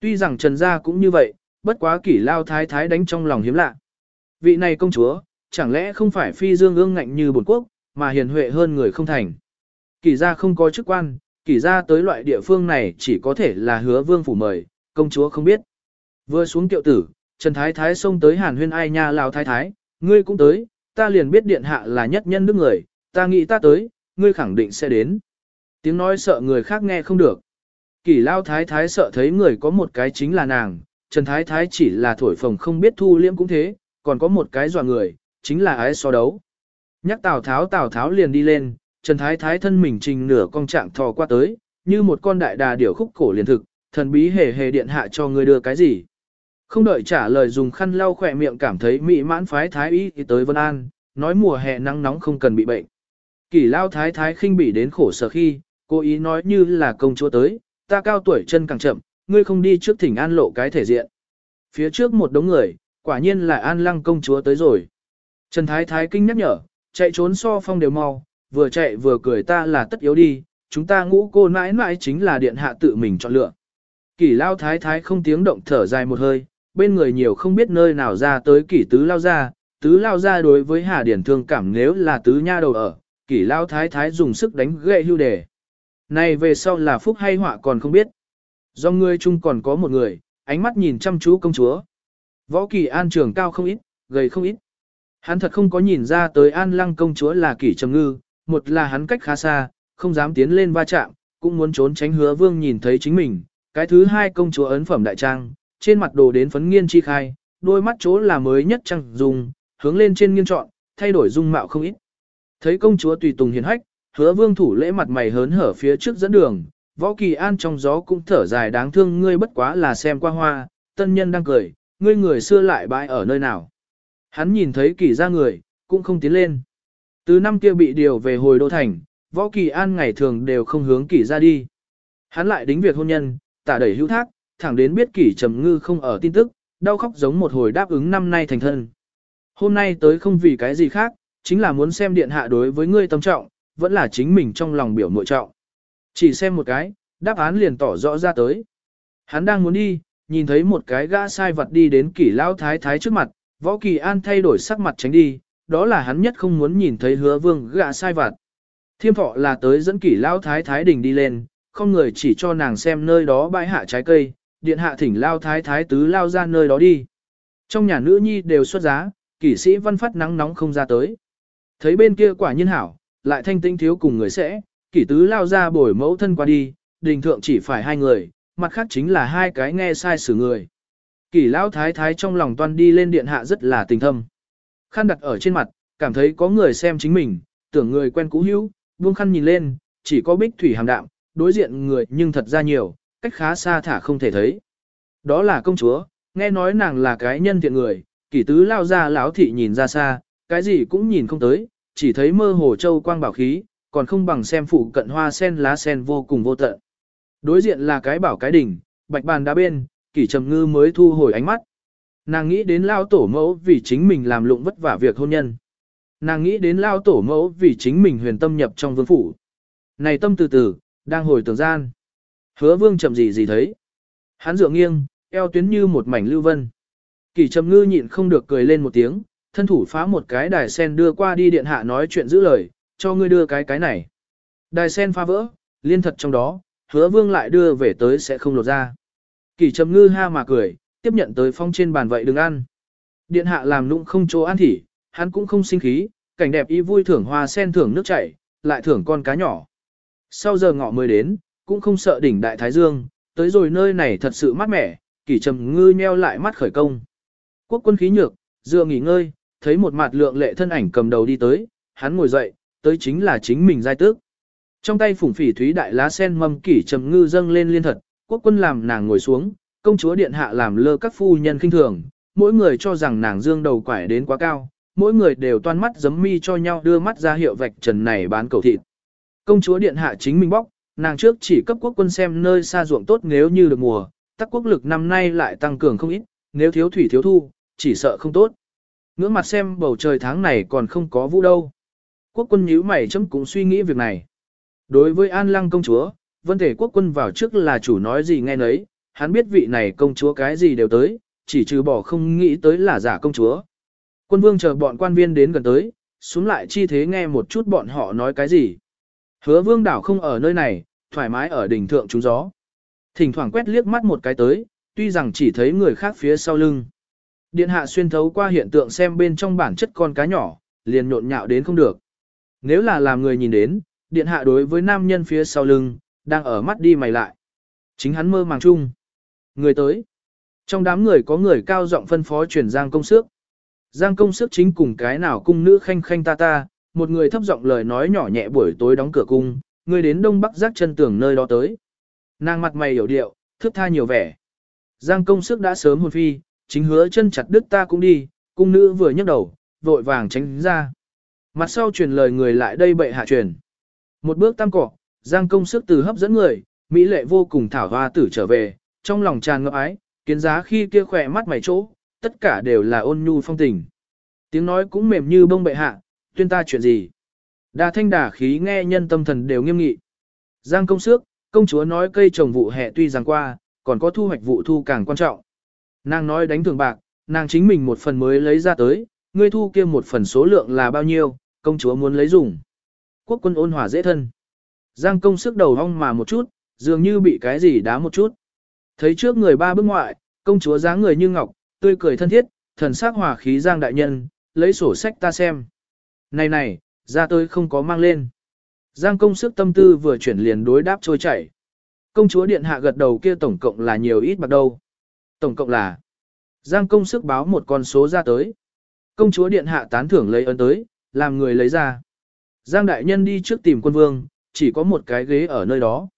Tuy rằng trần gia cũng như vậy, bất quá kỷ lao thái thái đánh trong lòng hiếm lạ. Vị này công chúa, chẳng lẽ không phải phi dương ương ngạnh như bổn quốc, mà hiền huệ hơn người không thành. Kỷ gia không có chức quan, kỷ gia tới loại địa phương này chỉ có thể là hứa vương phủ mời, công chúa không biết. Vừa xuống kiệu tử, Trần Thái Thái xông tới hàn huyên ai nha Lào thái thái, ngươi cũng tới, ta liền biết điện hạ là nhất nhân đức người, ta nghĩ ta tới, ngươi khẳng định sẽ đến. Tiếng nói sợ người khác nghe không được. Kỷ lao thái thái sợ thấy người có một cái chính là nàng, Trần Thái Thái chỉ là thổi phồng không biết thu liễm cũng thế, còn có một cái dọa người, chính là ái so đấu. Nhắc Tào Tháo Tào Tháo liền đi lên, Trần Thái Thái thân mình trình nửa con trạng thò qua tới, như một con đại đà điểu khúc cổ liền thực, thần bí hề hề điện hạ cho người đưa cái gì. Không đợi trả lời dùng khăn lau khỏe miệng cảm thấy mỹ mãn phái Thái y thì tới Vân An, nói mùa hè nắng nóng không cần bị bệnh. Kỷ lao Thái Thái khinh bỉ đến khổ sở khi, cố ý nói như là công chúa tới, ta cao tuổi chân càng chậm, ngươi không đi trước thỉnh an lộ cái thể diện. Phía trước một đống người, quả nhiên là an lăng công chúa tới rồi. Trần Thái Thái kinh nhắc nhở, chạy trốn so phong đều mau, vừa chạy vừa cười ta là tất yếu đi, chúng ta ngũ cô mãi mãi chính là điện hạ tự mình chọn lựa. Kỷ lao thái thái không tiếng động thở dài một hơi, bên người nhiều không biết nơi nào ra tới kỷ tứ lao ra, tứ lao ra đối với hà điển thương cảm nếu là tứ nha đầu ở, kỷ lao thái thái dùng sức đánh gậy hưu đề. Này về sau là phúc hay họa còn không biết. Do ngươi chung còn có một người, ánh mắt nhìn chăm chú công chúa. Võ kỳ an trường cao không ít, gầy không ít. Hắn thật không có nhìn ra tới an lăng công chúa là kỷ trầm ngư, một là hắn cách khá xa, không dám tiến lên va chạm, cũng muốn trốn tránh hứa vương nhìn thấy chính mình. Cái thứ hai công chúa ấn phẩm đại trang, trên mặt đồ đến phấn nghiên chi khai, đôi mắt chỗ là mới nhất trang dùng, hướng lên trên nghiên trọn, thay đổi dung mạo không ít. Thấy công chúa tùy tùng hiền hách, hứa vương thủ lễ mặt mày hớn hở phía trước dẫn đường, Võ Kỳ An trong gió cũng thở dài đáng thương ngươi bất quá là xem qua hoa, tân nhân đang cười, ngươi người xưa lại bãi ở nơi nào. Hắn nhìn thấy kỳ ra người, cũng không tiến lên. Từ năm kia bị điều về hồi đô thành, Võ Kỳ An ngày thường đều không hướng kỳ ra đi. Hắn lại đính việc hôn nhân, tả đẩy hữu thác, thẳng đến biết kỳ trầm ngư không ở tin tức, đau khóc giống một hồi đáp ứng năm nay thành thân. Hôm nay tới không vì cái gì khác, chính là muốn xem điện hạ đối với ngươi tâm trọng, vẫn là chính mình trong lòng biểu nội trọng. Chỉ xem một cái, đáp án liền tỏ rõ ra tới. Hắn đang muốn đi, nhìn thấy một cái gã sai vật đi đến kỷ lao thái thái trước mặt, võ kỳ an thay đổi sắc mặt tránh đi, đó là hắn nhất không muốn nhìn thấy hứa vương gạ sai vặt. Thiêm thọ là tới dẫn kỷ lao thái thái đình đi lên, không người chỉ cho nàng xem nơi đó bãi hạ trái cây, điện hạ thỉnh lao thái thái tứ lao ra nơi đó đi. Trong nhà nữ nhi đều xuất giá, kỷ sĩ văn phát nắng nóng không ra tới. Thấy bên kia quả nhiên hảo, lại thanh tinh thiếu cùng người sẽ, kỷ tứ lao ra bồi mẫu thân qua đi, đình thượng chỉ phải hai người, mặt khác chính là hai cái nghe sai xử người. Kỷ lão thái thái trong lòng toan đi lên điện hạ rất là tình thâm. Khăn đặt ở trên mặt, cảm thấy có người xem chính mình, tưởng người quen cũ hữu, buông khăn nhìn lên, chỉ có bích thủy hàm đạm, đối diện người nhưng thật ra nhiều, cách khá xa thả không thể thấy. Đó là công chúa, nghe nói nàng là cái nhân thiện người, kỷ tứ lao ra lão thị nhìn ra xa, cái gì cũng nhìn không tới, chỉ thấy mơ hồ châu quang bảo khí, còn không bằng xem phụ cận hoa sen lá sen vô cùng vô tận. Đối diện là cái bảo cái đỉnh, bạch bàn đá bên, kỷ trầm ngư mới thu hồi ánh mắt. Nàng nghĩ đến lao tổ mẫu vì chính mình làm lụng vất vả việc hôn nhân. Nàng nghĩ đến lao tổ mẫu vì chính mình huyền tâm nhập trong vương phủ. Này tâm từ từ, đang hồi tưởng gian. Hứa vương chậm gì gì thấy. Hắn dựa nghiêng, eo tuyến như một mảnh lưu vân. Kỷ trầm ngư nhịn không được cười lên một tiếng, thân thủ phá một cái đài sen đưa qua đi điện hạ nói chuyện giữ lời, cho ngươi đưa cái cái này. Đài sen phá vỡ, liên thật trong đó, hứa vương lại đưa về tới sẽ không lột ra kỳ trầm ngư ha mà cười, tiếp nhận tới phong trên bàn vậy đừng ăn. Điện hạ làm nụng không chỗ ăn thỉ, hắn cũng không sinh khí, cảnh đẹp y vui thưởng hoa sen thưởng nước chảy, lại thưởng con cá nhỏ. Sau giờ ngọ mới đến, cũng không sợ đỉnh đại thái dương, tới rồi nơi này thật sự mát mẻ, kỳ trầm ngư nheo lại mắt khởi công. Quốc quân khí nhược, dựa nghỉ ngơi, thấy một mặt lượng lệ thân ảnh cầm đầu đi tới, hắn ngồi dậy, tới chính là chính mình giai tước. Trong tay phủng phỉ thúy đại lá sen mâm kỷ trầm ngư dâng lên liên thật, quốc quân làm nàng ngồi xuống, công chúa điện hạ làm lơ các phu nhân khinh thường, mỗi người cho rằng nàng dương đầu quải đến quá cao, mỗi người đều toan mắt giấm mi cho nhau đưa mắt ra hiệu vạch trần này bán cầu thịt. Công chúa điện hạ chính mình bóc, nàng trước chỉ cấp quốc quân xem nơi xa ruộng tốt nếu như được mùa, tắc quốc lực năm nay lại tăng cường không ít, nếu thiếu thủy thiếu thu, chỉ sợ không tốt. Ngưỡng mặt xem bầu trời tháng này còn không có vũ đâu. Quốc quân nhíu mày chấm cũng suy nghĩ việc này. Đối với An Lăng công chúa, vân thể quốc quân vào trước là chủ nói gì nghe nấy, hắn biết vị này công chúa cái gì đều tới, chỉ trừ bỏ không nghĩ tới là giả công chúa. Quân vương chờ bọn quan viên đến gần tới, xuống lại chi thế nghe một chút bọn họ nói cái gì. Hứa vương đảo không ở nơi này, thoải mái ở đỉnh thượng trúng gió. Thỉnh thoảng quét liếc mắt một cái tới, tuy rằng chỉ thấy người khác phía sau lưng. Điện hạ xuyên thấu qua hiện tượng xem bên trong bản chất con cá nhỏ, liền nhộn nhạo đến không được. Nếu là làm người nhìn đến, điện hạ đối với nam nhân phía sau lưng, đang ở mắt đi mày lại. Chính hắn mơ màng chung. Người tới. Trong đám người có người cao giọng phân phó truyền Giang công sước. Giang công sước chính cùng cái nào cung nữ khanh khanh ta ta, một người thấp giọng lời nói nhỏ nhẹ buổi tối đóng cửa cung, người đến đông bắc giác chân tường nơi đó tới. Nàng mặt mày hiểu điệu, thước tha nhiều vẻ. Giang công sước đã sớm hồn phi, chính hứa chân chặt đứt ta cũng đi, cung nữ vừa nhấc đầu, vội vàng tránh ra. Mặt sau truyền lời người lại đây bệ hạ truyền. Một bước tam cỏ, Giang công sức từ hấp dẫn người, Mỹ lệ vô cùng thảo hoa tử trở về, trong lòng tràn ngập ái, kiến giá khi kia khỏe mắt mày chỗ, tất cả đều là ôn nhu phong tình. Tiếng nói cũng mềm như bông bệ hạ, tuyên ta chuyện gì. Đà thanh đà khí nghe nhân tâm thần đều nghiêm nghị. Giang công sước, công chúa nói cây trồng vụ hè tuy rằng qua, còn có thu hoạch vụ thu càng quan trọng. Nàng nói đánh thường bạc, nàng chính mình một phần mới lấy ra tới, ngươi thu kia một phần số lượng là bao nhiêu, công chúa muốn lấy dùng. Quốc quân ôn hòa dễ thân. Giang công sức đầu hong mà một chút, dường như bị cái gì đá một chút. Thấy trước người ba bước ngoại, công chúa dáng người như ngọc, tươi cười thân thiết, thần sắc hòa khí Giang đại nhân, lấy sổ sách ta xem. Này này, ra tôi không có mang lên. Giang công sức tâm tư vừa chuyển liền đối đáp trôi chảy. Công chúa điện hạ gật đầu kia tổng cộng là nhiều ít bạc đâu. Tổng cộng là Giang công sức báo một con số ra tới. Công chúa điện hạ tán thưởng lấy ấn tới, làm người lấy ra. Giang đại nhân đi trước tìm quân vương, chỉ có một cái ghế ở nơi đó.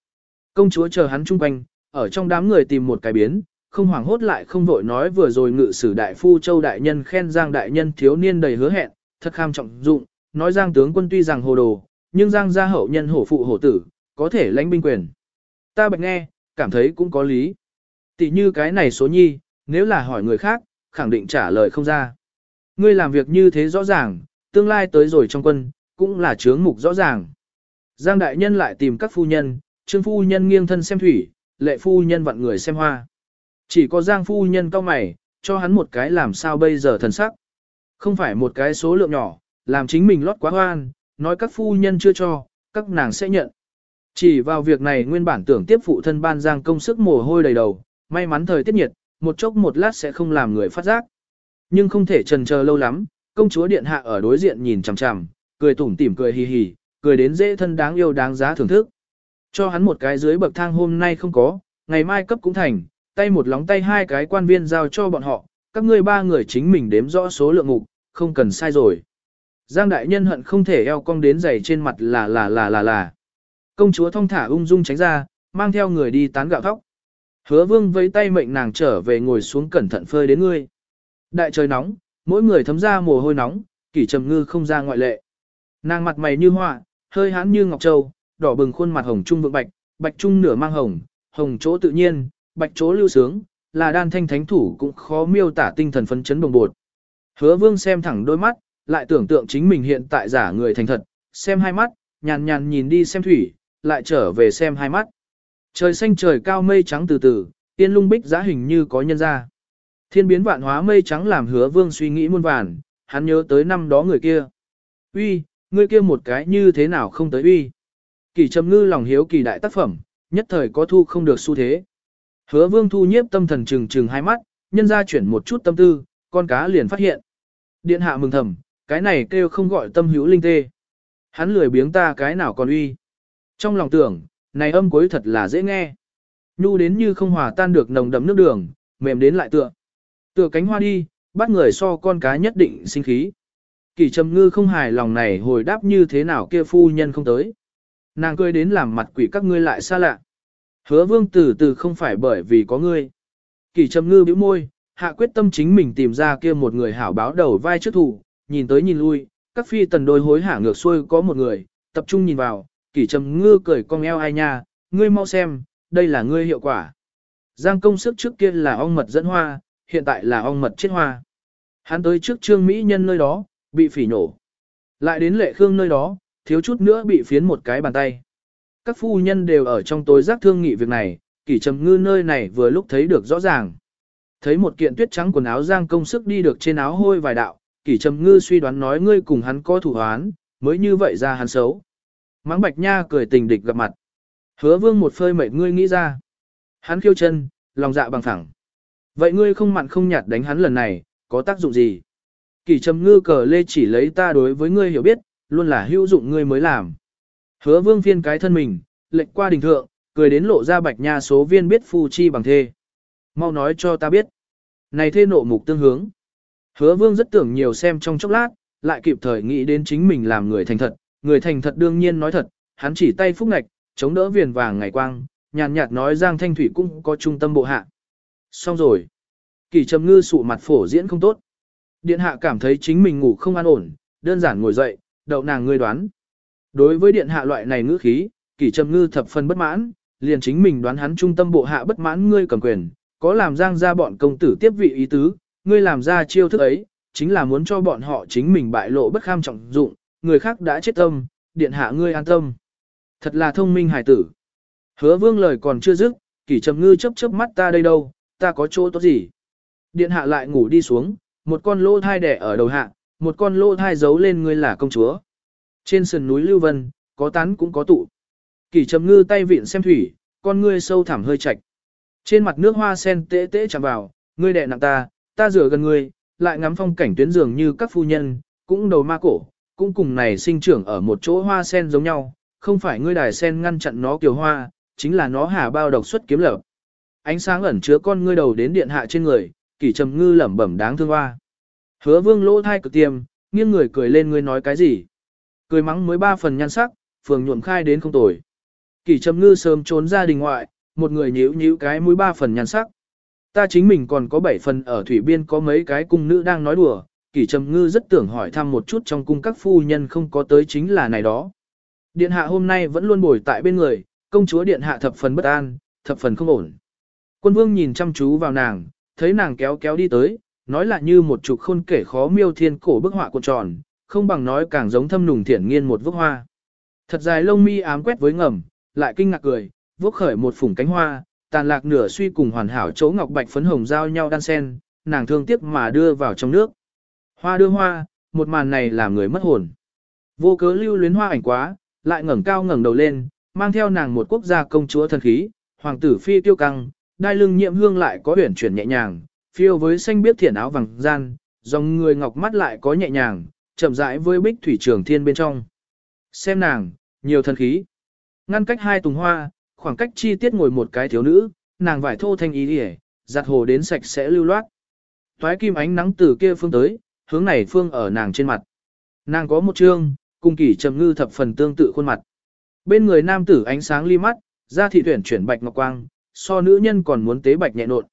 Công chúa chờ hắn chung quanh, ở trong đám người tìm một cái biến, không hoảng hốt lại không vội nói vừa rồi ngự sử đại phu châu đại nhân khen Giang đại nhân thiếu niên đầy hứa hẹn, thật kham trọng dụng, nói Giang tướng quân tuy rằng hồ đồ, nhưng Giang gia hậu nhân hổ phụ hổ tử, có thể lãnh binh quyền. Ta bạch nghe, cảm thấy cũng có lý. Tỷ như cái này số nhi, nếu là hỏi người khác, khẳng định trả lời không ra. Ngươi làm việc như thế rõ ràng, tương lai tới rồi trong quân, cũng là chướng mục rõ ràng. Giang đại nhân lại tìm các phu nhân, trương phu nhân nghiêng thân xem thủy, lệ phu nhân vặn người xem hoa. Chỉ có giang phu nhân cao mày, cho hắn một cái làm sao bây giờ thần sắc. Không phải một cái số lượng nhỏ, làm chính mình lót quá hoan, nói các phu nhân chưa cho, các nàng sẽ nhận. Chỉ vào việc này nguyên bản tưởng tiếp phụ thân ban giang công sức mồ hôi đầy đầu, may mắn thời tiết nhiệt, một chốc một lát sẽ không làm người phát giác. Nhưng không thể trần chờ lâu lắm, công chúa điện hạ ở đối diện nhìn chằm chằm, cười tủm tỉm cười hì hì, cười đến dễ thân đáng yêu đáng giá thưởng thức. Cho hắn một cái dưới bậc thang hôm nay không có, ngày mai cấp cũng thành, tay một lóng tay hai cái quan viên giao cho bọn họ, các ngươi ba người chính mình đếm rõ số lượng ngục, không cần sai rồi. Giang đại nhân hận không thể eo cong đến giày trên mặt là là là là là. Công chúa thong thả ung dung tránh ra, mang theo người đi tán gạo thóc. Hứa vương với tay mệnh nàng trở về ngồi xuống cẩn thận phơi đến ngươi. Đại trời nóng, mỗi người thấm ra mồ hôi nóng, kỷ trầm ngư không ra ngoại lệ. Nàng mặt mày như họa, hơi hãn như ngọc châu, đỏ bừng khuôn mặt hồng trung vượng bạch, bạch trung nửa mang hồng, hồng chỗ tự nhiên, bạch chỗ lưu sướng, là đan thanh thánh thủ cũng khó miêu tả tinh thần phấn chấn đồng bột. Hứa vương xem thẳng đôi mắt, lại tưởng tượng chính mình hiện tại giả người thành thật, xem hai mắt, nhàn nhàn nhìn đi xem thủy, lại trở về xem hai mắt. Trời xanh trời cao mây trắng từ từ, tiên lung bích giá hình như có nhân ra. Thiên biến vạn hóa mây trắng làm hứa vương suy nghĩ muôn vàn, hắn nhớ tới năm đó người kia. Uy, Ngươi kia một cái như thế nào không tới uy. Kỳ trầm ngư lòng hiếu kỳ đại tác phẩm, nhất thời có thu không được xu thế. Hứa vương thu nhiếp tâm thần trừng trừng hai mắt, nhân ra chuyển một chút tâm tư, con cá liền phát hiện. Điện hạ mừng thầm, cái này kêu không gọi tâm hữu linh tê. Hắn lười biếng ta cái nào còn uy. Trong lòng tưởng, này âm cuối thật là dễ nghe. Nhu đến như không hòa tan được nồng đậm nước đường, mềm đến lại tựa. Tựa cánh hoa đi, bắt người so con cá nhất định sinh khí. Kỳ trầm ngư không hài lòng này hồi đáp như thế nào kia phu nhân không tới. Nàng cười đến làm mặt quỷ các ngươi lại xa lạ. Hứa vương từ từ không phải bởi vì có ngươi. Kỳ trầm ngư bĩu môi, hạ quyết tâm chính mình tìm ra kia một người hảo báo đầu vai trước thủ, nhìn tới nhìn lui, các phi tần đôi hối hả ngược xuôi có một người, tập trung nhìn vào, kỳ trầm ngư cười cong eo ai nha, ngươi mau xem, đây là ngươi hiệu quả. Giang công sức trước kia là ong mật dẫn hoa, hiện tại là ong mật chết hoa. Hắn tới trước trương Mỹ nhân nơi đó, bị phỉ nổ. Lại đến lệ khương nơi đó, thiếu chút nữa bị phiến một cái bàn tay. Các phu nhân đều ở trong tối giác thương nghị việc này, kỷ trầm ngư nơi này vừa lúc thấy được rõ ràng. Thấy một kiện tuyết trắng quần áo giang công sức đi được trên áo hôi vài đạo, kỷ trầm ngư suy đoán nói ngươi cùng hắn có thủ hoán, mới như vậy ra hắn xấu. Mắng bạch nha cười tình địch gặp mặt. Hứa vương một phơi mệt ngươi nghĩ ra. Hắn khiêu chân, lòng dạ bằng thẳng. Vậy ngươi không mặn không nhạt đánh hắn lần này, có tác dụng gì? Kỳ trầm ngư cờ lê chỉ lấy ta đối với ngươi hiểu biết, luôn là hữu dụng ngươi mới làm. Hứa vương phiên cái thân mình, lệnh qua đình thượng, cười đến lộ ra bạch nha số viên biết phu chi bằng thê. Mau nói cho ta biết. Này thê nộ mục tương hướng. Hứa vương rất tưởng nhiều xem trong chốc lát, lại kịp thời nghĩ đến chính mình làm người thành thật. Người thành thật đương nhiên nói thật, hắn chỉ tay phúc ngạch, chống đỡ viền vàng ngày quang, nhàn nhạt nói Giang Thanh Thủy cũng có trung tâm bộ hạ. Xong rồi. Kỳ trầm ngư sụ mặt phổ diễn không tốt. Điện hạ cảm thấy chính mình ngủ không an ổn, đơn giản ngồi dậy, đậu nàng ngươi đoán. Đối với điện hạ loại này ngữ khí, kỷ trầm ngư thập phần bất mãn, liền chính mình đoán hắn trung tâm bộ hạ bất mãn ngươi cầm quyền, có làm giang ra bọn công tử tiếp vị ý tứ, ngươi làm ra chiêu thức ấy, chính là muốn cho bọn họ chính mình bại lộ bất kham trọng dụng, người khác đã chết tâm, điện hạ ngươi an tâm. Thật là thông minh hài tử. Hứa vương lời còn chưa dứt, kỷ trầm ngư chớp chớp mắt ta đây đâu, ta có chỗ tốt gì. Điện hạ lại ngủ đi xuống, một con lô thai đẻ ở đầu hạ, một con lô thai giấu lên ngươi là công chúa. Trên sườn núi Lưu Vân, có tán cũng có tụ. Kỷ trầm ngư tay vịn xem thủy, con ngươi sâu thẳm hơi chạch. Trên mặt nước hoa sen tễ tễ chạm vào, ngươi đè nặng ta, ta rửa gần ngươi, lại ngắm phong cảnh tuyến dường như các phu nhân, cũng đầu ma cổ, cũng cùng này sinh trưởng ở một chỗ hoa sen giống nhau, không phải ngươi đài sen ngăn chặn nó kiều hoa, chính là nó hà bao độc xuất kiếm lở. Ánh sáng ẩn chứa con ngươi đầu đến điện hạ trên người, kỷ trầm ngư lẩm bẩm đáng thương hoa. Hứa vương lỗ thai cực tiêm, nghiêng người cười lên ngươi nói cái gì. Cười mắng mới ba phần nhan sắc, phường nhuộm khai đến không tồi. Kỷ trầm ngư sớm trốn ra đình ngoại, một người nhíu nhíu cái mũi ba phần nhan sắc. Ta chính mình còn có bảy phần ở thủy biên có mấy cái cung nữ đang nói đùa, kỷ trầm ngư rất tưởng hỏi thăm một chút trong cung các phu nhân không có tới chính là này đó. Điện hạ hôm nay vẫn luôn bồi tại bên người, công chúa điện hạ thập phần bất an, thập phần không ổn. Quân vương nhìn chăm chú vào nàng, thấy nàng kéo kéo đi tới, nói là như một trục khôn kể khó miêu thiên cổ bức họa cuộn tròn, không bằng nói càng giống thâm nùng thiển nghiên một vốc hoa. Thật dài lông mi ám quét với ngầm, lại kinh ngạc cười, vốc khởi một phủng cánh hoa, tàn lạc nửa suy cùng hoàn hảo chỗ ngọc bạch phấn hồng giao nhau đan sen, nàng thương tiếc mà đưa vào trong nước. Hoa đưa hoa, một màn này làm người mất hồn. Vô cớ lưu luyến hoa ảnh quá, lại ngẩng cao ngẩng đầu lên, mang theo nàng một quốc gia công chúa thần khí, hoàng tử phi tiêu căng, đai lưng nhiệm hương lại có huyển chuyển nhẹ nhàng, phiêu với xanh biết thiển áo vàng gian, dòng người ngọc mắt lại có nhẹ nhàng, chậm rãi với bích thủy trường thiên bên trong. Xem nàng, nhiều thần khí. Ngăn cách hai tùng hoa, khoảng cách chi tiết ngồi một cái thiếu nữ, nàng vải thô thanh ý đi giặt hồ đến sạch sẽ lưu loát. Toái kim ánh nắng từ kia phương tới, hướng này phương ở nàng trên mặt. Nàng có một trương, cùng kỷ trầm ngư thập phần tương tự khuôn mặt. Bên người nam tử ánh sáng ly mắt, da thị tuyển chuyển bạch ngọc quang, so nữ nhân còn muốn tế bạch nhẹ nộn.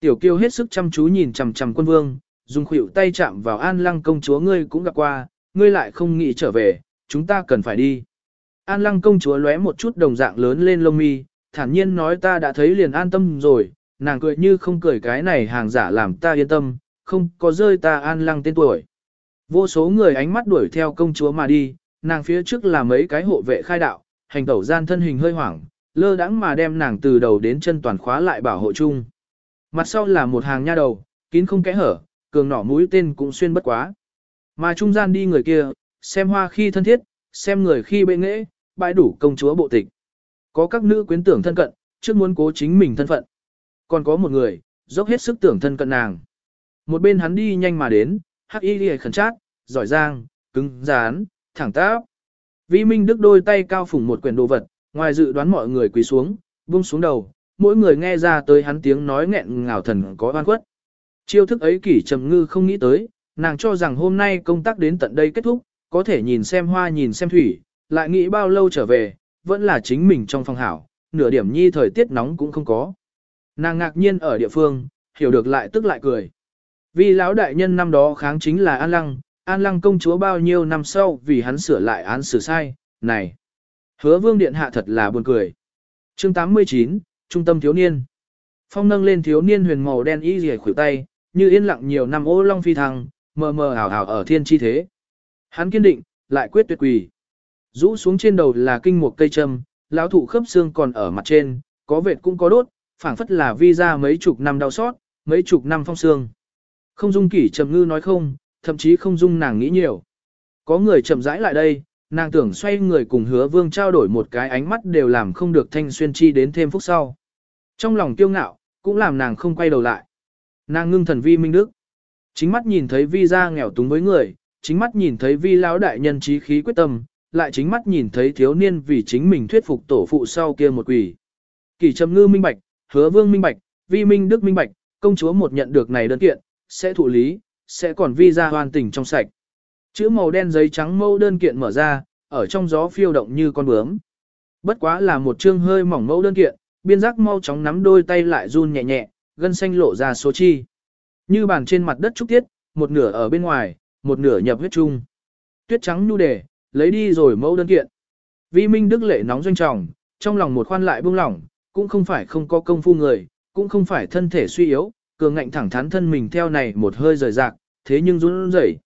Tiểu kiêu hết sức chăm chú nhìn chằm chằm quân vương, dùng khuỷu tay chạm vào an lăng công chúa ngươi cũng gặp qua, ngươi lại không nghĩ trở về, chúng ta cần phải đi. An lăng công chúa lóe một chút đồng dạng lớn lên lông mi, thản nhiên nói ta đã thấy liền an tâm rồi, nàng cười như không cười cái này hàng giả làm ta yên tâm, không có rơi ta an lăng tên tuổi. Vô số người ánh mắt đuổi theo công chúa mà đi, nàng phía trước là mấy cái hộ vệ khai đạo, hành tẩu gian thân hình hơi hoảng, lơ đãng mà đem nàng từ đầu đến chân toàn khóa lại bảo hộ chung. Mặt sau là một hàng nha đầu, kín không kẽ hở, cường nỏ mũi tên cũng xuyên bất quá. Mà trung gian đi người kia, xem hoa khi thân thiết, xem người khi bệ nghệ, bãi đủ công chúa bộ tịch. Có các nữ quyến tưởng thân cận, trước muốn cố chính mình thân phận. Còn có một người, dốc hết sức tưởng thân cận nàng. Một bên hắn đi nhanh mà đến, hắc y đi khẩn trát, giỏi giang, cứng, rán, thẳng táp. Vi Minh Đức đôi tay cao phủng một quyển đồ vật, ngoài dự đoán mọi người quỳ xuống, buông xuống đầu, mỗi người nghe ra tới hắn tiếng nói nghẹn ngào thần có oan khuất. Chiêu thức ấy kỷ trầm ngư không nghĩ tới, nàng cho rằng hôm nay công tác đến tận đây kết thúc, có thể nhìn xem hoa nhìn xem thủy, lại nghĩ bao lâu trở về, vẫn là chính mình trong phòng hảo, nửa điểm nhi thời tiết nóng cũng không có. Nàng ngạc nhiên ở địa phương, hiểu được lại tức lại cười. Vì lão đại nhân năm đó kháng chính là An Lăng, An Lăng công chúa bao nhiêu năm sau vì hắn sửa lại án xử sai, này. Hứa vương điện hạ thật là buồn cười. chương 89, Trung tâm thiếu niên. Phong nâng lên thiếu niên huyền màu đen y rìa khuỷu tay, như yên lặng nhiều năm ô long phi thăng, mờ mờ ảo ảo ở thiên chi thế. Hắn kiên định, lại quyết tuyệt quỳ. Rũ xuống trên đầu là kinh một cây châm, lão thụ khớp xương còn ở mặt trên, có vệt cũng có đốt, phảng phất là vi ra mấy chục năm đau xót, mấy chục năm phong xương. Không dung kỷ trầm ngư nói không, thậm chí không dung nàng nghĩ nhiều. Có người chậm rãi lại đây, nàng tưởng xoay người cùng hứa vương trao đổi một cái ánh mắt đều làm không được thanh xuyên chi đến thêm phút sau. Trong lòng kiêu ngạo, cũng làm nàng không quay đầu lại. Nàng ngưng thần vi minh đức. Chính mắt nhìn thấy vi ra nghèo túng với người, chính mắt nhìn thấy vi lão đại nhân trí khí quyết tâm, lại chính mắt nhìn thấy thiếu niên vì chính mình thuyết phục tổ phụ sau kia một quỷ. Kỳ trầm ngư minh bạch, hứa vương minh bạch, vi minh đức minh bạch, công chúa một nhận được này đơn kiện, sẽ thụ lý, sẽ còn vi ra hoàn tình trong sạch. Chữ màu đen giấy trắng mẫu đơn kiện mở ra, ở trong gió phiêu động như con bướm. Bất quá là một chương hơi mỏng mẫu đơn kiện, biên giác mau chóng nắm đôi tay lại run nhẹ nhẹ, gân xanh lộ ra số chi. Như bàn trên mặt đất trúc tiết, một nửa ở bên ngoài, một nửa nhập huyết chung. Tuyết trắng nhu đề, lấy đi rồi mẫu đơn kiện. Vi Minh Đức lệ nóng doanh trọng, trong lòng một khoan lại buông lỏng, cũng không phải không có công phu người, cũng không phải thân thể suy yếu, cường ngạnh thẳng thắn thân mình theo này một hơi rời rạc, thế nhưng run rẩy.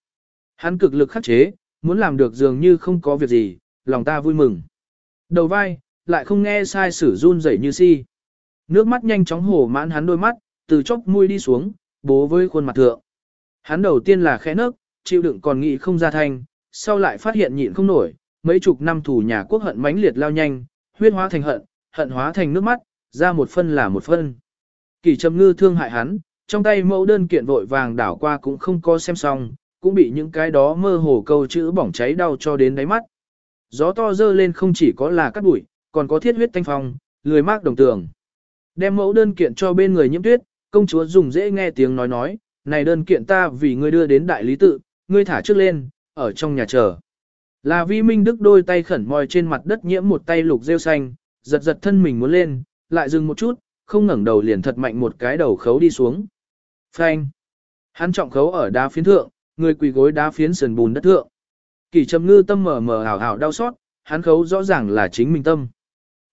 Hắn cực lực khắc chế, muốn làm được dường như không có việc gì, lòng ta vui mừng. Đầu vai, lại không nghe sai sử run rẩy như si. Nước mắt nhanh chóng hổ mãn hắn đôi mắt, từ chốc mũi đi xuống, bố với khuôn mặt thượng. Hắn đầu tiên là khẽ nấc, chịu đựng còn nghĩ không ra thanh, sau lại phát hiện nhịn không nổi, mấy chục năm thủ nhà quốc hận mãnh liệt lao nhanh, huyết hóa thành hận, hận hóa thành nước mắt, ra một phân là một phân. Kỳ trầm ngư thương hại hắn, trong tay mẫu đơn kiện vội vàng đảo qua cũng không có xem xong, cũng bị những cái đó mơ hồ câu chữ bỏng cháy đau cho đến đáy mắt. Gió to dơ lên không chỉ có là cắt bụi, còn có thiết huyết thanh phong, lười mác đồng tường. Đem mẫu đơn kiện cho bên người nhiễm tuyết, công chúa dùng dễ nghe tiếng nói nói, này đơn kiện ta vì ngươi đưa đến đại lý tự, ngươi thả trước lên, ở trong nhà chờ. Là vi minh đức đôi tay khẩn mòi trên mặt đất nhiễm một tay lục rêu xanh, giật giật thân mình muốn lên, lại dừng một chút, không ngẩng đầu liền thật mạnh một cái đầu khấu đi xuống. Phanh. Hắn trọng khấu ở đá phiến thượng, người quỳ gối đá phiến sườn bùn đất thượng. Kỳ trầm ngư tâm mở mở hào hào đau xót, hắn khấu rõ ràng là chính mình tâm.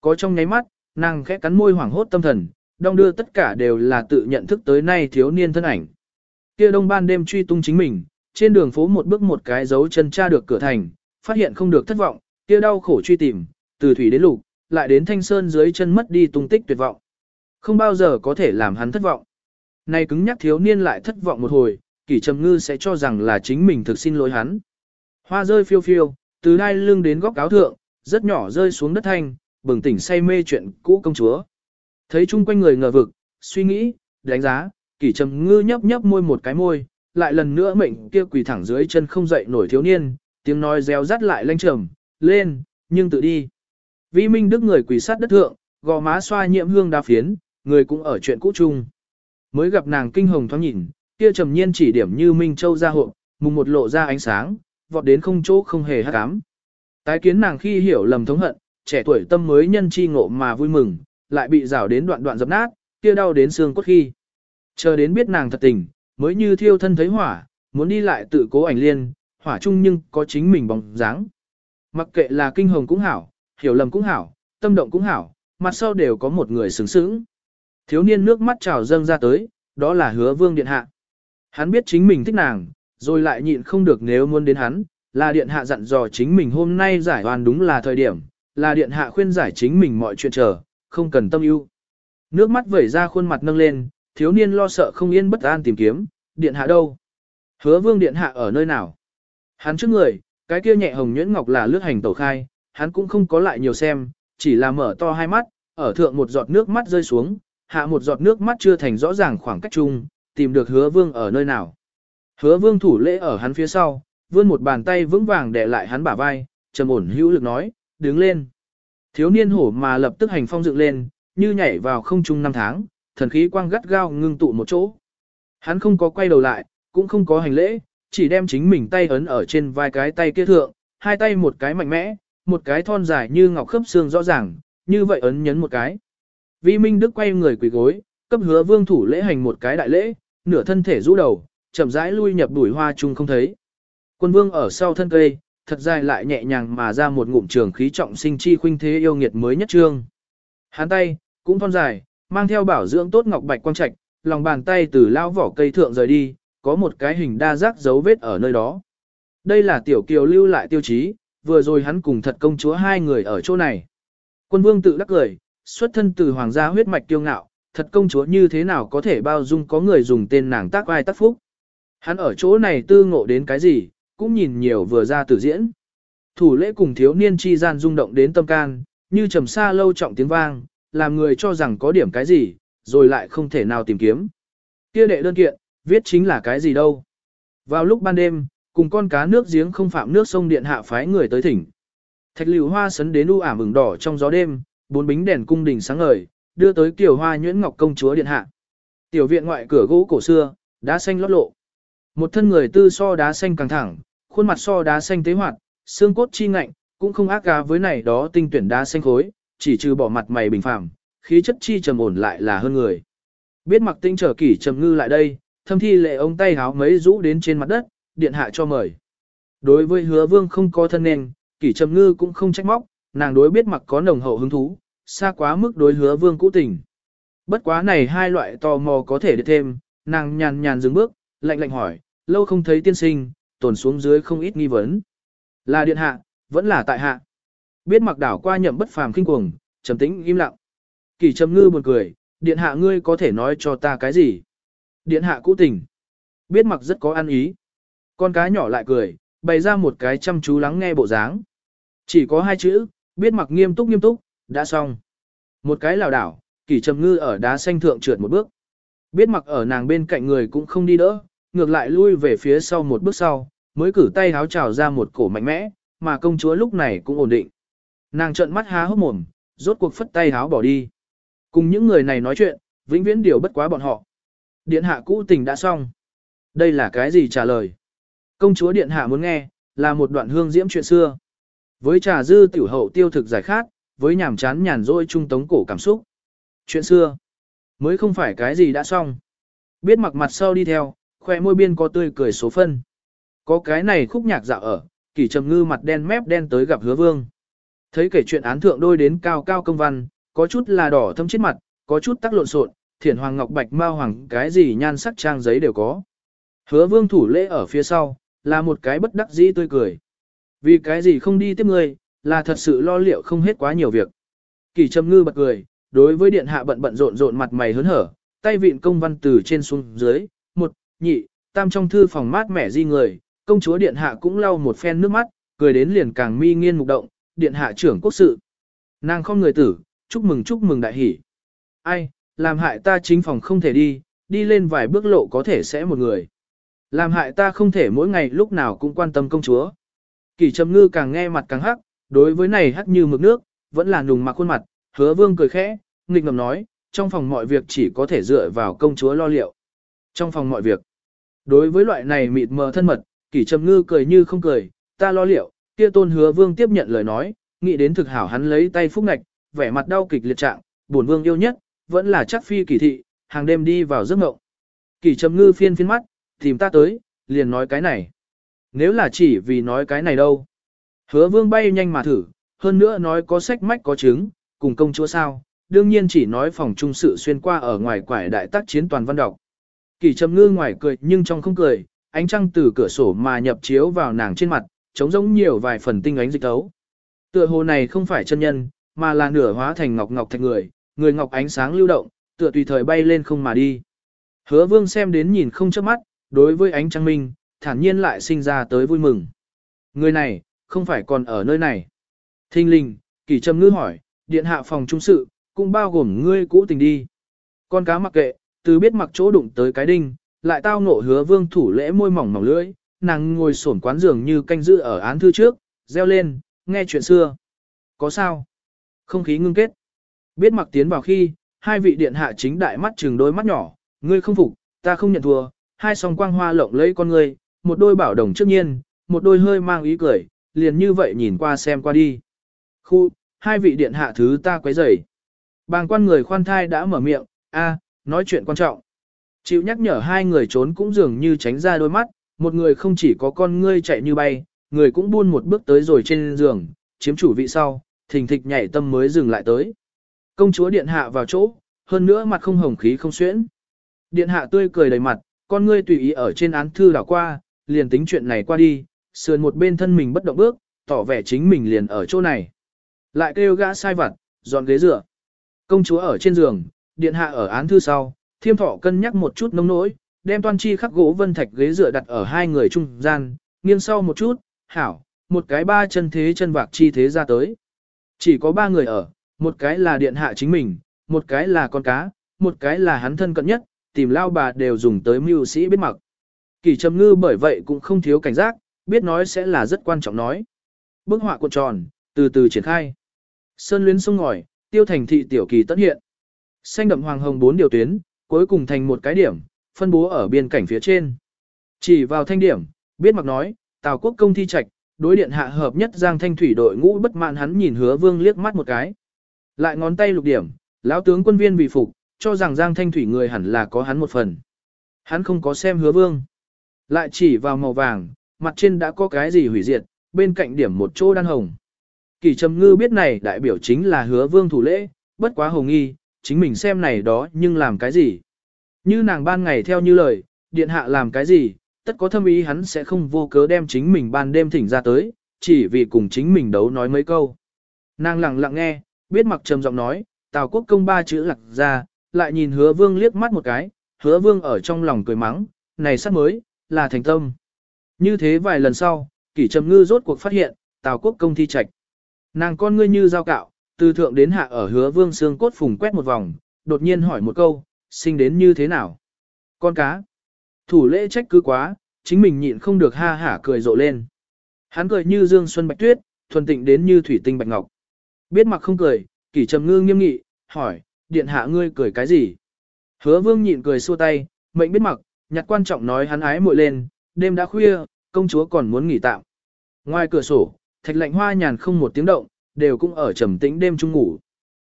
Có trong nháy mắt, nàng khẽ cắn môi hoảng hốt tâm thần, đong đưa tất cả đều là tự nhận thức tới nay thiếu niên thân ảnh. Kia đông ban đêm truy tung chính mình, trên đường phố một bước một cái dấu chân tra được cửa thành, phát hiện không được thất vọng, kia đau khổ truy tìm, từ thủy đến lục, lại đến thanh sơn dưới chân mất đi tung tích tuyệt vọng. Không bao giờ có thể làm hắn thất vọng. nay cứng nhắc thiếu niên lại thất vọng một hồi, kỷ trầm ngư sẽ cho rằng là chính mình thực xin lỗi hắn. Hoa rơi phiêu phiêu, từ đai lưng đến góc áo thượng, rất nhỏ rơi xuống đất thanh, bừng tỉnh say mê chuyện cũ công chúa. Thấy chung quanh người ngờ vực, suy nghĩ, đánh giá, kỷ trầm ngư nhấp nhấp môi một cái môi, lại lần nữa mệnh kia quỳ thẳng dưới chân không dậy nổi thiếu niên, tiếng nói reo rắt lại lanh trầm, lên, nhưng tự đi. Vi Minh Đức người quỳ sát đất thượng, gò má xoa nhiễm hương đa phiến, người cũng ở chuyện cũ chung. Mới gặp nàng kinh hồng thoáng nhìn, kia trầm nhiên chỉ điểm như Minh Châu ra hộ, mùng một lộ ra ánh sáng, vọt đến không chỗ không hề hát cám. Tái kiến nàng khi hiểu lầm thống hận, trẻ tuổi tâm mới nhân chi ngộ mà vui mừng, lại bị rào đến đoạn đoạn dập nát, kia đau đến xương cốt khi. Chờ đến biết nàng thật tình, mới như thiêu thân thấy hỏa, muốn đi lại tự cố ảnh liên, hỏa chung nhưng có chính mình bóng dáng. Mặc kệ là kinh hồng cũng hảo, hiểu lầm cũng hảo, tâm động cũng hảo, mặt sau đều có một người sướng sướng. Thiếu niên nước mắt trào dâng ra tới, đó là hứa vương điện hạ. Hắn biết chính mình thích nàng, rồi lại nhịn không được nếu muốn đến hắn, là điện hạ dặn dò chính mình hôm nay giải hoàn đúng là thời điểm, là điện hạ khuyên giải chính mình mọi chuyện chờ, không cần tâm ưu. Nước mắt vẩy ra khuôn mặt nâng lên, thiếu niên lo sợ không yên bất an tìm kiếm, điện hạ đâu? Hứa vương điện hạ ở nơi nào? Hắn trước người, cái kia nhẹ hồng nhuyễn ngọc là lướt hành tẩu khai, hắn cũng không có lại nhiều xem, chỉ là mở to hai mắt, ở thượng một giọt nước mắt rơi xuống, hạ một giọt nước mắt chưa thành rõ ràng khoảng cách chung, tìm được hứa vương ở nơi nào. Hứa vương thủ lễ ở hắn phía sau, vươn một bàn tay vững vàng để lại hắn bả vai, trầm ổn hữu lực nói, đứng lên. Thiếu niên hổ mà lập tức hành phong dựng lên, như nhảy vào không trung năm tháng, thần khí quang gắt gao ngưng tụ một chỗ. Hắn không có quay đầu lại, cũng không có hành lễ, chỉ đem chính mình tay ấn ở trên vai cái tay kia thượng, hai tay một cái mạnh mẽ, một cái thon dài như ngọc khớp xương rõ ràng, như vậy ấn nhấn một cái. Vi Minh Đức quay người quỳ gối, cấp hứa vương thủ lễ hành một cái đại lễ, nửa thân thể rũ đầu, chậm rãi lui nhập đuổi hoa chung không thấy. Quân vương ở sau thân cây, thật dài lại nhẹ nhàng mà ra một ngụm trường khí trọng sinh chi khuynh thế yêu nghiệt mới nhất trương. Hắn tay, cũng thon dài, mang theo bảo dưỡng tốt ngọc bạch quang trạch, lòng bàn tay từ lao vỏ cây thượng rời đi, có một cái hình đa giác dấu vết ở nơi đó. Đây là tiểu kiều lưu lại tiêu chí, vừa rồi hắn cùng thật công chúa hai người ở chỗ này. Quân vương tự đắc cười, xuất thân từ hoàng gia huyết mạch kiêu ngạo, thật công chúa như thế nào có thể bao dung có người dùng tên nàng tác ai tác phúc. Hắn ở chỗ này tư ngộ đến cái gì, cũng nhìn nhiều vừa ra tử diễn. Thủ lễ cùng thiếu niên chi gian rung động đến tâm can, như trầm xa lâu trọng tiếng vang, làm người cho rằng có điểm cái gì, rồi lại không thể nào tìm kiếm. Kia đệ đơn kiện, viết chính là cái gì đâu. Vào lúc ban đêm, cùng con cá nước giếng không phạm nước sông điện hạ phái người tới thỉnh. Thạch liều hoa sấn đến u ảm ửng đỏ trong gió đêm, bốn bính đèn cung đình sáng ngời, đưa tới kiều hoa nhuyễn ngọc công chúa điện hạ. Tiểu viện ngoại cửa gỗ cổ xưa, đá xanh lót lộ. Một thân người tư so đá xanh càng thẳng, khuôn mặt so đá xanh tế hoạt, xương cốt chi ngạnh, cũng không ác cá với này đó tinh tuyển đá xanh khối, chỉ trừ bỏ mặt mày bình phẳng khí chất chi trầm ổn lại là hơn người. Biết mặc tinh trở kỷ trầm ngư lại đây, thâm thi lệ ông tay háo mấy rũ đến trên mặt đất, điện hạ cho mời. Đối với hứa vương không có thân nền, kỷ trầm ngư cũng không trách móc, nàng đối biết mặc có nồng hậu hứng thú, xa quá mức đối hứa vương cũ tình. Bất quá này hai loại tò mò có thể được thêm, nàng nhàn nhàn dừng bước, lạnh lạnh hỏi, lâu không thấy tiên sinh, tồn xuống dưới không ít nghi vấn. Là điện hạ, vẫn là tại hạ. Biết mặc đảo qua nhậm bất phàm kinh cuồng, trầm tĩnh im lặng. Kỳ trầm ngư buồn cười, điện hạ ngươi có thể nói cho ta cái gì? Điện hạ cũ tình. Biết mặc rất có ăn ý. Con cá nhỏ lại cười, bày ra một cái chăm chú lắng nghe bộ dáng. Chỉ có hai chữ, biết mặc nghiêm túc nghiêm túc, đã xong. Một cái lảo đảo, kỳ trầm ngư ở đá xanh thượng trượt một bước. Biết mặc ở nàng bên cạnh người cũng không đi đỡ, ngược lại lui về phía sau một bước sau, mới cử tay háo trào ra một cổ mạnh mẽ, mà công chúa lúc này cũng ổn định. Nàng trợn mắt há hốc mồm, rốt cuộc phất tay háo bỏ đi. Cùng những người này nói chuyện, vĩnh viễn điều bất quá bọn họ. Điện hạ cũ tình đã xong. Đây là cái gì trả lời? Công chúa điện hạ muốn nghe, là một đoạn hương diễm chuyện xưa. Với trà dư tiểu hậu tiêu thực giải khát, với nhàm chán nhàn rỗi trung tống cổ cảm xúc. Chuyện xưa, mới không phải cái gì đã xong. Biết mặc mặt sau đi theo, khoe môi biên có tươi cười số phân. Có cái này khúc nhạc dạo ở, kỳ trầm ngư mặt đen mép đen tới gặp hứa vương. Thấy kể chuyện án thượng đôi đến cao cao công văn, có chút là đỏ thâm chết mặt, có chút tắc lộn xộn, thiển hoàng ngọc bạch mao hoàng cái gì nhan sắc trang giấy đều có. Hứa vương thủ lễ ở phía sau, là một cái bất đắc dĩ tươi cười. Vì cái gì không đi tiếp ngươi, là thật sự lo liệu không hết quá nhiều việc. Kỳ trầm ngư bật cười, đối với điện hạ bận bận rộn rộn mặt mày hớn hở, tay vịn công văn từ trên xuống dưới, một, nhị, tam trong thư phòng mát mẻ di người, công chúa điện hạ cũng lau một phen nước mắt, cười đến liền càng mi nghiên mục động, điện hạ trưởng quốc sự. Nàng không người tử, chúc mừng chúc mừng đại hỷ. Ai, làm hại ta chính phòng không thể đi, đi lên vài bước lộ có thể sẽ một người. Làm hại ta không thể mỗi ngày lúc nào cũng quan tâm công chúa. Kỷ trầm ngư càng nghe mặt càng hắc, đối với này hắc như mực nước, vẫn là nùng mặc khuôn mặt, hứa vương cười khẽ, nghịch ngầm nói, trong phòng mọi việc chỉ có thể dựa vào công chúa lo liệu. Trong phòng mọi việc, đối với loại này mịt mờ thân mật, kỷ trầm ngư cười như không cười, ta lo liệu, kia tôn hứa vương tiếp nhận lời nói, nghĩ đến thực hảo hắn lấy tay phúc ngạch, vẻ mặt đau kịch liệt trạng, buồn vương yêu nhất, vẫn là chắc phi kỳ thị, hàng đêm đi vào giấc mộng. Kỷ trầm ngư phiên phiên mắt, tìm ta tới, liền nói cái này. Nếu là chỉ vì nói cái này đâu. Hứa vương bay nhanh mà thử, hơn nữa nói có sách mách có chứng, cùng công chúa sao, đương nhiên chỉ nói phòng trung sự xuyên qua ở ngoài quải đại tác chiến toàn văn đọc. Kỳ trầm ngư ngoài cười nhưng trong không cười, ánh trăng từ cửa sổ mà nhập chiếu vào nàng trên mặt, trống giống nhiều vài phần tinh ánh dịch tấu. Tựa hồ này không phải chân nhân, mà là nửa hóa thành ngọc ngọc thạch người, người ngọc ánh sáng lưu động, tựa tùy thời bay lên không mà đi. Hứa vương xem đến nhìn không chớp mắt, đối với ánh trăng minh, thản nhiên lại sinh ra tới vui mừng. Người này, không phải còn ở nơi này. Thinh linh, kỳ trầm ngư hỏi, điện hạ phòng trung sự, cũng bao gồm ngươi cũ tình đi. Con cá mặc kệ, từ biết mặc chỗ đụng tới cái đinh, lại tao ngộ hứa vương thủ lễ môi mỏng mỏng lưỡi, nàng ngồi sổn quán giường như canh giữ ở án thư trước, reo lên, nghe chuyện xưa. Có sao? Không khí ngưng kết. Biết mặc tiến vào khi, hai vị điện hạ chính đại mắt trừng đôi mắt nhỏ, ngươi không phục, ta không nhận thua, hai song quang hoa lộng lấy con ngươi, một đôi bảo đồng trước nhiên, một đôi hơi mang ý cười, liền như vậy nhìn qua xem qua đi. Khu, hai vị điện hạ thứ ta quấy rầy. Bàng quan người khoan thai đã mở miệng, a, nói chuyện quan trọng. Chịu nhắc nhở hai người trốn cũng dường như tránh ra đôi mắt, một người không chỉ có con ngươi chạy như bay, người cũng buôn một bước tới rồi trên giường, chiếm chủ vị sau, thình thịch nhảy tâm mới dừng lại tới. Công chúa điện hạ vào chỗ, hơn nữa mặt không hồng khí không xuyễn. Điện hạ tươi cười đầy mặt, con ngươi tùy ý ở trên án thư đảo qua, liền tính chuyện này qua đi, sườn một bên thân mình bất động bước, tỏ vẻ chính mình liền ở chỗ này. Lại kêu gã sai vặt, dọn ghế dựa. Công chúa ở trên giường, điện hạ ở án thư sau, thiêm thọ cân nhắc một chút nông nỗi, đem toan chi khắc gỗ vân thạch ghế dựa đặt ở hai người trung gian, nghiêng sau một chút, hảo, một cái ba chân thế chân vạc chi thế ra tới. Chỉ có ba người ở, một cái là điện hạ chính mình, một cái là con cá, một cái là hắn thân cận nhất, tìm lao bà đều dùng tới mưu sĩ biết mặc. Kỳ trầm ngư bởi vậy cũng không thiếu cảnh giác, biết nói sẽ là rất quan trọng nói. Bức họa cuộn tròn, từ từ triển khai. Sơn luyến sông ngòi, tiêu thành thị tiểu kỳ tất hiện. Xanh đậm hoàng hồng bốn điều tuyến, cuối cùng thành một cái điểm, phân bố ở biên cảnh phía trên. Chỉ vào thanh điểm, biết mặc nói, Tào quốc công thi trạch, đối điện hạ hợp nhất giang thanh thủy đội ngũ bất mãn hắn nhìn hứa vương liếc mắt một cái. Lại ngón tay lục điểm, lão tướng quân viên bị phục, cho rằng giang thanh thủy người hẳn là có hắn một phần. Hắn không có xem hứa vương. Lại chỉ vào màu vàng, mặt trên đã có cái gì hủy diệt, bên cạnh điểm một chỗ đan hồng. Kỳ trầm ngư biết này đại biểu chính là hứa vương thủ lễ, bất quá hồng nghi, chính mình xem này đó nhưng làm cái gì. Như nàng ban ngày theo như lời, điện hạ làm cái gì, tất có thâm ý hắn sẽ không vô cớ đem chính mình ban đêm thỉnh ra tới, chỉ vì cùng chính mình đấu nói mấy câu. Nàng lặng lặng nghe, biết mặc trầm giọng nói, Tào quốc công ba chữ lặc ra, lại nhìn hứa vương liếc mắt một cái, hứa vương ở trong lòng cười mắng, này sắc mới, là thành tâm. Như thế vài lần sau, kỷ trầm ngư rốt cuộc phát hiện, Tào quốc công thi trạch. Nàng con ngươi như dao cạo, từ thượng đến hạ ở hứa vương xương cốt phùng quét một vòng, đột nhiên hỏi một câu, sinh đến như thế nào? Con cá. Thủ lễ trách cứ quá, chính mình nhịn không được ha hả cười rộ lên. Hắn cười như dương xuân bạch tuyết, thuần tịnh đến như thủy tinh bạch ngọc. Biết mặc không cười, kỷ trầm ngư nghiêm nghị, hỏi, điện hạ ngươi cười cái gì? Hứa vương nhịn cười xua tay, mệnh biết mặc, nhặt quan trọng nói hắn ái muội lên, đêm đã khuya, công chúa còn muốn nghỉ tạm. Ngoài cửa sổ, thạch lạnh hoa nhàn không một tiếng động, đều cũng ở trầm tĩnh đêm trung ngủ.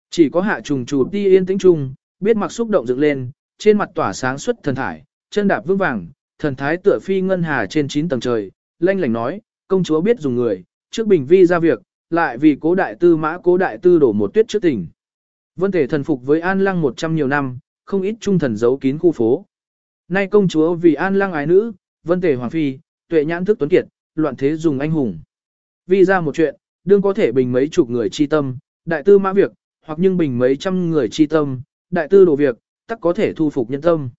Chỉ có hạ trùng trù ti yên tĩnh trung biết mặc xúc động dựng lên, trên mặt tỏa sáng xuất thần thải, chân đạp vững vàng, thần thái tựa phi ngân hà trên 9 tầng trời, lanh lảnh nói, công chúa biết dùng người, trước bình vi ra việc, lại vì cố đại tư mã cố đại tư đổ một tuyết trước tình. Vân thể thần phục với An Lăng 100 nhiều năm, không ít trung thần giấu kín khu phố. Nay công chúa vì An Lăng ái nữ, Vân thể hoàng phi, tuệ nhãn thức tuấn kiệt, loạn thế dùng anh hùng. Vì ra một chuyện, đương có thể bình mấy chục người chi tâm, đại tư mã việc, hoặc nhưng bình mấy trăm người chi tâm, đại tư đồ việc, tắc có thể thu phục nhân tâm.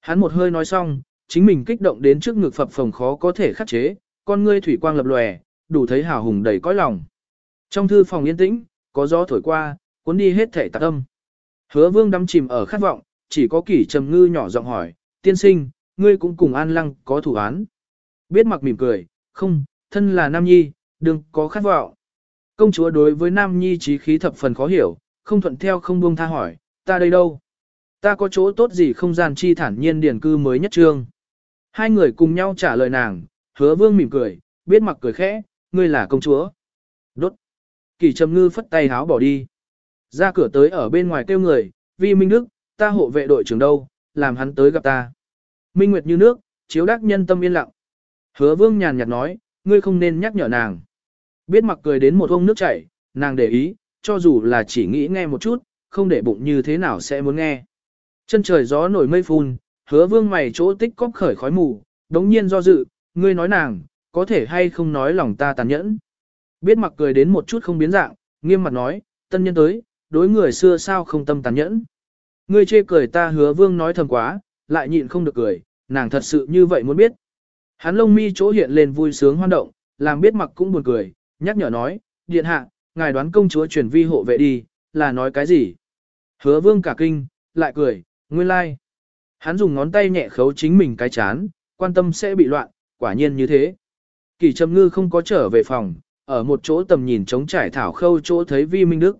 Hắn một hơi nói xong, chính mình kích động đến trước ngực phập phồng khó có thể khắc chế, con ngươi thủy quang lập lòe, đủ thấy hào hùng đầy cõi lòng. Trong thư phòng yên tĩnh, có gió thổi qua, cuốn đi hết thể tạc âm. Hứa vương đắm chìm ở khát vọng, chỉ có kỷ trầm ngư nhỏ giọng hỏi, tiên sinh, ngươi cũng cùng An Lăng có thủ án. Biết mặc mỉm cười, không, thân là Nam Nhi, đừng có khát vọng. Công chúa đối với Nam Nhi trí khí thập phần khó hiểu, không thuận theo không buông tha hỏi, ta đây đâu? Ta có chỗ tốt gì không gian chi thản nhiên điển cư mới nhất trương. Hai người cùng nhau trả lời nàng, hứa vương mỉm cười, biết mặc cười khẽ, ngươi là công chúa. Đốt. Kỳ trầm ngư phất tay háo bỏ đi. Ra cửa tới ở bên ngoài kêu người, vi minh đức, ta hộ vệ đội trưởng đâu, làm hắn tới gặp ta. Minh Nguyệt như nước, chiếu đắc nhân tâm yên lặng. Hứa vương nhàn nhạt nói, ngươi không nên nhắc nhở nàng. Biết mặc cười đến một ông nước chảy, nàng để ý, cho dù là chỉ nghĩ nghe một chút, không để bụng như thế nào sẽ muốn nghe. Chân trời gió nổi mây phun, hứa vương mày chỗ tích cóp khởi khói mù, đống nhiên do dự, ngươi nói nàng, có thể hay không nói lòng ta tàn nhẫn. Biết mặc cười đến một chút không biến dạng, nghiêm mặt nói, tân nhân tới, đối người xưa sao không tâm tàn nhẫn. Ngươi chê cười ta hứa vương nói thầm quá, lại nhịn không được cười, nàng thật sự như vậy muốn biết. Hắn lông mi chỗ hiện lên vui sướng hoan động, làm biết mặc cũng buồn cười, nhắc nhở nói, điện hạ, ngài đoán công chúa truyền vi hộ vệ đi, là nói cái gì? Hứa vương cả kinh, lại cười, nguyên lai. Like. Hắn dùng ngón tay nhẹ khấu chính mình cái chán, quan tâm sẽ bị loạn, quả nhiên như thế. Kỳ trầm ngư không có trở về phòng, ở một chỗ tầm nhìn trống trải thảo khâu chỗ thấy vi minh đức.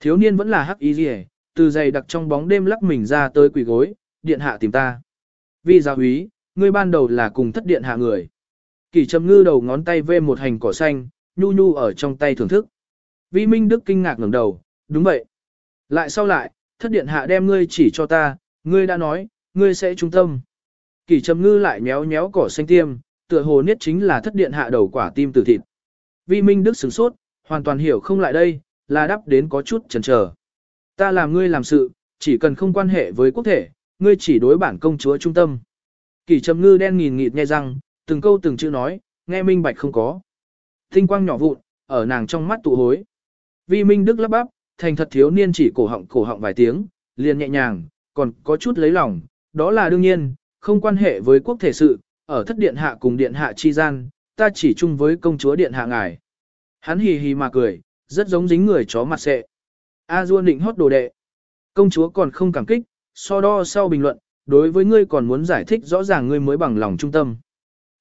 Thiếu niên vẫn là hắc y rìa, từ giày đặc trong bóng đêm lắc mình ra tới quỳ gối, điện hạ tìm ta. Vi gia úy, ngươi ban đầu là cùng thất điện hạ người. Kỳ trầm ngư đầu ngón tay vê một hành cỏ xanh, nhu nhu ở trong tay thưởng thức. Vi minh đức kinh ngạc ngẩng đầu, đúng vậy. Lại sau lại, thất điện hạ đem ngươi chỉ cho ta, ngươi đã nói, ngươi sẽ trung tâm. Kỳ trầm ngư lại méo méo cỏ xanh tiêm, tựa hồ niết chính là thất điện hạ đầu quả tim từ thịt. Vi Minh Đức sửng sốt, hoàn toàn hiểu không lại đây, là đáp đến có chút chần chờ. Ta làm ngươi làm sự, chỉ cần không quan hệ với quốc thể, ngươi chỉ đối bản công chúa trung tâm. Kỳ trầm ngư đen nghìn nghịt nghe rằng, từng câu từng chữ nói, nghe minh bạch không có. Tinh quang nhỏ vụn, ở nàng trong mắt tụ hối. Vi Minh Đức lắp bắp, thành thật thiếu niên chỉ cổ họng cổ họng vài tiếng, liền nhẹ nhàng, còn có chút lấy lòng, đó là đương nhiên, không quan hệ với quốc thể sự, ở thất điện hạ cùng điện hạ chi gian, ta chỉ chung với công chúa điện hạ ngài. Hắn hì hì mà cười, rất giống dính người chó mặt sệ. A Du định hót đồ đệ. Công chúa còn không cảm kích, so đo sau bình luận, đối với ngươi còn muốn giải thích rõ ràng ngươi mới bằng lòng trung tâm.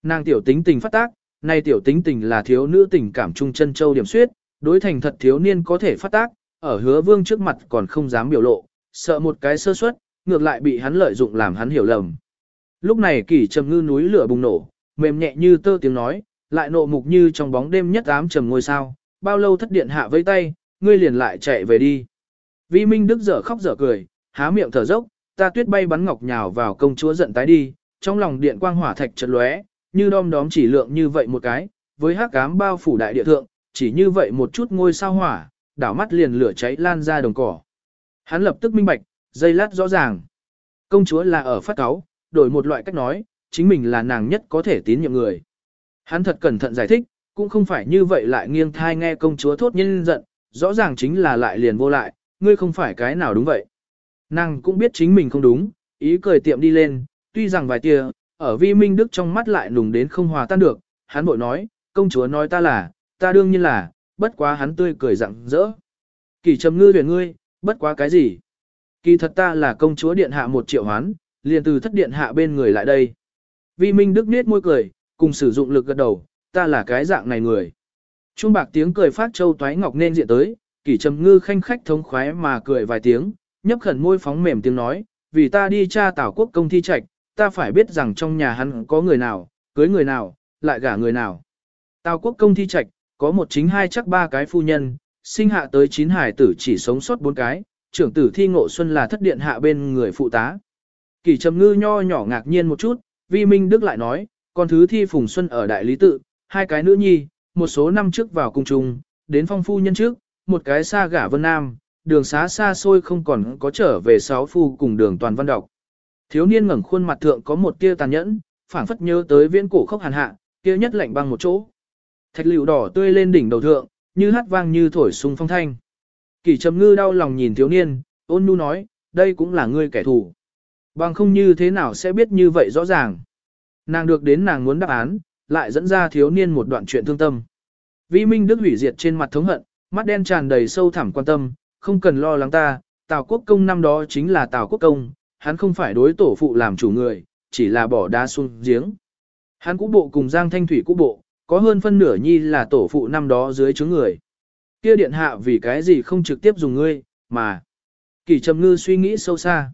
Nàng tiểu tính tình phát tác, nay tiểu tính tình là thiếu nữ tình cảm trung chân châu điểm suyết, đối thành thật thiếu niên có thể phát tác, ở hứa vương trước mặt còn không dám biểu lộ, sợ một cái sơ suất, ngược lại bị hắn lợi dụng làm hắn hiểu lầm. Lúc này kỳ trầm ngư núi lửa bùng nổ, mềm nhẹ như tơ tiếng nói, lại nộ mục như trong bóng đêm nhất ám trầm ngôi sao, bao lâu thất điện hạ với tay, ngươi liền lại chạy về đi. Vi Minh Đức dở khóc dở cười, há miệng thở dốc, ta tuyết bay bắn ngọc nhào vào công chúa giận tái đi, trong lòng điện quang hỏa thạch chợt lóe, như đom đóm chỉ lượng như vậy một cái, với hắc ám bao phủ đại địa thượng, chỉ như vậy một chút ngôi sao hỏa, đảo mắt liền lửa cháy lan ra đồng cỏ. Hắn lập tức minh bạch, dây lát rõ ràng. Công chúa là ở phát cáo, đổi một loại cách nói, chính mình là nàng nhất có thể tín nhiệm người. Hắn thật cẩn thận giải thích, cũng không phải như vậy lại nghiêng thai nghe công chúa thốt nhân giận, rõ ràng chính là lại liền vô lại, ngươi không phải cái nào đúng vậy. Nàng cũng biết chính mình không đúng, ý cười tiệm đi lên, tuy rằng vài tia, ở vi minh đức trong mắt lại nùng đến không hòa tan được, hắn bội nói, công chúa nói ta là, ta đương nhiên là, bất quá hắn tươi cười rặng rỡ. Kỳ trầm ngư huyền ngươi, bất quá cái gì? Kỳ thật ta là công chúa điện hạ một triệu hoán, liền từ thất điện hạ bên người lại đây. Vi Minh Đức nết môi cười, cùng sử dụng lực gật đầu, ta là cái dạng này người. Trung bạc tiếng cười phát châu toái ngọc nên diện tới, kỷ trầm ngư khanh khách thống khoái mà cười vài tiếng, nhấp khẩn môi phóng mềm tiếng nói, vì ta đi tra tảo quốc công thi trạch, ta phải biết rằng trong nhà hắn có người nào, cưới người nào, lại gả người nào. Tào quốc công thi trạch, có một chính hai chắc ba cái phu nhân, sinh hạ tới chín hải tử chỉ sống sót bốn cái, trưởng tử thi ngộ xuân là thất điện hạ bên người phụ tá. Kỳ trầm ngư nho nhỏ ngạc nhiên một chút, vi minh đức lại nói, con thứ thi phùng xuân ở đại lý tự, hai cái nữ nhi, một số năm trước vào cung trung, đến phong phu nhân trước, một cái xa gả vân nam, đường xá xa xôi không còn có trở về sáu phu cùng đường toàn văn đọc. Thiếu niên ngẩng khuôn mặt thượng có một tia tàn nhẫn, phảng phất nhớ tới viễn cổ khốc hàn hạ, kia nhất lạnh băng một chỗ. Thạch liễu đỏ tươi lên đỉnh đầu thượng, như hát vang như thổi sung phong thanh. Kỳ trầm ngư đau lòng nhìn thiếu niên, ôn nhu nói, đây cũng là ngươi kẻ thù. Bằng không như thế nào sẽ biết như vậy rõ ràng. Nàng được đến nàng muốn đáp án, lại dẫn ra thiếu niên một đoạn chuyện thương tâm. Vi Minh Đức hủy diệt trên mặt thống hận, mắt đen tràn đầy sâu thẳm quan tâm, không cần lo lắng ta, Tào Quốc Công năm đó chính là Tào Quốc Công, hắn không phải đối tổ phụ làm chủ người, chỉ là bỏ đá xuống giếng. Hắn cũ bộ cùng Giang Thanh Thủy cũ bộ, có hơn phân nửa nhi là tổ phụ năm đó dưới chướng người. Kia điện hạ vì cái gì không trực tiếp dùng ngươi, mà. Kỳ trầm ngư suy nghĩ sâu xa.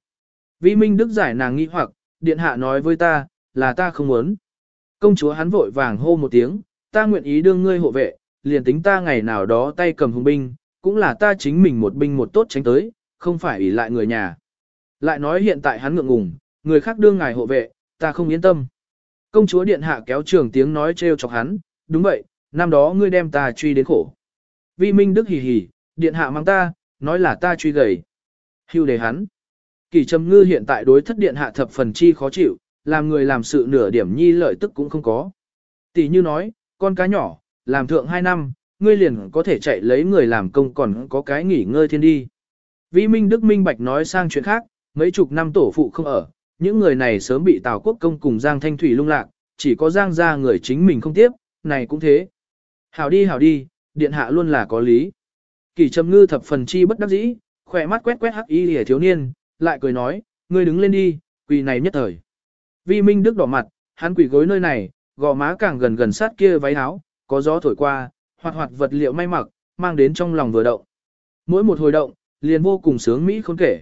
Vi Minh Đức giải nàng nghi hoặc, điện hạ nói với ta, là ta không muốn. Công chúa hắn vội vàng hô một tiếng, ta nguyện ý đương ngươi hộ vệ, liền tính ta ngày nào đó tay cầm hùng binh, cũng là ta chính mình một binh một tốt tránh tới, không phải ủy lại người nhà. Lại nói hiện tại hắn ngượng ngùng, người khác đương ngài hộ vệ, ta không yên tâm. Công chúa điện hạ kéo trường tiếng nói trêu chọc hắn, đúng vậy, năm đó ngươi đem ta truy đến khổ. Vi Minh Đức hì hì, điện hạ mang ta, nói là ta truy gầy. Hưu đề hắn. Kỳ trầm ngư hiện tại đối thất điện hạ thập phần chi khó chịu, làm người làm sự nửa điểm nhi lợi tức cũng không có. Tỷ như nói, con cá nhỏ, làm thượng hai năm, ngươi liền có thể chạy lấy người làm công còn có cái nghỉ ngơi thiên đi. Vi Minh Đức Minh Bạch nói sang chuyện khác, mấy chục năm tổ phụ không ở, những người này sớm bị Tào Quốc Công cùng Giang Thanh Thủy lung lạc, chỉ có Giang gia người chính mình không tiếp, này cũng thế. Hảo đi hảo đi, điện hạ luôn là có lý. Kỳ trầm ngư thập phần chi bất đắc dĩ, khỏe mắt quét quét hắc y lìa thiếu niên, lại cười nói, ngươi đứng lên đi, quỳ này nhất thời. Vi Minh Đức đỏ mặt, hắn quỳ gối nơi này, gò má càng gần gần sát kia váy áo, có gió thổi qua, hoạt hoạt vật liệu may mặc, mang đến trong lòng vừa động. Mỗi một hồi động, liền vô cùng sướng mỹ khôn kể.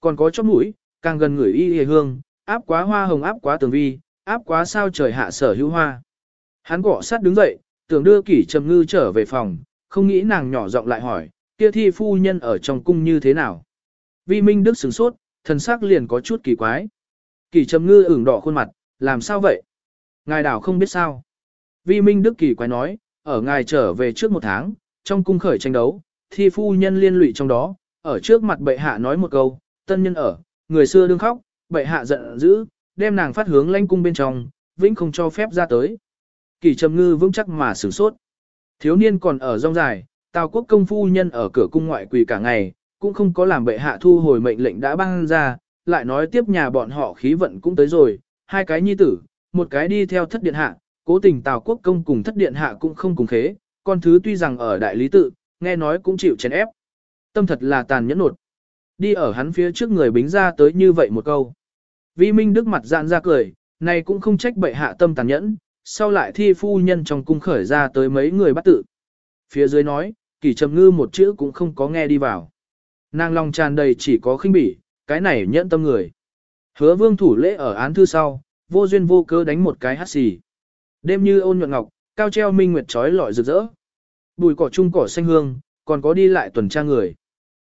Còn có chóp mũi, càng gần người y hề hương, áp quá hoa hồng áp quá tường vi, áp quá sao trời hạ sở hữu hoa. Hắn gõ sát đứng dậy, tưởng đưa kỷ trầm ngư trở về phòng, không nghĩ nàng nhỏ giọng lại hỏi, kia thi phu nhân ở trong cung như thế nào. Vi Minh Đức sửng sốt, thần sắc liền có chút kỳ quái. Kỷ trầm ngư ửng đỏ khuôn mặt, làm sao vậy? Ngài đảo không biết sao. Vi Minh Đức kỳ quái nói, ở ngài trở về trước một tháng, trong cung khởi tranh đấu, thi phu nhân liên lụy trong đó, ở trước mặt bệ hạ nói một câu, tân nhân ở, người xưa đương khóc, bệ hạ giận dữ, đem nàng phát hướng lãnh cung bên trong, vĩnh không cho phép ra tới. Kỳ trầm ngư vững chắc mà sửng sốt. Thiếu niên còn ở rong dài, Tào quốc công phu nhân ở cửa cung ngoại quỳ cả ngày, cũng không có làm bệ hạ thu hồi mệnh lệnh đã ban ra, lại nói tiếp nhà bọn họ khí vận cũng tới rồi, hai cái nhi tử, một cái đi theo thất điện hạ, cố tình Tào quốc công cùng thất điện hạ cũng không cùng khế, con thứ tuy rằng ở đại lý tự, nghe nói cũng chịu chèn ép. Tâm thật là tàn nhẫn nột. Đi ở hắn phía trước người bính ra tới như vậy một câu. Vi Minh Đức mặt dạn ra cười, này cũng không trách bệ hạ tâm tàn nhẫn, sau lại thi phu nhân trong cung khởi ra tới mấy người bắt tự. Phía dưới nói, kỳ trầm ngư một chữ cũng không có nghe đi vào. Nàng lòng tràn đầy chỉ có khinh bỉ, cái này nhẫn tâm người. Hứa vương thủ lễ ở án thư sau, vô duyên vô cớ đánh một cái hát xì. Đêm như ôn nhuận ngọc, cao treo minh nguyệt trói lọi rực rỡ. Bùi cỏ chung cỏ xanh hương, còn có đi lại tuần tra người.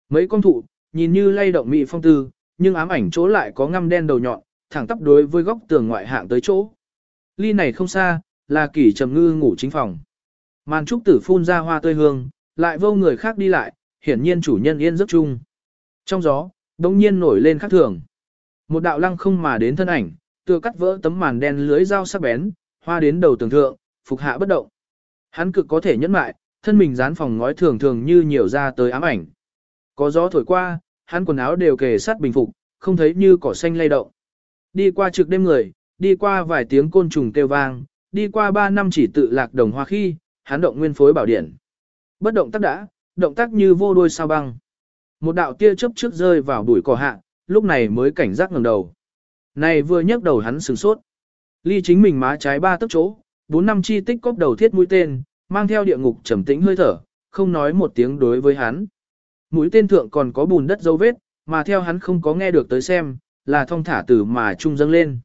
Mấy con thụ, nhìn như lay động mị phong tư, nhưng ám ảnh chỗ lại có ngăm đen đầu nhọn, thẳng tắp đối với góc tường ngoại hạng tới chỗ. Ly này không xa, là kỷ trầm ngư ngủ chính phòng. Màn trúc tử phun ra hoa tươi hương, lại vô người khác đi lại, hiển nhiên chủ nhân yên giấc chung. Trong gió, đông nhiên nổi lên khắc thường. Một đạo lăng không mà đến thân ảnh, tựa cắt vỡ tấm màn đen lưới dao sắc bén, hoa đến đầu tường thượng, phục hạ bất động. Hắn cực có thể nhẫn mại, thân mình dán phòng ngói thường thường như nhiều ra tới ám ảnh. Có gió thổi qua, hắn quần áo đều kề sát bình phục, không thấy như cỏ xanh lay động. Đi qua trực đêm người, đi qua vài tiếng côn trùng kêu vang, đi qua ba năm chỉ tự lạc đồng hoa khi, hắn động nguyên phối bảo điển. Bất động tác đã, động tác như vô đuôi sao băng. Một đạo tia chớp trước rơi vào bụi cỏ hạ, lúc này mới cảnh giác ngẩng đầu. Này vừa nhấc đầu hắn sửng sốt. Ly chính mình má trái ba tấc chỗ, bốn năm chi tích cốc đầu thiết mũi tên, mang theo địa ngục trầm tĩnh hơi thở, không nói một tiếng đối với hắn. Mũi tên thượng còn có bùn đất dấu vết, mà theo hắn không có nghe được tới xem, là thông thả từ mà trung dâng lên.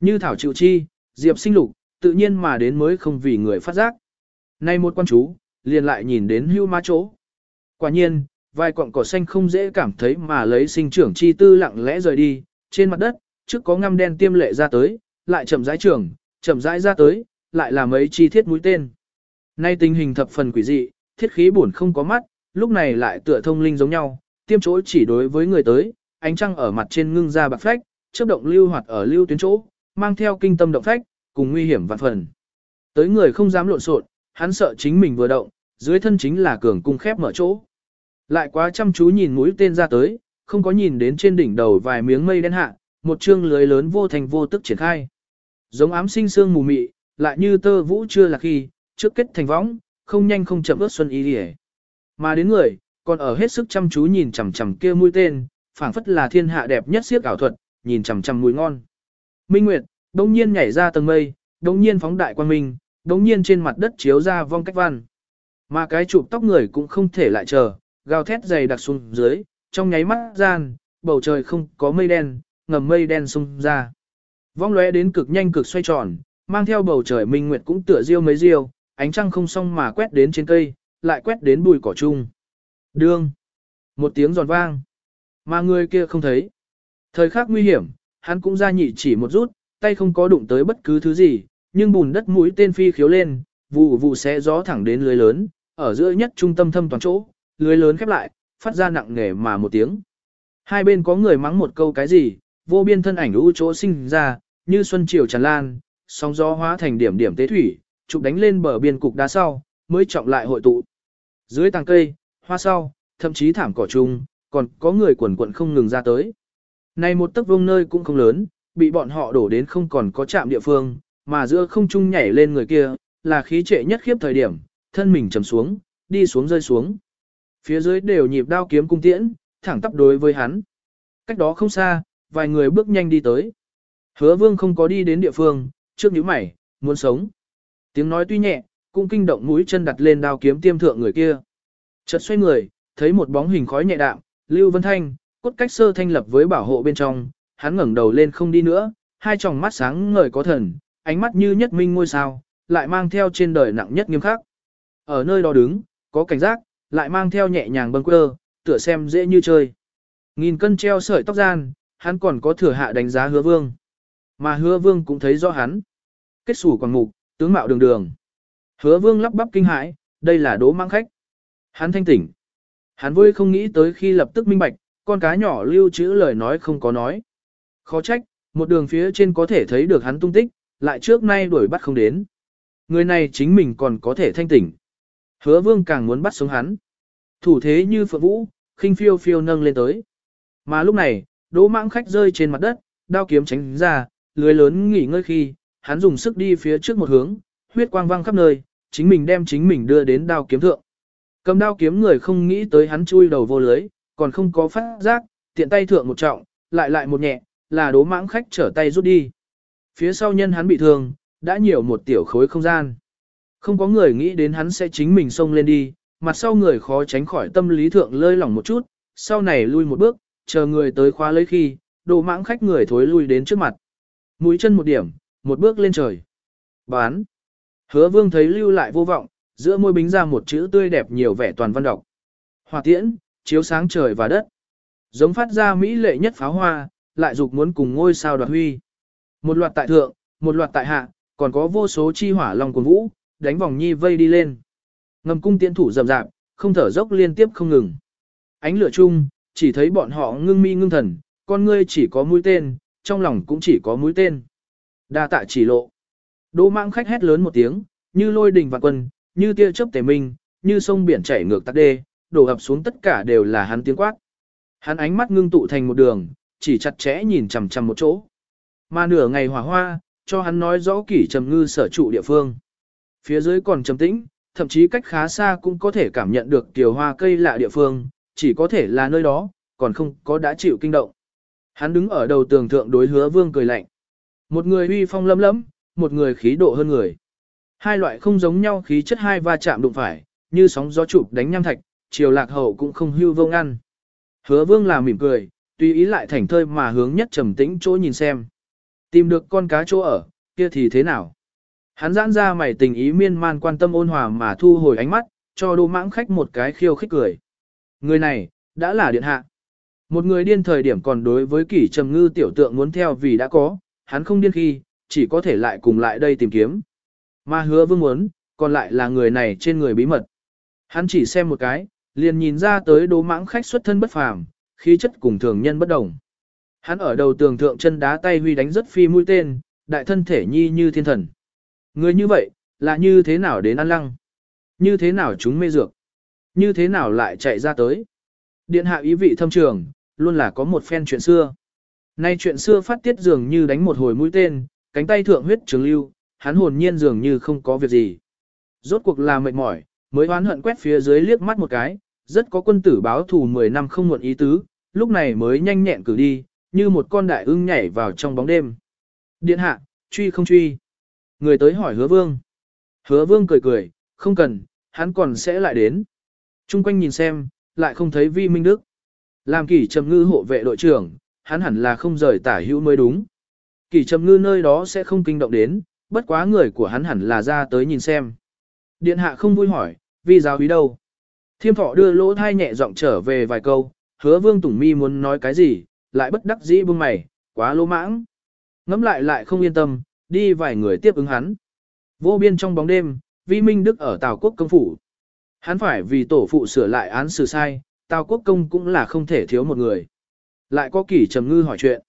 Như thảo chịu chi, diệp sinh lục, tự nhiên mà đến mới không vì người phát giác. Nay một quan chú, liền lại nhìn đến hưu má chỗ. Quả nhiên, vài cọng cỏ xanh không dễ cảm thấy mà lấy sinh trưởng chi tư lặng lẽ rời đi, trên mặt đất, trước có ngăm đen tiêm lệ ra tới, lại chậm rãi trưởng, chậm rãi ra tới, lại là mấy chi thiết mũi tên. Nay tình hình thập phần quỷ dị, thiết khí buồn không có mắt, lúc này lại tựa thông linh giống nhau, tiêm chỗ chỉ đối với người tới, ánh trăng ở mặt trên ngưng ra bạc phách, chớp động lưu hoạt ở lưu tuyến chỗ, mang theo kinh tâm động phách, cùng nguy hiểm vạn phần. Tới người không dám lộn xộn, hắn sợ chính mình vừa động, dưới thân chính là cường cung khép mở chỗ. Lại quá chăm chú nhìn mũi tên ra tới, không có nhìn đến trên đỉnh đầu vài miếng mây đen hạ, một chương lưới lớn vô thành vô tức triển khai. Giống ám sinh sương mù mị, lại như tơ vũ chưa là khi, trước kết thành võng, không nhanh không chậm ướt xuân ý đi Mà đến người, còn ở hết sức chăm chú nhìn chằm chằm kia mũi tên, phảng phất là thiên hạ đẹp nhất siếc ảo thuật, nhìn chằm chằm mùi ngon. Minh Nguyệt, đông nhiên nhảy ra tầng mây, đông nhiên phóng đại quang minh, đông nhiên trên mặt đất chiếu ra vong cách văn. Mà cái chụp tóc người cũng không thể lại chờ, gào thét dày đặc xuống dưới, trong nháy mắt gian, bầu trời không có mây đen, ngầm mây đen xung ra. Vong lóe đến cực nhanh cực xoay tròn, mang theo bầu trời minh nguyệt cũng tựa diêu mấy diêu, ánh trăng không xong mà quét đến trên cây, lại quét đến bụi cỏ chung. Đương. Một tiếng giòn vang. Mà người kia không thấy. Thời khắc nguy hiểm, hắn cũng ra nhị chỉ một rút, tay không có đụng tới bất cứ thứ gì, nhưng bùn đất mũi tên phi khiếu lên, vụ vụ xé gió thẳng đến lưới lớn, ở giữa nhất trung tâm thâm toàn chỗ, lưới lớn khép lại, phát ra nặng nề mà một tiếng. Hai bên có người mắng một câu cái gì, vô biên thân ảnh u chỗ sinh ra, như xuân chiều tràn lan, sóng gió hóa thành điểm điểm tế thủy, chụp đánh lên bờ biên cục đá sau, mới trọng lại hội tụ. Dưới tàng cây, hoa sau, thậm chí thảm cỏ chung, còn có người quần quận không ngừng ra tới. Này một tấc vuông nơi cũng không lớn, bị bọn họ đổ đến không còn có chạm địa phương, mà giữa không trung nhảy lên người kia, là khí trệ nhất khiếp thời điểm, thân mình trầm xuống, đi xuống rơi xuống. Phía dưới đều nhịp đao kiếm cung tiễn, thẳng tắp đối với hắn. Cách đó không xa, vài người bước nhanh đi tới. Hứa vương không có đi đến địa phương, trước nhíu mày, muốn sống. Tiếng nói tuy nhẹ, cũng kinh động mũi chân đặt lên đao kiếm tiêm thượng người kia. Chợt xoay người, thấy một bóng hình khói nhẹ đạm, Lưu Vân Thanh, cốt cách sơ thanh lập với bảo hộ bên trong, hắn ngẩng đầu lên không đi nữa, hai tròng mắt sáng ngời có thần, ánh mắt như nhất minh ngôi sao, lại mang theo trên đời nặng nhất nghiêm khắc. Ở nơi đó đứng, có cảnh giác, lại mang theo nhẹ nhàng bâng quơ, tựa xem dễ như chơi. Nghìn cân treo sợi tóc gian, hắn còn có thừa hạ đánh giá hứa vương. Mà hứa vương cũng thấy rõ hắn. Kết sủ quảng mục, tướng mạo đường đường. Hứa vương lắp bắp kinh hãi, đây là đố mang khách. Hắn thanh tỉnh. Hắn vui không nghĩ tới khi lập tức minh bạch, con cá nhỏ lưu trữ lời nói không có nói. Khó trách, một đường phía trên có thể thấy được hắn tung tích, lại trước nay đuổi bắt không đến. Người này chính mình còn có thể thanh tỉnh. Hứa vương càng muốn bắt sống hắn. Thủ thế như phượng vũ, khinh phiêu phiêu nâng lên tới. Mà lúc này, đỗ mãng khách rơi trên mặt đất, đao kiếm tránh ra, lưới lớn nghỉ ngơi khi, hắn dùng sức đi phía trước một hướng, huyết quang vang khắp nơi, chính mình đem chính mình đưa đến đao kiếm thượng. Cầm đao kiếm người không nghĩ tới hắn chui đầu vô lưới, còn không có phát giác, tiện tay thượng một trọng, lại lại một nhẹ, là đố mãng khách trở tay rút đi. Phía sau nhân hắn bị thương, đã nhiều một tiểu khối không gian. Không có người nghĩ đến hắn sẽ chính mình xông lên đi, mặt sau người khó tránh khỏi tâm lý thượng lơi lỏng một chút, sau này lui một bước, chờ người tới khóa lấy khi, đồ mãng khách người thối lui đến trước mặt. Mũi chân một điểm, một bước lên trời. Bán. Hứa vương thấy lưu lại vô vọng, giữa môi bính ra một chữ tươi đẹp nhiều vẻ toàn văn đọc. Hòa tiễn, chiếu sáng trời và đất. Giống phát ra mỹ lệ nhất pháo hoa, lại dục muốn cùng ngôi sao đoạt huy. Một loạt tại thượng, một loạt tại hạ, còn có vô số chi hỏa lòng quần vũ, đánh vòng nhi vây đi lên. Ngầm cung tiễn thủ rầm rạp, không thở dốc liên tiếp không ngừng. Ánh lửa chung, chỉ thấy bọn họ ngưng mi ngưng thần, con ngươi chỉ có mũi tên, trong lòng cũng chỉ có mũi tên. Đa tạ chỉ lộ. Đỗ mạng khách hét lớn một tiếng, như lôi đình vạn quân, như tia chớp tề minh, như sông biển chảy ngược tắc đê, đổ ập xuống tất cả đều là hắn tiếng quát. Hắn ánh mắt ngưng tụ thành một đường, chỉ chặt chẽ nhìn chằm chằm một chỗ. Mà nửa ngày hỏa hoa, cho hắn nói rõ kỷ trầm ngư sở trụ địa phương. Phía dưới còn trầm tĩnh, thậm chí cách khá xa cũng có thể cảm nhận được tiểu hoa cây lạ địa phương, chỉ có thể là nơi đó, còn không có đã chịu kinh động. Hắn đứng ở đầu tường thượng đối hứa vương cười lạnh. Một người uy phong lâm lẫm, một người khí độ hơn người. Hai loại không giống nhau khí chất hai va chạm đụng phải, như sóng gió chụp đánh nham thạch, chiều lạc hậu cũng không hưu vô ngăn. Hứa vương là mỉm cười, tùy ý lại thảnh thơi mà hướng nhất trầm tĩnh chỗ nhìn xem. Tìm được con cá chỗ ở, kia thì thế nào? Hắn giãn ra mày tình ý miên man quan tâm ôn hòa mà thu hồi ánh mắt, cho đô mãng khách một cái khiêu khích cười. Người này, đã là điện hạ. Một người điên thời điểm còn đối với kỷ trầm ngư tiểu tượng muốn theo vì đã có, hắn không điên khi, chỉ có thể lại cùng lại đây tìm kiếm. Mà hứa vương muốn, còn lại là người này trên người bí mật. Hắn chỉ xem một cái, liền nhìn ra tới đố mãng khách xuất thân bất phàm, khí chất cùng thường nhân bất đồng. Hắn ở đầu tường thượng chân đá tay huy đánh rất phi mũi tên, đại thân thể nhi như thiên thần. Người như vậy, là như thế nào đến ăn lăng? Như thế nào chúng mê dược? Như thế nào lại chạy ra tới? Điện hạ ý vị thâm trường, luôn là có một phen chuyện xưa. Nay chuyện xưa phát tiết dường như đánh một hồi mũi tên, cánh tay thượng huyết trường lưu, hắn hồn nhiên dường như không có việc gì. Rốt cuộc là mệt mỏi, mới oán hận quét phía dưới liếc mắt một cái, rất có quân tử báo thù 10 năm không muộn ý tứ, lúc này mới nhanh nhẹn cử đi, như một con đại ưng nhảy vào trong bóng đêm. Điện hạ, truy không truy. Người tới hỏi hứa vương. Hứa vương cười cười, không cần, hắn còn sẽ lại đến. Trung quanh nhìn xem, lại không thấy vi minh đức. Làm kỷ trầm ngư hộ vệ đội trưởng, hắn hẳn là không rời tả hữu mới đúng. Kỷ trầm ngư nơi đó sẽ không kinh động đến, bất quá người của hắn hẳn là ra tới nhìn xem. Điện hạ không vui hỏi, vi giáo ý đâu? Thiêm thọ đưa lỗ thai nhẹ giọng trở về vài câu, hứa vương tủng mi muốn nói cái gì, lại bất đắc dĩ buông mày, quá lỗ mãng. Ngắm lại lại không yên tâm, đi vài người tiếp ứng hắn. Vô biên trong bóng đêm, vi minh đức ở Tào Quốc công phủ. Hắn phải vì tổ phụ sửa lại án xử sai, Tào Quốc công cũng là không thể thiếu một người. Lại có kỷ trầm ngư hỏi chuyện.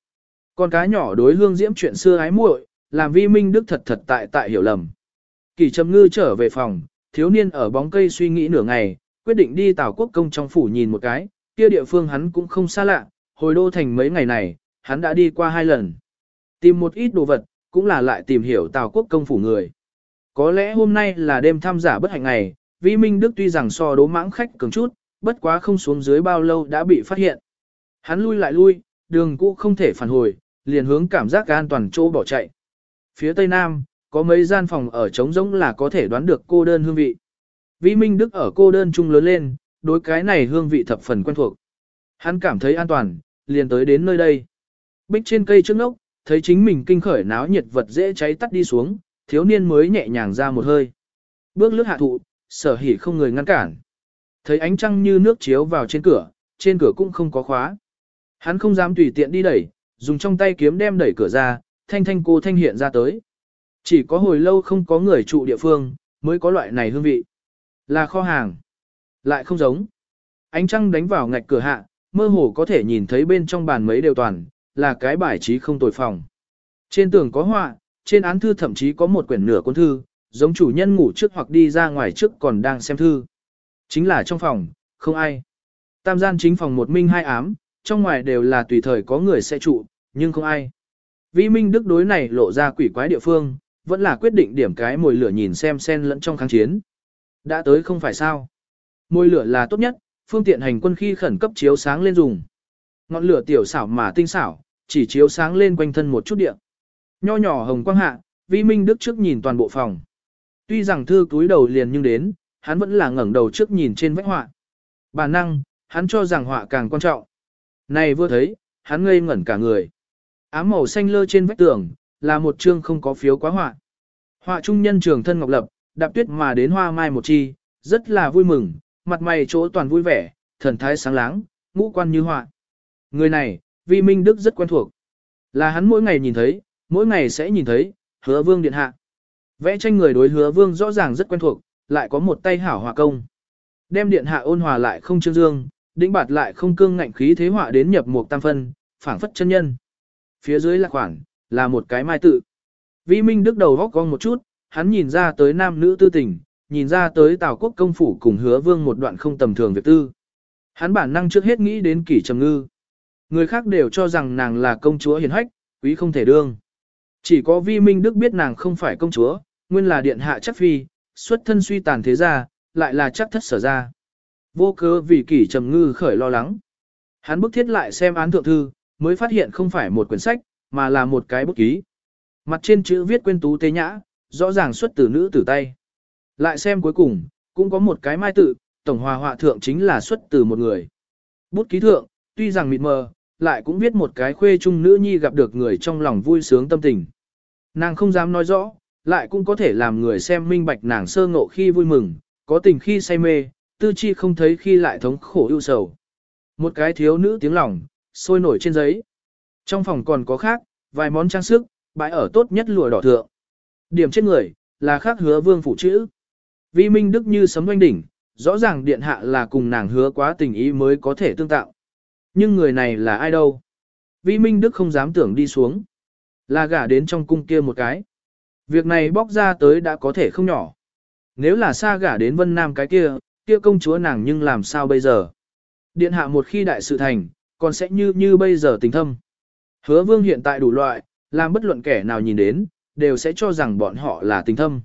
Con cá nhỏ đối hương diễm chuyện xưa ái muội, làm vi minh đức thật thật tại tại hiểu lầm. Kỷ trầm ngư trở về phòng, thiếu niên ở bóng cây suy nghĩ nửa ngày, quyết định đi Tào Quốc công trong phủ nhìn một cái, kia địa phương hắn cũng không xa lạ, hồi đô thành mấy ngày này, hắn đã đi qua hai lần. Tìm một ít đồ vật, cũng là lại tìm hiểu Tào Quốc công phủ người. Có lẽ hôm nay là đêm tham giả bất hạnh ngày, Vi Minh Đức tuy rằng so đố mãng khách cường chút, bất quá không xuống dưới bao lâu đã bị phát hiện. Hắn lui lại lui, đường cũ không thể phản hồi, liền hướng cảm giác an toàn chỗ bỏ chạy. Phía tây nam, có mấy gian phòng ở trống rỗng là có thể đoán được cô đơn hương vị. Vi Minh Đức ở cô đơn trung lớn lên, đối cái này hương vị thập phần quen thuộc. Hắn cảm thấy an toàn, liền tới đến nơi đây. Bích trên cây trước nốc, thấy chính mình kinh khởi náo nhiệt vật dễ cháy tắt đi xuống, thiếu niên mới nhẹ nhàng ra một hơi. Bước lướt hạ thụ, sở hỉ không người ngăn cản. Thấy ánh trăng như nước chiếu vào trên cửa, trên cửa cũng không có khóa. Hắn không dám tùy tiện đi đẩy, dùng trong tay kiếm đem đẩy cửa ra, thanh thanh cô thanh hiện ra tới. Chỉ có hồi lâu không có người trụ địa phương, mới có loại này hương vị. Là kho hàng. Lại không giống. Ánh trăng đánh vào ngạch cửa hạ, mơ hồ có thể nhìn thấy bên trong bàn mấy đều toàn, là cái bài trí không tồi phòng. Trên tường có họa, trên án thư thậm chí có một quyển nửa cuốn thư, giống chủ nhân ngủ trước hoặc đi ra ngoài trước còn đang xem thư. Chính là trong phòng, không ai. Tam gian chính phòng một minh hai ám, trong ngoài đều là tùy thời có người sẽ trụ, nhưng không ai. Vi Minh Đức đối này lộ ra quỷ quái địa phương, vẫn là quyết định điểm cái mồi lửa nhìn xem sen lẫn trong kháng chiến. Đã tới không phải sao. Mồi lửa là tốt nhất, phương tiện hành quân khi khẩn cấp chiếu sáng lên dùng. Ngọn lửa tiểu xảo mà tinh xảo, chỉ chiếu sáng lên quanh thân một chút điện. Nho nhỏ hồng quang hạ, Vi Minh Đức trước nhìn toàn bộ phòng. Tuy rằng thư túi đầu liền nhưng đến, hắn vẫn là ngẩng đầu trước nhìn trên vách họa. Bản năng, hắn cho rằng họa càng quan trọng. Này vừa thấy, hắn ngây ngẩn cả người. Ám màu xanh lơ trên vách tường, là một chương không có phiếu quá họa. Họa trung nhân trường thân ngọc lập, đạp tuyết mà đến hoa mai một chi, rất là vui mừng, mặt mày chỗ toàn vui vẻ, thần thái sáng láng, ngũ quan như họa. Người này, Vi Minh Đức rất quen thuộc. Là hắn mỗi ngày nhìn thấy, mỗi ngày sẽ nhìn thấy, hứa vương điện hạ. Vẽ tranh người đối hứa vương rõ ràng rất quen thuộc, lại có một tay hảo hòa công. Đem điện hạ ôn hòa lại không trương dương, đĩnh bạt lại không cương ngạnh khí thế họa đến nhập một tam phân, phảng phất chân nhân. Phía dưới là khoảng, là một cái mai tự. Vi Minh Đức đầu góc cong một chút, hắn nhìn ra tới nam nữ tư tình, nhìn ra tới Tào Quốc công phủ cùng hứa vương một đoạn không tầm thường việc tư. Hắn bản năng trước hết nghĩ đến kỷ trầm ngư. Người khác đều cho rằng nàng là công chúa hiền hách, quý không thể đương. Chỉ có vi minh đức biết nàng không phải công chúa, nguyên là điện hạ chắc phi, xuất thân suy tàn thế gia, lại là chắc thất sở ra. Vô cớ vì kỷ trầm ngư khởi lo lắng. Hắn bức thiết lại xem án thượng thư, mới phát hiện không phải một quyển sách, mà là một cái bút ký. Mặt trên chữ viết quên tú tế nhã, rõ ràng xuất từ nữ tử tay. Lại xem cuối cùng, cũng có một cái mai tự, tổng hòa họa thượng chính là xuất từ một người. Bút ký thượng, tuy rằng mịt mờ, lại cũng viết một cái khuê trung nữ nhi gặp được người trong lòng vui sướng tâm tình. Nàng không dám nói rõ, lại cũng có thể làm người xem minh bạch nàng sơ ngộ khi vui mừng, có tình khi say mê, tư chi không thấy khi lại thống khổ ưu sầu. Một cái thiếu nữ tiếng lòng, sôi nổi trên giấy. Trong phòng còn có khác, vài món trang sức, bãi ở tốt nhất lụa đỏ thượng. Điểm trên người, là khác hứa vương phụ chữ. Vi minh đức như sấm doanh đỉnh, rõ ràng điện hạ là cùng nàng hứa quá tình ý mới có thể tương tạo. Nhưng người này là ai đâu? Vi minh đức không dám tưởng đi xuống. Là gả đến trong cung kia một cái. Việc này bóc ra tới đã có thể không nhỏ. Nếu là xa gả đến Vân Nam cái kia, kia công chúa nàng nhưng làm sao bây giờ? Điện hạ một khi đại sự thành, còn sẽ như như bây giờ tình thâm. Hứa vương hiện tại đủ loại, làm bất luận kẻ nào nhìn đến, đều sẽ cho rằng bọn họ là tình thâm.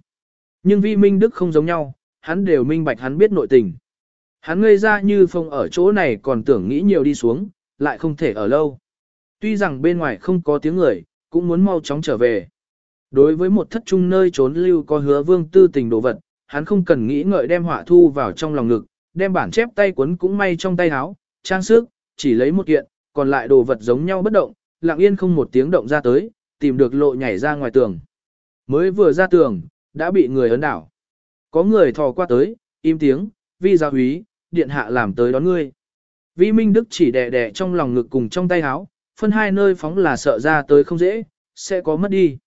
Nhưng vi minh đức không giống nhau, hắn đều minh bạch hắn biết nội tình. Hắn ngây ra như phong ở chỗ này còn tưởng nghĩ nhiều đi xuống, lại không thể ở lâu. Tuy rằng bên ngoài không có tiếng người, cũng muốn mau chóng trở về. Đối với một thất trung nơi trốn lưu có hứa vương tư tình đồ vật, hắn không cần nghĩ ngợi đem họa thu vào trong lòng ngực, đem bản chép tay cuốn cũng may trong tay áo, trang sức, chỉ lấy một kiện, còn lại đồ vật giống nhau bất động, lặng yên không một tiếng động ra tới, tìm được lộ nhảy ra ngoài tường. Mới vừa ra tường, đã bị người ấn đảo. Có người thò qua tới, im tiếng, vi gia húy, điện hạ làm tới đón ngươi. Vi Minh Đức chỉ đè đè trong lòng ngực cùng trong tay áo, phân hai nơi phóng là sợ ra tới không dễ, sẽ có mất đi.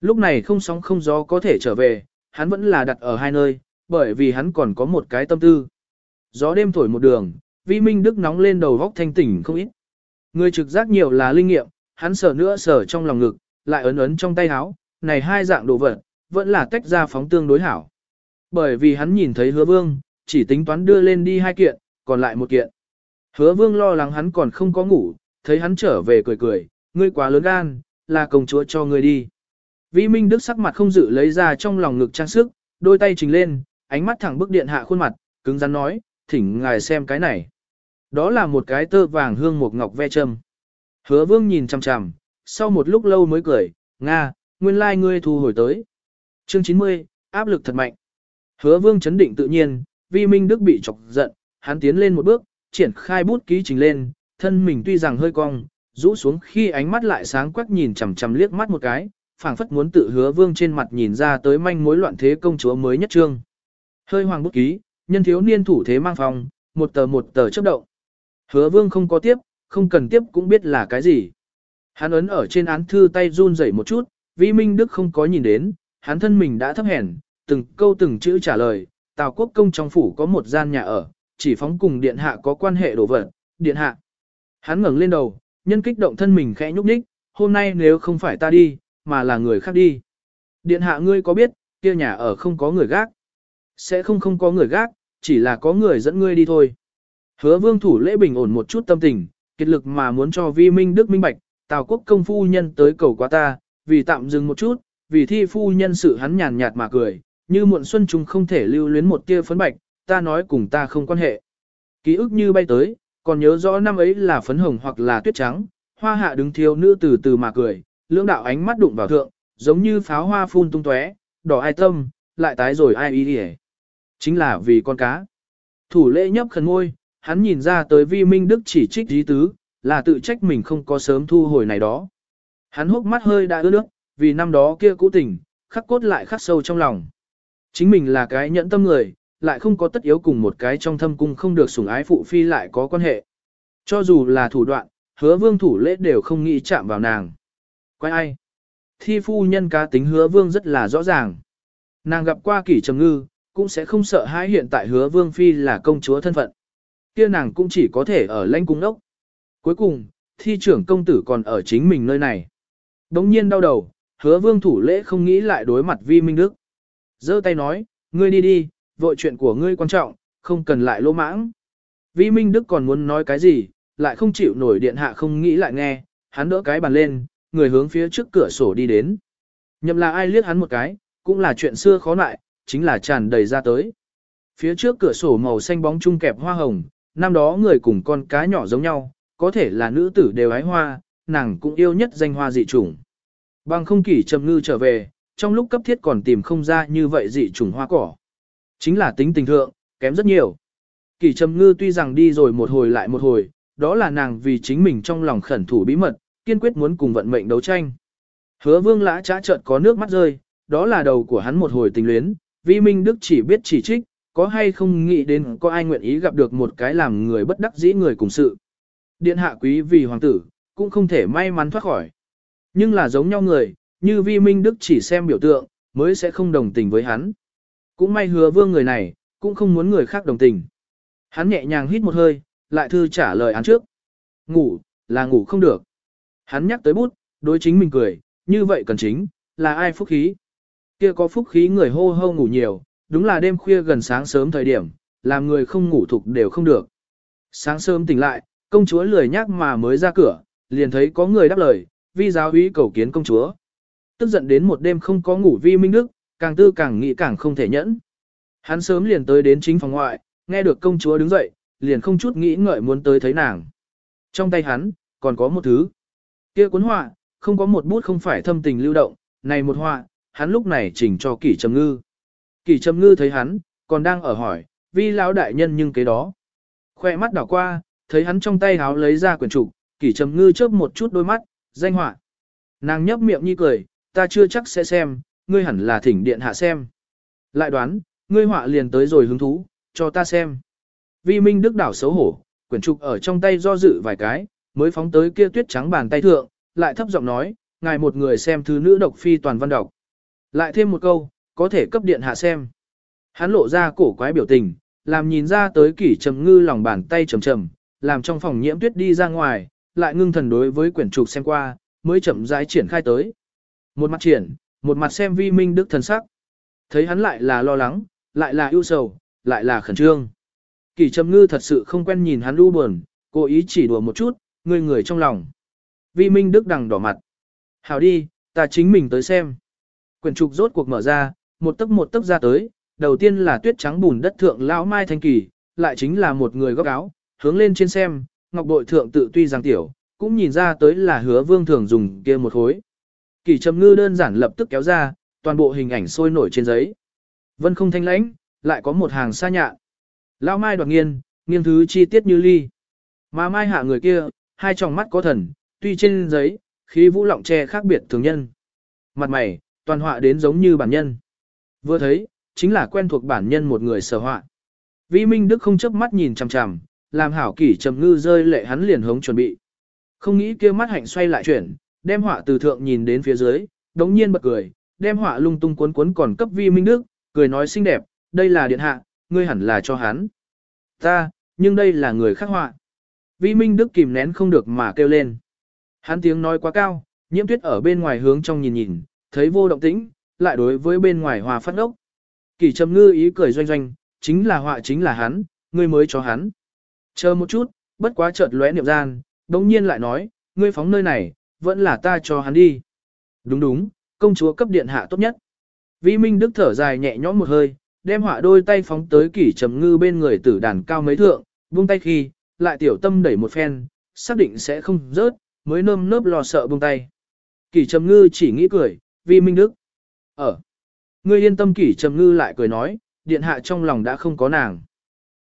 Lúc này không sóng không gió có thể trở về, hắn vẫn là đặt ở hai nơi, bởi vì hắn còn có một cái tâm tư. Gió đêm thổi một đường, Vi Minh Đức nóng lên đầu góc thanh tỉnh không ít. Người trực giác nhiều là linh nghiệm, hắn sở nữa sở trong lòng ngực, lại ấn ấn trong tay áo, này hai dạng đồ vật, vẫn là tách ra phóng tương đối hảo. Bởi vì hắn nhìn thấy hứa vương, chỉ tính toán đưa lên đi hai kiện, còn lại một kiện. Hứa vương lo lắng hắn còn không có ngủ, thấy hắn trở về cười cười, ngươi quá lớn gan, là công chúa cho ngươi đi. Vĩ Minh Đức sắc mặt không dự lấy ra trong lòng ngực trang sức, đôi tay trình lên, ánh mắt thẳng bức điện hạ khuôn mặt, cứng rắn nói, thỉnh ngài xem cái này. Đó là một cái tơ vàng hương một ngọc ve châm. Hứa vương nhìn chằm chằm, sau một lúc lâu mới cười, Nga, nguyên lai like ngươi thu hồi tới. Chương 90, áp lực thật mạnh. Hứa vương chấn định tự nhiên, vi minh đức bị chọc giận, hắn tiến lên một bước, triển khai bút ký trình lên, thân mình tuy rằng hơi cong, rũ xuống khi ánh mắt lại sáng quắc nhìn chằm chằm liếc mắt một cái, phảng phất muốn tự hứa vương trên mặt nhìn ra tới manh mối loạn thế công chúa mới nhất trương. Hơi hoàng bút ký, nhân thiếu niên thủ thế mang phòng, một tờ một tờ chấp động. Hứa vương không có tiếp, không cần tiếp cũng biết là cái gì. Hắn ấn ở trên án thư tay run rẩy một chút, vi minh đức không có nhìn đến, hắn thân mình đã thấp hèn, từng câu từng chữ trả lời, Tào quốc công trong phủ có một gian nhà ở, chỉ phóng cùng điện hạ có quan hệ đồ vật, điện hạ. Hắn ngẩng lên đầu, nhân kích động thân mình khẽ nhúc nhích, hôm nay nếu không phải ta đi, mà là người khác đi. Điện hạ ngươi có biết, kia nhà ở không có người gác. Sẽ không không có người gác, chỉ là có người dẫn ngươi đi thôi. Hứa vương thủ lễ bình ổn một chút tâm tình, kiệt lực mà muốn cho vi minh đức minh bạch, tào quốc công phu nhân tới cầu qua ta, vì tạm dừng một chút, vì thi phu nhân sự hắn nhàn nhạt mà cười, như muộn xuân chúng không thể lưu luyến một tia phấn bạch, ta nói cùng ta không quan hệ. Ký ức như bay tới, còn nhớ rõ năm ấy là phấn hồng hoặc là tuyết trắng, hoa hạ đứng thiếu nữ từ từ mà cười, lưỡng đạo ánh mắt đụng vào thượng, giống như pháo hoa phun tung tóe, đỏ ai tâm, lại tái rồi ai ý đi Chính là vì con cá. Thủ lễ nhấp khẩn ngôi, hắn nhìn ra tới vi minh đức chỉ trích dí tứ, là tự trách mình không có sớm thu hồi này đó. Hắn hốc mắt hơi đã ướt nước, vì năm đó kia cũ tình, khắc cốt lại khắc sâu trong lòng. Chính mình là cái nhẫn tâm người, lại không có tất yếu cùng một cái trong thâm cung không được sủng ái phụ phi lại có quan hệ. Cho dù là thủ đoạn, hứa vương thủ lễ đều không nghĩ chạm vào nàng. Quay ai? Thi phu nhân cá tính hứa vương rất là rõ ràng. Nàng gặp qua kỷ trầm ngư, cũng sẽ không sợ hãi hiện tại hứa vương phi là công chúa thân phận. kia nàng cũng chỉ có thể ở lãnh cung ốc. Cuối cùng, thi trưởng công tử còn ở chính mình nơi này. Đống nhiên đau đầu, hứa vương thủ lễ không nghĩ lại đối mặt vi minh đức. giơ tay nói, ngươi đi đi, vội chuyện của ngươi quan trọng, không cần lại lỗ mãng. Vi minh đức còn muốn nói cái gì, lại không chịu nổi điện hạ không nghĩ lại nghe, hắn đỡ cái bàn lên, người hướng phía trước cửa sổ đi đến. Nhậm là ai liếc hắn một cái, cũng là chuyện xưa khó lại, chính là tràn đầy ra tới. Phía trước cửa sổ màu xanh bóng chung kẹp hoa hồng, năm đó người cùng con cá nhỏ giống nhau, có thể là nữ tử đều ái hoa, nàng cũng yêu nhất danh hoa dị chủng. Bằng không kỷ trầm ngư trở về, trong lúc cấp thiết còn tìm không ra như vậy dị chủng hoa cỏ. Chính là tính tình thượng, kém rất nhiều. Kỷ trầm ngư tuy rằng đi rồi một hồi lại một hồi, đó là nàng vì chính mình trong lòng khẩn thủ bí mật, kiên quyết muốn cùng vận mệnh đấu tranh. Hứa vương lã trá chợt có nước mắt rơi, đó là đầu của hắn một hồi tình luyến, vi minh đức chỉ biết chỉ trích, có hay không nghĩ đến có ai nguyện ý gặp được một cái làm người bất đắc dĩ người cùng sự. Điện hạ quý vì hoàng tử, cũng không thể may mắn thoát khỏi. Nhưng là giống nhau người, như vi minh đức chỉ xem biểu tượng, mới sẽ không đồng tình với hắn. Cũng may hứa vương người này, cũng không muốn người khác đồng tình. Hắn nhẹ nhàng hít một hơi, lại thư trả lời án trước. Ngủ, là ngủ không được. Hắn nhắc tới bút, đối chính mình cười, như vậy cần chính, là ai phúc khí. Kia có phúc khí người hô hô ngủ nhiều, đúng là đêm khuya gần sáng sớm thời điểm, làm người không ngủ thục đều không được. Sáng sớm tỉnh lại, công chúa lười nhắc mà mới ra cửa, liền thấy có người đáp lời, vi giáo úy cầu kiến công chúa. Tức giận đến một đêm không có ngủ vi minh đức, càng tư càng nghĩ càng không thể nhẫn. Hắn sớm liền tới đến chính phòng ngoại, nghe được công chúa đứng dậy, liền không chút nghĩ ngợi muốn tới thấy nàng. Trong tay hắn, còn có một thứ. Kia cuốn họa, không có một bút không phải thâm tình lưu động, này một họa, hắn lúc này chỉnh cho kỷ trầm ngư. Kỷ trầm ngư thấy hắn, còn đang ở hỏi, vi lão đại nhân nhưng cái đó. Khoe mắt đảo qua, thấy hắn trong tay háo lấy ra quyển trục, kỷ trầm ngư chớp một chút đôi mắt, danh họa. Nàng nhấp miệng như cười, ta chưa chắc sẽ xem, ngươi hẳn là thỉnh điện hạ xem. Lại đoán, ngươi họa liền tới rồi hứng thú, cho ta xem. Vi Minh Đức đảo xấu hổ, quyển trục ở trong tay do dự vài cái, mới phóng tới kia tuyết trắng bàn tay thượng, lại thấp giọng nói, ngài một người xem thứ nữ độc phi toàn văn đọc. Lại thêm một câu, có thể cấp điện hạ xem. Hắn lộ ra cổ quái biểu tình, làm nhìn ra tới kỷ trầm ngư lòng bàn tay trầm trầm, làm trong phòng nhiễm tuyết đi ra ngoài, lại ngưng thần đối với quyển trục xem qua, mới chậm rãi triển khai tới. Một mặt triển, một mặt xem vi minh đức thần sắc. Thấy hắn lại là lo lắng, lại là ưu sầu, lại là khẩn trương. Kỷ trầm ngư thật sự không quen nhìn hắn u buồn, cố ý chỉ đùa một chút, ngươi người trong lòng. Vi minh đức đằng đỏ mặt. Hảo đi, ta chính mình tới xem. Quyển trục rốt cuộc mở ra, một tấc một tấc ra tới, đầu tiên là tuyết trắng bùn đất thượng lão mai thanh kỳ, lại chính là một người góc áo, hướng lên trên xem, ngọc bội thượng tự tuy rằng tiểu, cũng nhìn ra tới là hứa vương thường dùng kia một khối. Kỳ trầm ngư đơn giản lập tức kéo ra, toàn bộ hình ảnh sôi nổi trên giấy. Vân không thanh lãnh, lại có một hàng xa nhạ. Lão mai đoạt nghiên, nghiêng thứ chi tiết như ly. Mà mai hạ người kia, hai tròng mắt có thần, tuy trên giấy, khí vũ lọng che khác biệt thường nhân. Mặt mày, toàn họa đến giống như bản nhân. Vừa thấy, chính là quen thuộc bản nhân một người sở họa. Vi Minh Đức không chớp mắt nhìn chằm chằm, làm hảo kỷ trầm ngư rơi lệ hắn liền hống chuẩn bị. Không nghĩ kia mắt hạnh xoay lại chuyển, đem họa từ thượng nhìn đến phía dưới, đống nhiên bật cười, đem họa lung tung cuốn cuốn còn cấp Vi Minh Đức, cười nói xinh đẹp, đây là điện hạ, ngươi hẳn là cho hắn. Ta, nhưng đây là người khác họa. Vi Minh Đức kìm nén không được mà kêu lên. Hắn tiếng nói quá cao, nhiễm tuyết ở bên ngoài hướng trong nhìn nhìn, thấy vô động tĩnh, lại đối với bên ngoài hòa phát ốc. Kỳ trầm ngư ý cười doanh doanh, chính là họa chính là hắn, ngươi mới cho hắn. Chờ một chút, bất quá chợt lóe niệm gian, đồng nhiên lại nói, ngươi phóng nơi này, vẫn là ta cho hắn đi. Đúng đúng, công chúa cấp điện hạ tốt nhất. Vi Minh Đức thở dài nhẹ nhõm một hơi, đem họa đôi tay phóng tới kỷ trầm ngư bên người tử đàn cao mấy thượng, buông tay khi, lại tiểu tâm đẩy một phen, xác định sẽ không rớt, mới nơm nớp lo sợ buông tay. Kỷ trầm ngư chỉ nghĩ cười, Vi Minh Đức. Ở. Ngươi yên tâm kỷ trầm ngư lại cười nói, điện hạ trong lòng đã không có nàng.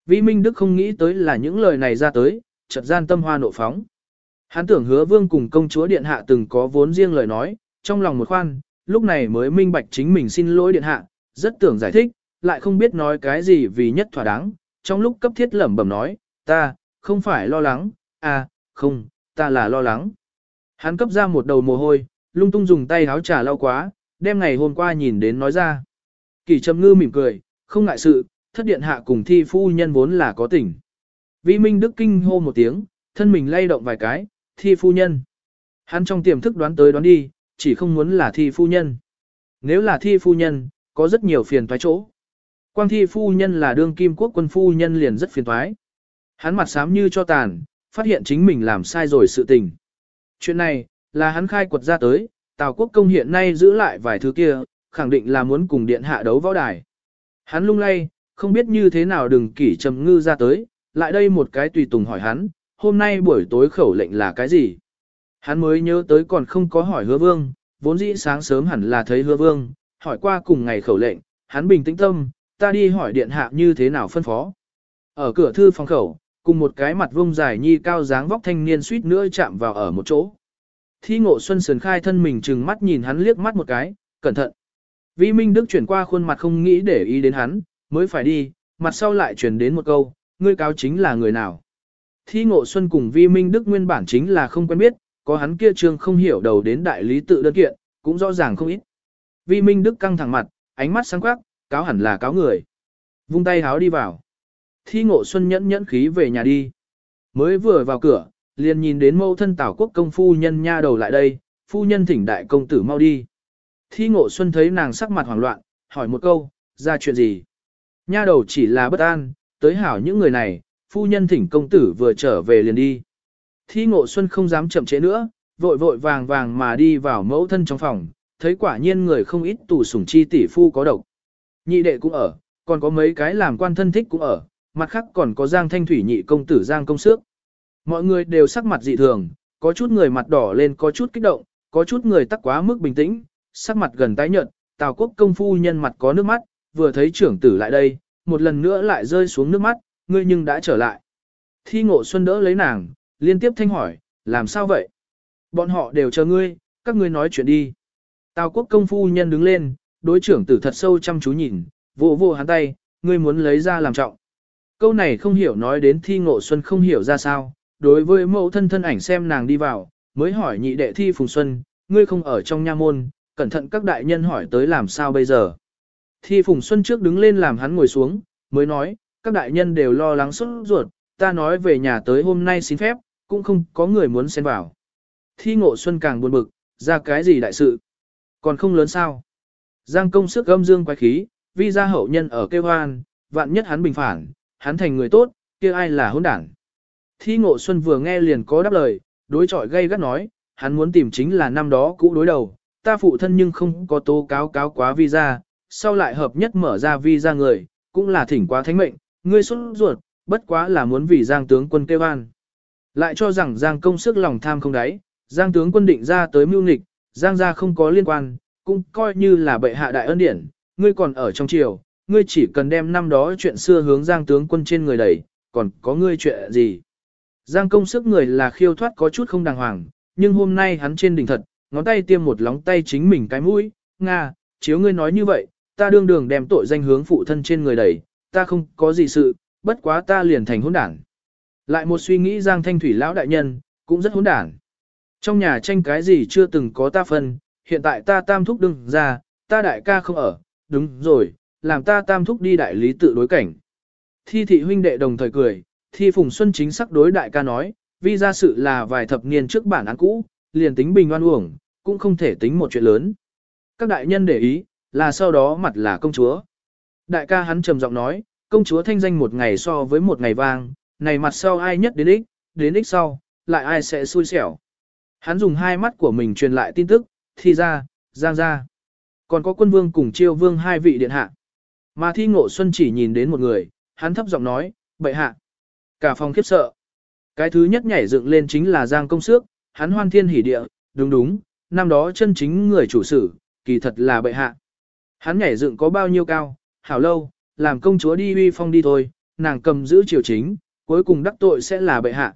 Vi Minh Đức không nghĩ tới là những lời này ra tới, chợt gian tâm hoa nộ phóng. Hắn tưởng hứa vương cùng công chúa điện hạ từng có vốn riêng lời nói, trong lòng một khoan, lúc này mới minh bạch chính mình xin lỗi điện hạ, rất tưởng giải thích, lại không biết nói cái gì vì nhất thỏa đáng, trong lúc cấp thiết lẩm bẩm nói, ta, không phải lo lắng, à, không, ta là lo lắng. Hắn cấp ra một đầu mồ hôi, lung tung dùng tay háo trà lau quá, đem ngày hôm qua nhìn đến nói ra. Kỳ trầm ngư mỉm cười, không ngại sự, thất điện hạ cùng thi phu nhân vốn là có tỉnh. Vi Minh Đức kinh hô một tiếng, thân mình lay động vài cái, thi phu nhân. Hắn trong tiềm thức đoán tới đoán đi, chỉ không muốn là thi phu nhân. Nếu là thi phu nhân, có rất nhiều phiền toái chỗ. Quang thi phu nhân là đương kim quốc quân phu nhân liền rất phiền toái. Hắn mặt xám như cho tàn, phát hiện chính mình làm sai rồi sự tình. Chuyện này, là hắn khai quật ra tới, Tào quốc công hiện nay giữ lại vài thứ kia, khẳng định là muốn cùng điện hạ đấu võ đài. Hắn lung lay, không biết như thế nào đừng kỷ trầm ngư ra tới, lại đây một cái tùy tùng hỏi hắn, hôm nay buổi tối khẩu lệnh là cái gì? Hắn mới nhớ tới còn không có hỏi hứa vương, vốn dĩ sáng sớm hẳn là thấy hứa vương, hỏi qua cùng ngày khẩu lệnh, hắn bình tĩnh tâm, ta đi hỏi điện hạ như thế nào phân phó. Ở cửa thư phòng khẩu, cùng một cái mặt vông dài nhi cao dáng vóc thanh niên suýt nữa chạm vào ở một chỗ. Thi ngộ xuân sườn khai thân mình trừng mắt nhìn hắn liếc mắt một cái, cẩn thận. Vi Minh Đức chuyển qua khuôn mặt không nghĩ để ý đến hắn, mới phải đi, mặt sau lại chuyển đến một câu, ngươi cáo chính là người nào. Thi ngộ xuân cùng Vi Minh Đức nguyên bản chính là không quen biết, có hắn kia trương không hiểu đầu đến đại lý tự đơn kiện, cũng rõ ràng không ít. Vi Minh Đức căng thẳng mặt, ánh mắt sáng quắc, cáo hẳn là cáo người. Vung tay háo đi vào. Thi ngộ xuân nhẫn nhẫn khí về nhà đi. Mới vừa vào cửa, liền nhìn đến mâu thân tảo quốc công phu nhân nha đầu lại đây, phu nhân thỉnh đại công tử mau đi. Thi ngộ xuân thấy nàng sắc mặt hoảng loạn, hỏi một câu, ra chuyện gì? Nha đầu chỉ là bất an, tới hảo những người này, phu nhân thỉnh công tử vừa trở về liền đi. Thi ngộ xuân không dám chậm trễ nữa, vội vội vàng vàng mà đi vào mẫu thân trong phòng, thấy quả nhiên người không ít tù sủng chi tỷ phu có độc. Nhị đệ cũng ở, còn có mấy cái làm quan thân thích cũng ở, mặt khác còn có Giang Thanh Thủy nhị công tử Giang công sước. Mọi người đều sắc mặt dị thường, có chút người mặt đỏ lên có chút kích động, có chút người tắc quá mức bình tĩnh, sắc mặt gần tái nhợt, Tào Quốc công phu nhân mặt có nước mắt, vừa thấy trưởng tử lại đây, một lần nữa lại rơi xuống nước mắt, ngươi nhưng đã trở lại. Thi Ngộ Xuân đỡ lấy nàng, liên tiếp thanh hỏi, làm sao vậy? Bọn họ đều chờ ngươi, các ngươi nói chuyện đi. Tào Quốc công phu nhân đứng lên, đối trưởng tử thật sâu chăm chú nhìn, vỗ vỗ hắn tay, ngươi muốn lấy ra làm trọng. Câu này không hiểu nói đến Thi Ngộ Xuân không hiểu ra sao, đối với mẫu thân thân ảnh xem nàng đi vào, mới hỏi nhị đệ Thi Phùng Xuân, ngươi không ở trong nha môn, cẩn thận các đại nhân hỏi tới làm sao bây giờ. Thi Phùng Xuân trước đứng lên làm hắn ngồi xuống, mới nói, các đại nhân đều lo lắng sốt ruột, ta nói về nhà tới hôm nay xin phép, cũng không có người muốn xen vào. Thi Ngộ Xuân càng buồn bực, ra cái gì đại sự, còn không lớn sao. Giang công sức gâm dương quái khí, vi gia hậu nhân ở kêu hoan, vạn nhất hắn bình phản, hắn thành người tốt, kia ai là hỗn đảng. Thi Ngộ Xuân vừa nghe liền có đáp lời, đối chọi gây gắt nói, hắn muốn tìm chính là năm đó cũ đối đầu, ta phụ thân nhưng không có tố cáo cáo quá visa, sau lại hợp nhất mở ra visa người, cũng là thỉnh quá thánh mệnh, ngươi xuất ruột, bất quá là muốn vì Giang tướng quân kêu an. Lại cho rằng Giang công sức lòng tham không đáy, Giang tướng quân định ra tới mưu nghịch, Giang gia không có liên quan, cũng coi như là bệ hạ đại ân điển, ngươi còn ở trong triều, ngươi chỉ cần đem năm đó chuyện xưa hướng Giang tướng quân trên người đẩy, còn có ngươi chuyện gì. Giang công sức người là khiêu thoát có chút không đàng hoàng, nhưng hôm nay hắn trên đỉnh thật, ngón tay tiêm một lóng tay chính mình cái mũi, Nga, chiếu ngươi nói như vậy, ta đương đường đem tội danh hướng phụ thân trên người đẩy, ta không có gì sự, bất quá ta liền thành hỗn đảng. Lại một suy nghĩ Giang Thanh Thủy lão đại nhân, cũng rất hỗn đảng. Trong nhà tranh cái gì chưa từng có ta phân, hiện tại ta tam thúc đừng ra, ta đại ca không ở, đúng rồi, làm ta tam thúc đi đại lý tự đối cảnh. Thi thị huynh đệ đồng thời cười, thi phùng xuân chính sắc đối đại ca nói, vì ra sự là vài thập niên trước bản án cũ, liền tính bình oan uổng, cũng không thể tính một chuyện lớn. Các đại nhân để ý, là sau đó mặt là công chúa. Đại ca hắn trầm giọng nói, công chúa thanh danh một ngày so với một ngày vang, này mặt sau ai nhất đến ích, đến ích sau, lại ai sẽ xui xẻo. Hắn dùng hai mắt của mình truyền lại tin tức, thi ra, giang ra. Còn có quân vương cùng chiêu vương hai vị điện hạ. Mà thi ngộ xuân chỉ nhìn đến một người, hắn thấp giọng nói, bệ hạ. Cả phòng khiếp sợ. Cái thứ nhất nhảy dựng lên chính là Giang Công Sước, hắn hoan thiên hỉ địa, đúng đúng, năm đó chân chính người chủ sử, kỳ thật là bệ hạ. Hắn nhảy dựng có bao nhiêu cao, hảo lâu, làm công chúa đi uy phong đi thôi, nàng cầm giữ triều chính, cuối cùng đắc tội sẽ là bệ hạ.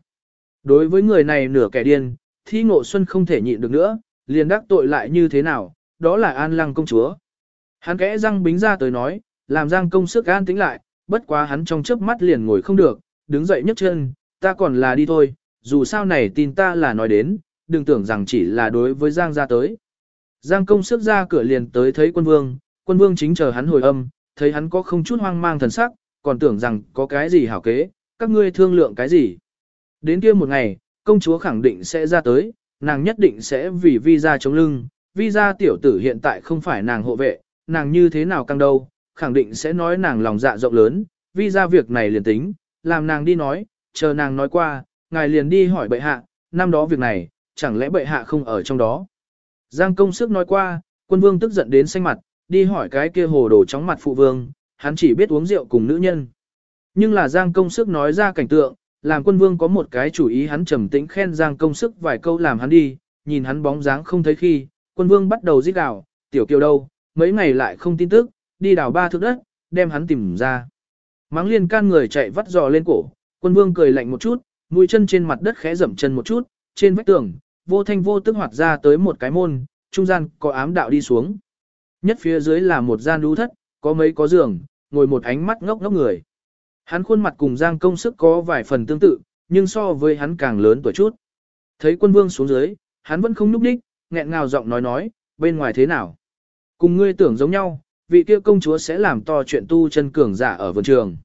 Đối với người này nửa kẻ điên, thi ngộ xuân không thể nhịn được nữa, liền đắc tội lại như thế nào, đó là an lăng công chúa. Hắn kẽ răng bính ra tới nói, làm giang công sức an tĩnh lại, bất quá hắn trong chớp mắt liền ngồi không được, đứng dậy nhấc chân, ta còn là đi thôi, dù sao này tin ta là nói đến, đừng tưởng rằng chỉ là đối với giang ra tới. Giang công sức ra cửa liền tới thấy quân vương, quân vương chính chờ hắn hồi âm, thấy hắn có không chút hoang mang thần sắc, còn tưởng rằng có cái gì hảo kế, các ngươi thương lượng cái gì. Đến kia một ngày, công chúa khẳng định sẽ ra tới, nàng nhất định sẽ vì visa chống lưng, visa tiểu tử hiện tại không phải nàng hộ vệ, nàng như thế nào căng đâu, khẳng định sẽ nói nàng lòng dạ rộng lớn, vì ra việc này liền tính, làm nàng đi nói, chờ nàng nói qua, ngài liền đi hỏi bệ hạ, năm đó việc này, chẳng lẽ bệ hạ không ở trong đó. Giang công sức nói qua, quân vương tức giận đến xanh mặt, đi hỏi cái kia hồ đồ chóng mặt phụ vương, hắn chỉ biết uống rượu cùng nữ nhân. Nhưng là Giang công sức nói ra cảnh tượng, làm quân vương có một cái chủ ý hắn trầm tĩnh khen Giang công sức vài câu làm hắn đi, nhìn hắn bóng dáng không thấy khi, quân vương bắt đầu giết đảo, tiểu kiều đâu, mấy ngày lại không tin tức, đi đào ba thước đất, đem hắn tìm ra. Máng liên can người chạy vắt giò lên cổ, quân vương cười lạnh một chút, mũi chân trên mặt đất khẽ dậm chân một chút, trên vách tường, vô thanh vô tức hoạt ra tới một cái môn, trung gian có ám đạo đi xuống. Nhất phía dưới là một gian đu thất, có mấy có giường, ngồi một ánh mắt ngốc ngốc người. Hắn khuôn mặt cùng Giang công sức có vài phần tương tự, nhưng so với hắn càng lớn tuổi chút. Thấy quân vương xuống dưới, hắn vẫn không núp đích, nghẹn ngào giọng nói nói, bên ngoài thế nào. Cùng ngươi tưởng giống nhau, vị kia công chúa sẽ làm to chuyện tu chân cường giả ở vườn trường.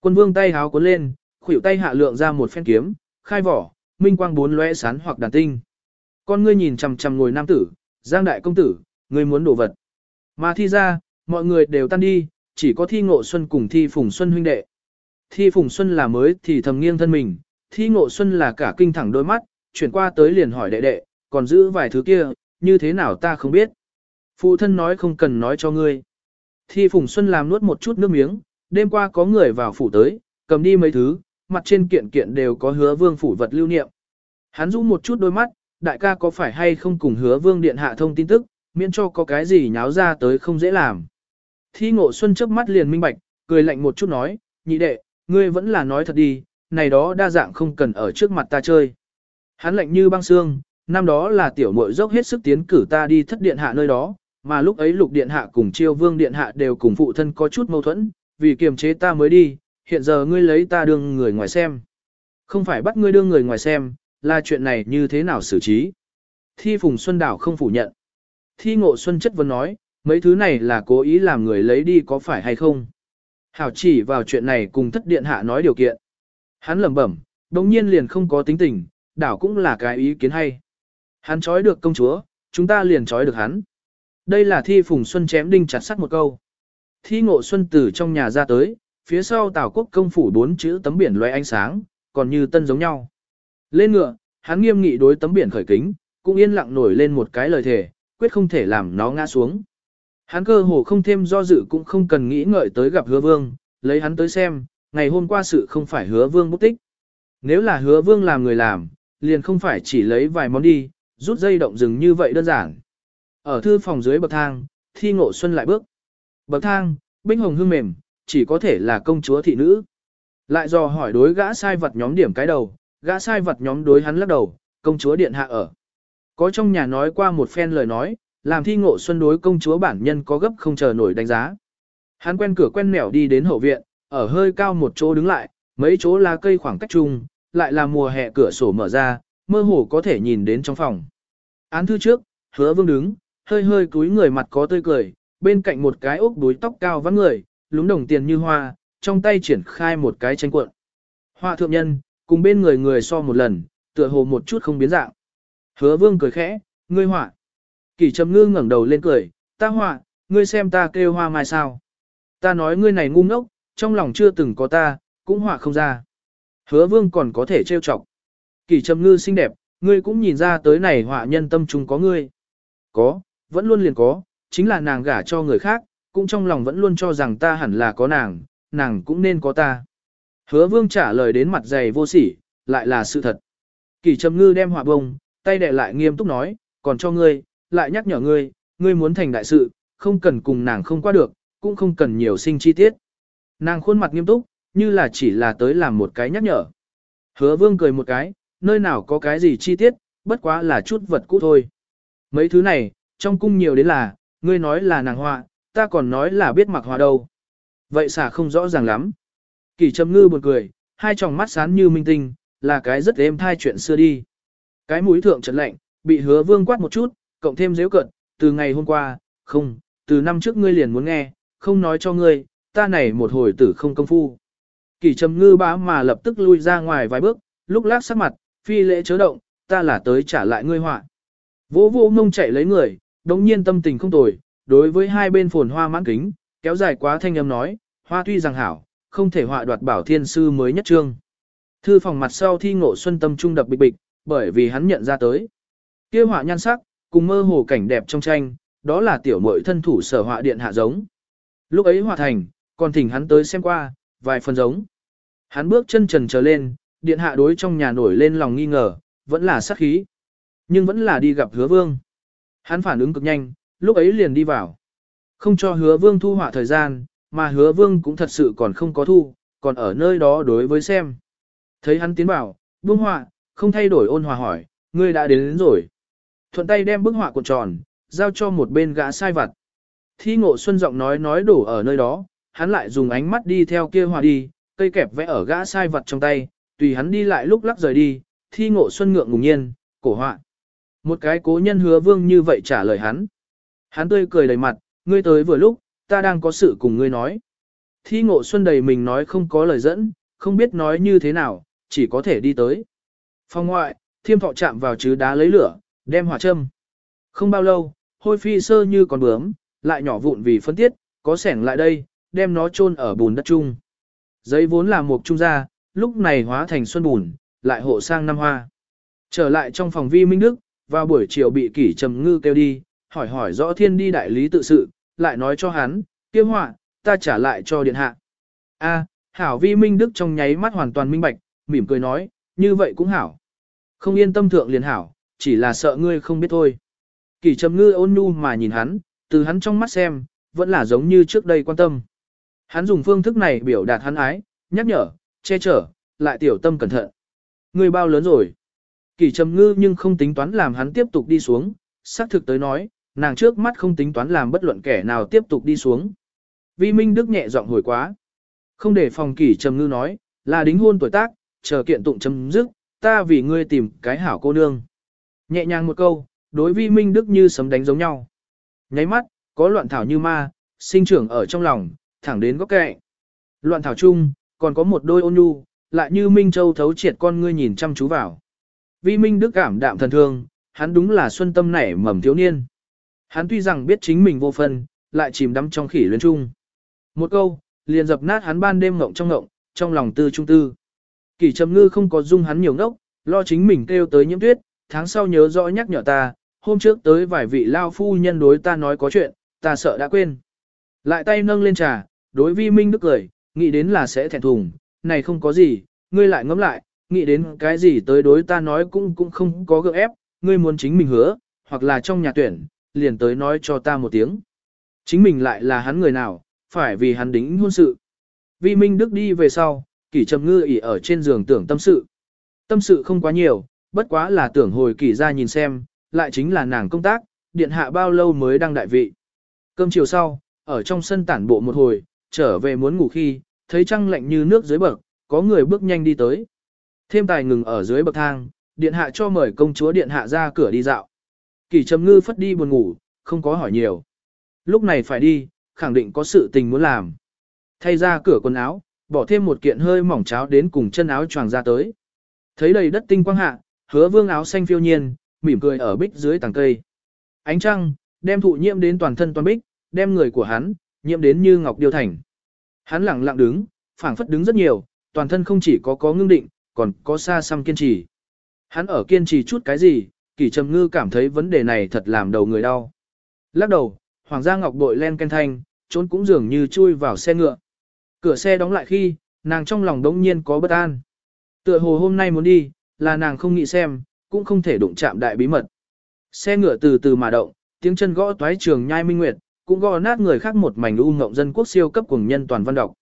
Quân vương tay háo cuốn lên, khuỷu tay hạ lượng ra một phen kiếm, khai vỏ, minh quang bốn lóe sán hoặc đàn tinh. Con ngươi nhìn chằm chằm ngồi nam tử, giang đại công tử, ngươi muốn đổ vật. Mà thi ra, mọi người đều tan đi, chỉ có thi ngộ xuân cùng thi phùng xuân huynh đệ. Thi phùng xuân là mới thì thầm nghiêng thân mình, thi ngộ xuân là cả kinh thẳng đôi mắt, chuyển qua tới liền hỏi đệ đệ, còn giữ vài thứ kia, như thế nào ta không biết. Phụ thân nói không cần nói cho ngươi. Thi phùng xuân làm nuốt một chút nước miếng, đêm qua có người vào phủ tới, cầm đi mấy thứ, mặt trên kiện kiện đều có hứa vương phủ vật lưu niệm. Hắn rũ một chút đôi mắt, đại ca có phải hay không cùng hứa vương điện hạ thông tin tức, miễn cho có cái gì nháo ra tới không dễ làm. Thi ngộ xuân chớp mắt liền minh bạch, cười lạnh một chút nói, nhị đệ, ngươi vẫn là nói thật đi, này đó đa dạng không cần ở trước mặt ta chơi. Hắn lạnh như băng xương, năm đó là tiểu muội dốc hết sức tiến cử ta đi thất điện hạ nơi đó, mà lúc ấy lục điện hạ cùng chiêu vương điện hạ đều cùng phụ thân có chút mâu thuẫn, vì kiềm chế ta mới đi, hiện giờ ngươi lấy ta đương người ngoài xem. Không phải bắt ngươi đương người ngoài xem, là chuyện này như thế nào xử trí. Thi Phùng Xuân Đảo không phủ nhận. Thi Ngộ Xuân chất vấn nói, mấy thứ này là cố ý làm người lấy đi có phải hay không. Hảo chỉ vào chuyện này cùng thất điện hạ nói điều kiện. Hắn lẩm bẩm, đồng nhiên liền không có tính tình, đảo cũng là cái ý kiến hay. Hắn trói được công chúa, chúng ta liền trói được hắn. Đây là thi Phùng Xuân chém đinh chặt sắt một câu. Thi Ngộ Xuân từ trong nhà ra tới, phía sau Tào Quốc công phủ bốn chữ tấm biển loe ánh sáng, còn như tân giống nhau. Lên ngựa, hắn nghiêm nghị đối tấm biển khởi kính, cũng yên lặng nổi lên một cái lời thề, quyết không thể làm nó ngã xuống. Hắn cơ hồ không thêm do dự cũng không cần nghĩ ngợi tới gặp hứa vương, lấy hắn tới xem, ngày hôm qua sự không phải hứa vương bất tích. Nếu là hứa vương làm người làm, liền không phải chỉ lấy vài món đi, rút dây động rừng như vậy đơn giản. Ở thư phòng dưới bậc thang, thi ngộ xuân lại bước. Bậc thang, binh hồng hương mềm, chỉ có thể là công chúa thị nữ. Lại dò hỏi đối gã sai vật nhóm điểm cái đầu, gã sai vật nhóm đối hắn lắc đầu, công chúa điện hạ ở. Có trong nhà nói qua một phen lời nói, làm thi ngộ xuân đối công chúa bản nhân có gấp không chờ nổi đánh giá. Hắn quen cửa quen mẻo đi đến hậu viện, ở hơi cao một chỗ đứng lại, mấy chỗ lá cây khoảng cách chung, lại là mùa hè cửa sổ mở ra, mơ hồ có thể nhìn đến trong phòng. Án thư trước, hứa vương đứng, hơi hơi cúi người mặt có tươi cười, bên cạnh một cái ốc đuối tóc cao vắng người, lúng đồng tiền như hoa, trong tay triển khai một cái tranh cuộn. Hoa thượng nhân, cùng bên người người so một lần, tựa hồ một chút không biến dạng. Hứa vương cười khẽ, ngươi họa. Kỳ trầm ngư ngẩng đầu lên cười, ta họa, ngươi xem ta kêu hoa mai sao. Ta nói ngươi này ngu ngốc, trong lòng chưa từng có ta, cũng họa không ra. Hứa vương còn có thể trêu chọc. Kỳ trầm ngư xinh đẹp, ngươi cũng nhìn ra tới này họa nhân tâm trung có ngươi. Có, vẫn luôn liền có, chính là nàng gả cho người khác, cũng trong lòng vẫn luôn cho rằng ta hẳn là có nàng, nàng cũng nên có ta. Hứa vương trả lời đến mặt dày vô sỉ, lại là sự thật. Kỳ trầm ngư đem họa bông, tay đệ lại nghiêm túc nói, còn cho ngươi, lại nhắc nhở ngươi, ngươi muốn thành đại sự, không cần cùng nàng không qua được, cũng không cần nhiều sinh chi tiết. Nàng khuôn mặt nghiêm túc, như là chỉ là tới làm một cái nhắc nhở. Hứa vương cười một cái, nơi nào có cái gì chi tiết, bất quá là chút vật cũ thôi. Mấy thứ này, trong cung nhiều đến là, ngươi nói là nàng họa, ta còn nói là biết mặc họa đâu. Vậy xả không rõ ràng lắm. Kỳ trầm ngư buồn cười, hai tròng mắt sáng như minh tinh, là cái rất êm thai chuyện xưa đi. Cái mũi thượng trật lạnh, bị hứa vương quát một chút, cộng thêm dễ cận, từ ngày hôm qua, không, từ năm trước ngươi liền muốn nghe, không nói cho ngươi, ta này một hồi tử không công phu. Kỳ trầm ngư bá mà lập tức lui ra ngoài vài bước, lúc lát sắc mặt, phi lễ chớ động, ta là tới trả lại ngươi họa. Vỗ vô mông chạy lấy người, đống nhiên tâm tình không tồi, đối với hai bên phồn hoa mãn kính, kéo dài quá thanh âm nói, hoa tuy rằng hảo, không thể họa đoạt bảo thiên sư mới nhất trương. Thư phòng mặt sau thi ngộ xuân tâm trung đập bịch bịch, bởi vì hắn nhận ra tới. kia họa nhan sắc, cùng mơ hồ cảnh đẹp trong tranh, đó là tiểu muội thân thủ sở họa điện hạ giống. Lúc ấy họa thành, còn thỉnh hắn tới xem qua, vài phần giống. Hắn bước chân trần trở lên, điện hạ đối trong nhà nổi lên lòng nghi ngờ, vẫn là sắc khí. Nhưng vẫn là đi gặp hứa vương. Hắn phản ứng cực nhanh, lúc ấy liền đi vào. Không cho hứa vương thu họa thời gian, mà hứa vương cũng thật sự còn không có thu, còn ở nơi đó đối với xem. Thấy hắn tiến vào, vương họa, không thay đổi ôn hòa hỏi, ngươi đã đến, đến rồi. Thuận tay đem bức họa cuộn tròn, giao cho một bên gã sai vặt. Thi ngộ xuân giọng nói nói đổ ở nơi đó, hắn lại dùng ánh mắt đi theo kia hòa đi, cây kẹp vẽ ở gã sai vật trong tay, tùy hắn đi lại lúc lắc rời đi, thi ngộ xuân ngượng ngùng nhiên, cổ họa. Một cái cố nhân hứa vương như vậy trả lời hắn. Hắn tươi cười đầy mặt, ngươi tới vừa lúc, ta đang có sự cùng ngươi nói. Thi ngộ xuân đầy mình nói không có lời dẫn, không biết nói như thế nào, chỉ có thể đi tới. Phòng ngoại, thiêm thọ chạm vào chứ đá lấy lửa, đem hỏa châm. Không bao lâu, hôi phi sơ như còn bướm, lại nhỏ vụn vì phân tiết, có sẻng lại đây, đem nó chôn ở bùn đất chung. Giấy vốn là một trung gia, lúc này hóa thành xuân bùn, lại hộ sang năm hoa. Trở lại trong phòng vi minh đức, vào buổi chiều bị kỷ trầm ngư kêu đi, hỏi hỏi rõ thiên đi đại lý tự sự, lại nói cho hắn, kiếm họa, ta trả lại cho điện hạ. A, hảo vi minh đức trong nháy mắt hoàn toàn minh bạch, mỉm cười nói, như vậy cũng hảo. Không yên tâm thượng liền hảo, chỉ là sợ ngươi không biết thôi. Kỷ trầm ngư ôn nhu mà nhìn hắn, từ hắn trong mắt xem, vẫn là giống như trước đây quan tâm. Hắn dùng phương thức này biểu đạt hắn ái, nhắc nhở, che chở, lại tiểu tâm cẩn thận. Ngươi bao lớn rồi? Kỷ trầm ngư nhưng không tính toán làm hắn tiếp tục đi xuống, xác thực tới nói, nàng trước mắt không tính toán làm bất luận kẻ nào tiếp tục đi xuống. Vi Minh Đức nhẹ giọng hồi quá. Không để phòng kỷ trầm ngư nói, là đính hôn tuổi tác, chờ kiện tụng chấm dứt, ta vì ngươi tìm cái hảo cô nương. Nhẹ nhàng một câu, đối vi Minh Đức như sấm đánh giống nhau. Nháy mắt, có loạn thảo như ma, sinh trưởng ở trong lòng, thẳng đến góc kệ. Loạn thảo chung, còn có một đôi ôn nhu, lại như Minh Châu thấu triệt con ngươi nhìn chăm chú vào. Vi Minh Đức cảm đạm thần thương, hắn đúng là xuân tâm nảy mầm thiếu niên. Hắn tuy rằng biết chính mình vô phân, lại chìm đắm trong khỉ luyến chung. Một câu, liền dập nát hắn ban đêm ngộng trong ngộng, trong lòng tư trung tư. Kỷ trầm ngư không có dung hắn nhiều ngốc, lo chính mình kêu tới nhiễm tuyết, tháng sau nhớ rõ nhắc nhở ta, hôm trước tới vài vị lao phu nhân đối ta nói có chuyện, ta sợ đã quên. Lại tay nâng lên trà, đối vi minh đức cười, nghĩ đến là sẽ thẹn thùng, này không có gì, ngươi lại ngẫm lại, nghĩ đến cái gì tới đối ta nói cũng cũng không có gượng ép, ngươi muốn chính mình hứa, hoặc là trong nhà tuyển, liền tới nói cho ta một tiếng. Chính mình lại là hắn người nào, phải vì hắn đính hôn sự. Vi Minh Đức đi về sau, kỷ trầm ngư ỉ ở trên giường tưởng tâm sự. Tâm sự không quá nhiều, bất quá là tưởng hồi kỷ ra nhìn xem, lại chính là nàng công tác, điện hạ bao lâu mới đăng đại vị. Cơm chiều sau, ở trong sân tản bộ một hồi, trở về muốn ngủ khi, thấy trăng lạnh như nước dưới bậc, có người bước nhanh đi tới. Thêm tài ngừng ở dưới bậc thang, điện hạ cho mời công chúa điện hạ ra cửa đi dạo. Kỷ trầm ngư phất đi buồn ngủ, không có hỏi nhiều. Lúc này phải đi, khẳng định có sự tình muốn làm. Thay ra cửa quần áo, bỏ thêm một kiện hơi mỏng cháo đến cùng chân áo choàng ra tới. Thấy đầy đất tinh quang hạ, hứa vương áo xanh phiêu nhiên, mỉm cười ở bích dưới tàng cây. Ánh trăng, đem thụ nhiễm đến toàn thân toàn bích, đem người của hắn, nhiễm đến như ngọc điêu thành. Hắn lặng lặng đứng, phảng phất đứng rất nhiều, toàn thân không chỉ có có ngưng định, còn có xa xăm kiên trì. Hắn ở kiên trì chút cái gì, kỷ trầm ngư cảm thấy vấn đề này thật làm đầu người đau. Lắc đầu, hoàng gia ngọc bội len ken thanh, trốn cũng dường như chui vào xe ngựa. Cửa xe đóng lại khi, nàng trong lòng đống nhiên có bất an. Tựa hồ hôm nay muốn đi, là nàng không nghĩ xem, cũng không thể đụng chạm đại bí mật. Xe ngựa từ từ mà động, tiếng chân gõ toái trường nhai minh nguyệt, cũng gõ nát người khác một mảnh u ngộng dân quốc siêu cấp cùng nhân toàn văn độc.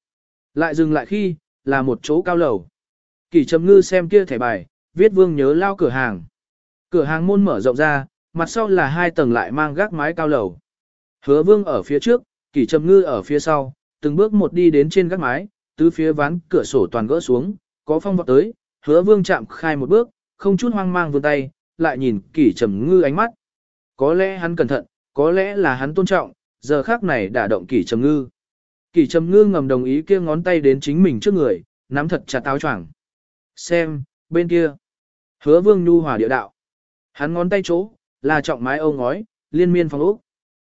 Lại dừng lại khi, là một chỗ cao lầu. Kỳ trầm ngư xem kia thẻ bài, viết vương nhớ lao cửa hàng. Cửa hàng môn mở rộng ra, mặt sau là hai tầng lại mang gác mái cao lầu. Hứa vương ở phía trước, kỳ trầm ngư ở phía sau, từng bước một đi đến trên gác mái, tứ phía ván cửa sổ toàn gỡ xuống, có phong vọt tới, hứa vương chạm khai một bước, không chút hoang mang vươn tay, lại nhìn kỳ trầm ngư ánh mắt. Có lẽ hắn cẩn thận, có lẽ là hắn tôn trọng, giờ khác này đã động kỳ trầm ngư. Kỳ trầm ngư ngầm đồng ý kia ngón tay đến chính mình trước người, nắm thật chặt áo choàng. Xem, bên kia. Hứa vương nhu hòa địa đạo. Hắn ngón tay chỗ, là trọng mái âu ngói, liên miên phòng ốc.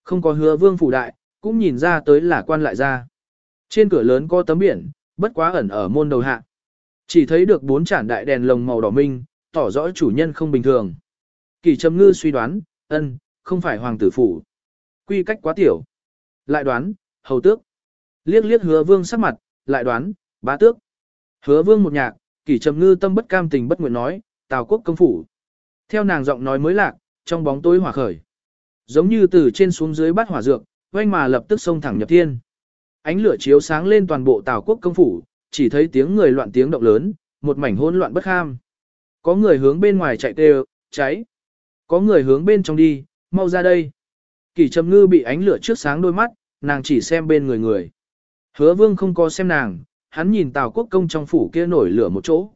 Không có hứa vương phủ đại, cũng nhìn ra tới là quan lại ra. Trên cửa lớn có tấm biển, bất quá ẩn ở môn đầu hạ. Chỉ thấy được bốn chản đại đèn lồng màu đỏ minh, tỏ rõ chủ nhân không bình thường. Kỳ trầm ngư suy đoán, ân, không phải hoàng tử phủ. Quy cách quá tiểu. Lại đoán, hầu tước. Liếc liếc hứa vương sắc mặt, lại đoán, bá tước. Hứa vương một nhạc, Kỷ trầm ngư tâm bất cam tình bất nguyện nói, tào quốc công phủ. Theo nàng giọng nói mới lạc, trong bóng tối hỏa khởi. Giống như từ trên xuống dưới bắt hỏa dược, oanh mà lập tức xông thẳng nhập thiên. Ánh lửa chiếu sáng lên toàn bộ Tào quốc công phủ, chỉ thấy tiếng người loạn tiếng động lớn, một mảnh hỗn loạn bất ham. Có người hướng bên ngoài chạy đều cháy. Có người hướng bên trong đi, mau ra đây. Kỷ trầm ngư bị ánh lửa trước sáng đôi mắt, nàng chỉ xem bên người người. Hứa vương không có xem nàng, hắn nhìn Tào quốc công trong phủ kia nổi lửa một chỗ.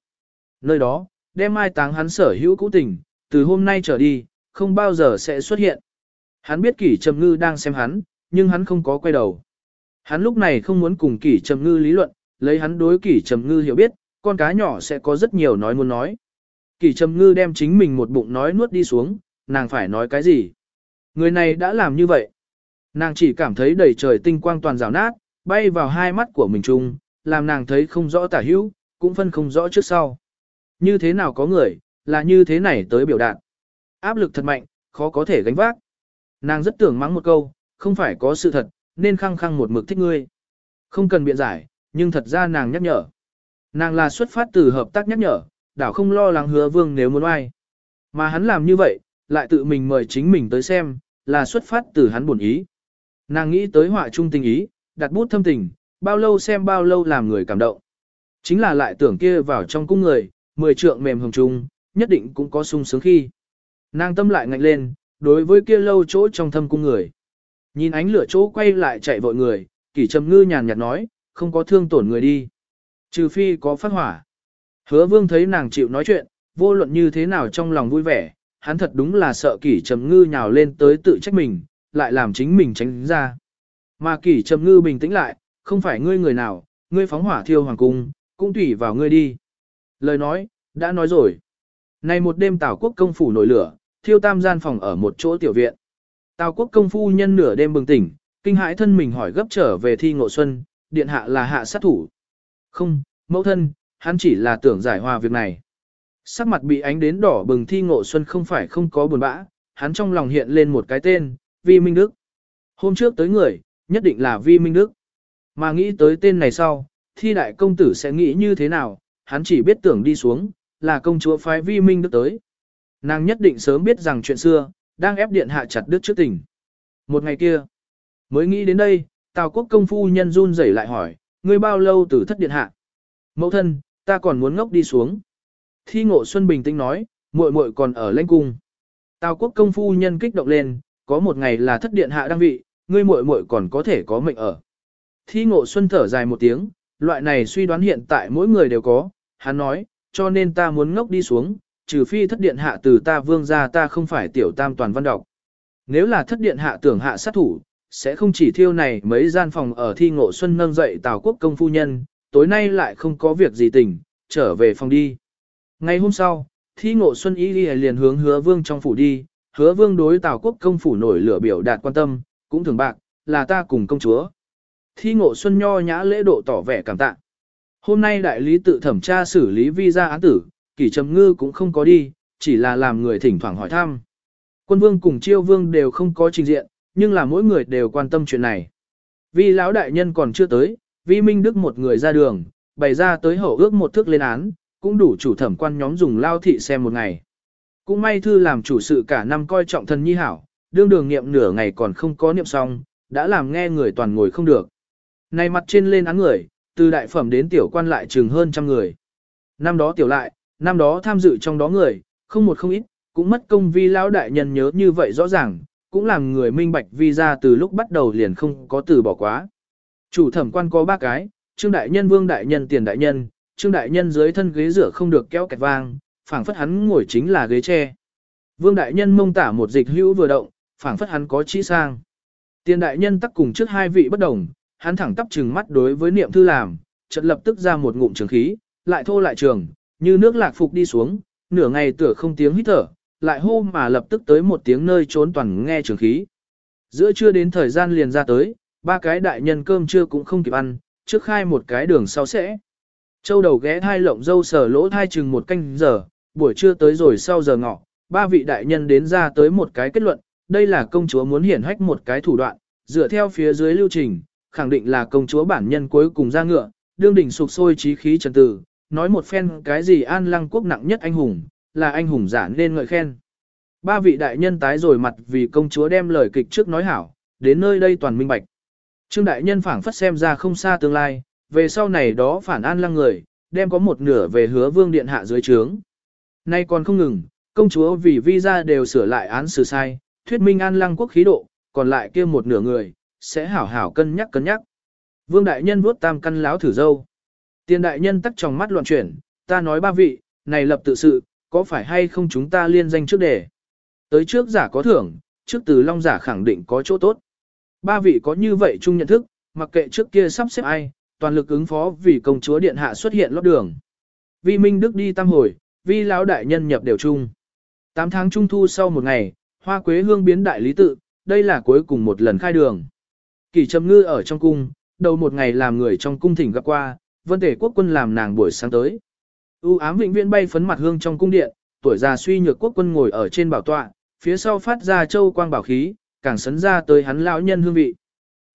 Nơi đó, đem mai táng hắn sở hữu cũ tình, từ hôm nay trở đi, không bao giờ sẽ xuất hiện. Hắn biết kỷ trầm ngư đang xem hắn, nhưng hắn không có quay đầu. Hắn lúc này không muốn cùng kỷ trầm ngư lý luận, lấy hắn đối kỷ trầm ngư hiểu biết, con cá nhỏ sẽ có rất nhiều nói muốn nói. Kỷ trầm ngư đem chính mình một bụng nói nuốt đi xuống, nàng phải nói cái gì. Người này đã làm như vậy. Nàng chỉ cảm thấy đầy trời tinh quang toàn rào nát, bay vào hai mắt của mình chung, làm nàng thấy không rõ tả hữu, cũng phân không rõ trước sau. Như thế nào có người, là như thế này tới biểu đạt. Áp lực thật mạnh, khó có thể gánh vác. Nàng rất tưởng mắng một câu, không phải có sự thật, nên khăng khăng một mực thích ngươi. Không cần biện giải, nhưng thật ra nàng nhắc nhở. Nàng là xuất phát từ hợp tác nhắc nhở, đảo không lo lắng hứa vương nếu muốn ai. Mà hắn làm như vậy, lại tự mình mời chính mình tới xem, là xuất phát từ hắn buồn ý. Nàng nghĩ tới họa trung tình ý, đặt bút thâm tình, bao lâu xem bao lâu làm người cảm động. Chính là lại tưởng kia vào trong cung người, mười trượng mềm hồng trung, nhất định cũng có sung sướng khi. Nàng tâm lại ngạnh lên, đối với kia lâu chỗ trong thâm cung người. Nhìn ánh lửa chỗ quay lại chạy vội người, kỷ trầm ngư nhàn nhạt nói, không có thương tổn người đi. Trừ phi có phát hỏa. Hứa vương thấy nàng chịu nói chuyện, vô luận như thế nào trong lòng vui vẻ, hắn thật đúng là sợ kỷ trầm ngư nhào lên tới tự trách mình, lại làm chính mình tránh ra. Mà kỷ trầm ngư bình tĩnh lại, không phải ngươi người nào, ngươi phóng hỏa thiêu hoàng cung, cũng tùy vào ngươi đi. Lời nói, đã nói rồi. Này một đêm Tào quốc công phủ nổi lửa, thiêu tam gian phòng ở một chỗ tiểu viện. Tào quốc công phu nhân nửa đêm bừng tỉnh, kinh hãi thân mình hỏi gấp trở về thi ngộ xuân, điện hạ là hạ sát thủ. Không, mẫu thân, hắn chỉ là tưởng giải hòa việc này. Sắc mặt bị ánh đến đỏ bừng thi ngộ xuân không phải không có buồn bã, hắn trong lòng hiện lên một cái tên, Vi Minh Đức. Hôm trước tới người, nhất định là Vi Minh Đức. Mà nghĩ tới tên này sau, thi đại công tử sẽ nghĩ như thế nào, hắn chỉ biết tưởng đi xuống, là công chúa phái Vi Minh Đức tới. Nàng nhất định sớm biết rằng chuyện xưa, đang ép điện hạ chặt đứt trước tình. Một ngày kia, mới nghĩ đến đây, Tào quốc công phu nhân run rẩy lại hỏi, ngươi bao lâu từ thất điện hạ? Mẫu thân, ta còn muốn ngốc đi xuống. Thi ngộ xuân bình tĩnh nói, muội muội còn ở lãnh cung. Tào quốc công phu nhân kích động lên, có một ngày là thất điện hạ đăng vị, ngươi muội muội còn có thể có mệnh ở. Thi ngộ xuân thở dài một tiếng, loại này suy đoán hiện tại mỗi người đều có, hắn nói, cho nên ta muốn ngốc đi xuống, trừ phi thất điện hạ từ ta vương ra ta không phải tiểu tam toàn văn đọc. Nếu là thất điện hạ tưởng hạ sát thủ, sẽ không chỉ thiêu này mấy gian phòng ở thi ngộ xuân nâng dậy tào quốc công phu nhân, tối nay lại không có việc gì tỉnh, trở về phòng đi. Ngày hôm sau, thi ngộ xuân ý đi liền hướng hứa vương trong phủ đi, hứa vương đối tào quốc công phủ nổi lửa biểu đạt quan tâm, cũng thường bạc, là ta cùng công chúa. Thi ngộ xuân nho nhã lễ độ tỏ vẻ cảm tạ. Hôm nay đại lý tự thẩm tra xử lý vi án tử, kỷ trầm ngư cũng không có đi, chỉ là làm người thỉnh thoảng hỏi thăm. Quân vương cùng chiêu vương đều không có trình diện, nhưng là mỗi người đều quan tâm chuyện này. Vi lão đại nhân còn chưa tới, vi minh đức một người ra đường, bày ra tới hậu ước một thước lên án, cũng đủ chủ thẩm quan nhóm dùng lao thị xem một ngày. Cũng may thư làm chủ sự cả năm coi trọng thần nhi hảo, đương đường nghiệm nửa ngày còn không có niệm xong, đã làm nghe người toàn ngồi không được. Này mặt trên lên án người, từ đại phẩm đến tiểu quan lại chừng hơn trăm người. Năm đó tiểu lại, năm đó tham dự trong đó người, không một không ít, cũng mất công vi lão đại nhân nhớ như vậy rõ ràng, cũng làm người minh bạch vi ra từ lúc bắt đầu liền không có từ bỏ quá. Chủ thẩm quan có ba cái, trương đại nhân vương đại nhân tiền đại nhân, trương đại nhân dưới thân ghế rửa không được kéo kẹt vang, phảng phất hắn ngồi chính là ghế tre. Vương đại nhân mông tả một dịch hữu vừa động, phảng phất hắn có trí sang. Tiền đại nhân tắc cùng trước hai vị bất đồng, hắn thẳng tắp trừng mắt đối với niệm thư làm, chợt lập tức ra một ngụm trường khí, lại thô lại trường, như nước lạc phục đi xuống, nửa ngày tựa không tiếng hít thở, lại hô mà lập tức tới một tiếng nơi trốn toàn nghe trường khí. Giữa trưa đến thời gian liền ra tới, ba cái đại nhân cơm trưa cũng không kịp ăn, trước khai một cái đường sau sẽ. Châu đầu ghé thai lộng dâu sờ lỗ thai chừng một canh giờ, buổi trưa tới rồi sau giờ ngọ, ba vị đại nhân đến ra tới một cái kết luận, đây là công chúa muốn hiển hách một cái thủ đoạn, dựa theo phía dưới lưu trình, khẳng định là công chúa bản nhân cuối cùng ra ngựa, đương đỉnh sụp sôi trí khí trần tử, nói một phen cái gì an lăng quốc nặng nhất anh hùng, là anh hùng giả nên ngợi khen. Ba vị đại nhân tái rồi mặt vì công chúa đem lời kịch trước nói hảo, đến nơi đây toàn minh bạch. Trương đại nhân phảng phất xem ra không xa tương lai, về sau này đó phản an lăng người, đem có một nửa về hứa vương điện hạ dưới trướng. Nay còn không ngừng, công chúa vì vi ra đều sửa lại án xử sai, thuyết minh an lăng quốc khí độ, còn lại kia một nửa người, sẽ hảo hảo cân nhắc cân nhắc. Vương đại nhân vuốt tam căn láo thử dâu. Tiền đại nhân tắt trong mắt loạn chuyển, ta nói ba vị, này lập tự sự, có phải hay không chúng ta liên danh trước đề. Tới trước giả có thưởng, trước từ long giả khẳng định có chỗ tốt. Ba vị có như vậy chung nhận thức, mặc kệ trước kia sắp xếp ai, toàn lực ứng phó vì công chúa điện hạ xuất hiện lót đường. Vi Minh Đức đi tam hồi, vi lão đại nhân nhập đều chung. Tám tháng trung thu sau một ngày, hoa quế hương biến đại lý tự, đây là cuối cùng một lần khai đường. Kỳ trầm ngư ở trong cung, đầu một ngày làm người trong cung thỉnh gặp qua, vân thể quốc quân làm nàng buổi sáng tới. U ám vĩnh viễn bay phấn mặt hương trong cung điện, tuổi già suy nhược quốc quân ngồi ở trên bảo tọa, phía sau phát ra châu quang bảo khí, càng sấn ra tới hắn lão nhân hương vị.